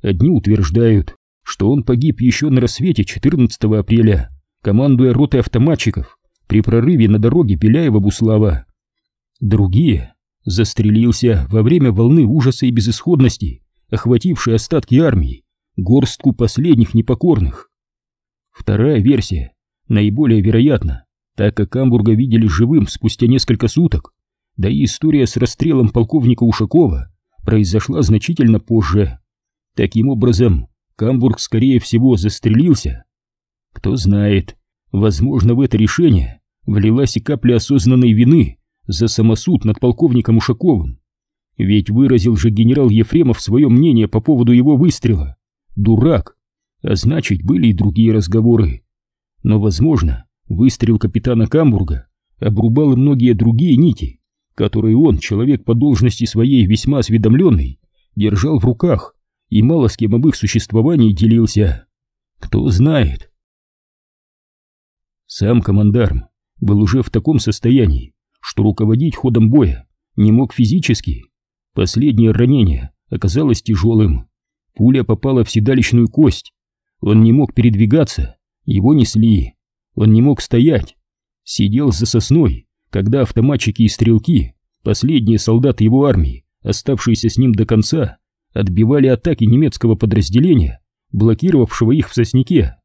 Одни утверждают, что он погиб еще на рассвете 14 апреля, командуя ротой автоматчиков при прорыве на дороге Беляева-Буслава. Другие застрелился во время волны ужаса и безысходности, охватившей остатки армии, горстку последних непокорных. Вторая версия наиболее вероятна, так как Камбурга видели живым спустя несколько суток, да и история с расстрелом полковника Ушакова произошла значительно позже. Таким образом, Камбург, скорее всего, застрелился. Кто знает, возможно, в это решение влилась и капля осознанной вины за самосуд над полковником Ушаковым. Ведь выразил же генерал Ефремов свое мнение по поводу его выстрела. Дурак. А значит, были и другие разговоры. Но, возможно, выстрел капитана Камбурга обрубал и многие другие нити, которые он, человек по должности своей весьма осведомленный, держал в руках и мало с кем об их существовании делился. Кто знает. Сам командарм был уже в таком состоянии, что руководить ходом боя не мог физически. Последнее ранение оказалось тяжелым. Пуля попала в седалищную кость. Он не мог передвигаться, его несли. Он не мог стоять. Сидел за сосной, когда автоматчики и стрелки, последние солдаты его армии, оставшиеся с ним до конца, отбивали атаки немецкого подразделения, блокировавшего их в сосняке.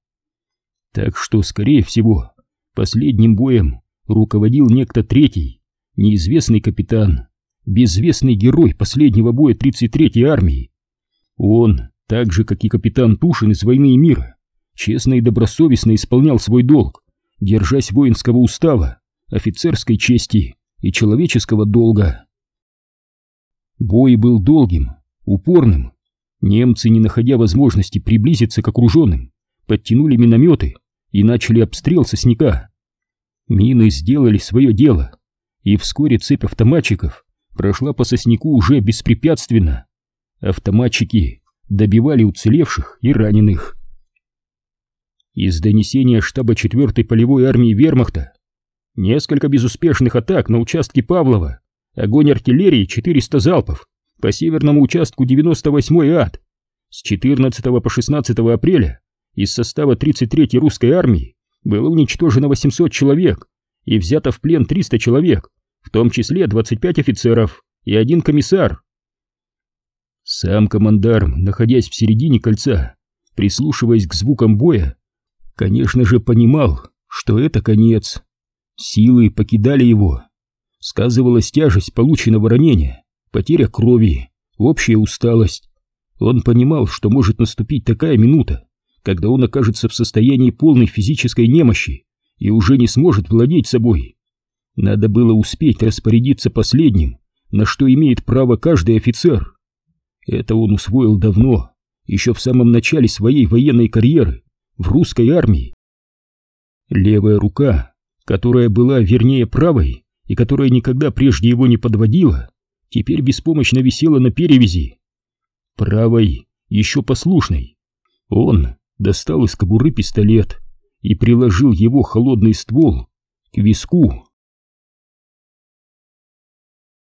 Так что, скорее всего, последним боем руководил некто третий, неизвестный капитан, безвестный герой последнего боя 33-й армии. Он, так же, как и капитан Тушин из «Войны и мира», честно и добросовестно исполнял свой долг, держась воинского устава, офицерской чести и человеческого долга. Бой был долгим, упорным. Немцы, не находя возможности приблизиться к окруженным, подтянули минометы и начали обстрел сосняка. Мины сделали свое дело, и вскоре цепь автоматчиков прошла по сосняку уже беспрепятственно. Автоматчики добивали уцелевших и раненых. Из донесения штаба 4-й полевой армии вермахта несколько безуспешных атак на участке Павлова, огонь артиллерии 400 залпов по северному участку 98-й ад. С 14 по 16 апреля из состава 33-й русской армии было уничтожено 800 человек и взято в плен 300 человек, в том числе 25 офицеров и один комиссар. Сам командарм, находясь в середине кольца, прислушиваясь к звукам боя, конечно же понимал, что это конец. Силы покидали его. Сказывалась тяжесть полученного ранения, потеря крови, общая усталость. Он понимал, что может наступить такая минута, когда он окажется в состоянии полной физической немощи и уже не сможет владеть собой. Надо было успеть распорядиться последним, на что имеет право каждый офицер. Это он усвоил давно, еще в самом начале своей военной карьеры в русской армии. Левая рука, которая была вернее правой и которая никогда прежде его не подводила, теперь беспомощно висела на перевязи. Правой, еще послушной, он достал из кобуры пистолет и приложил его холодный ствол к виску.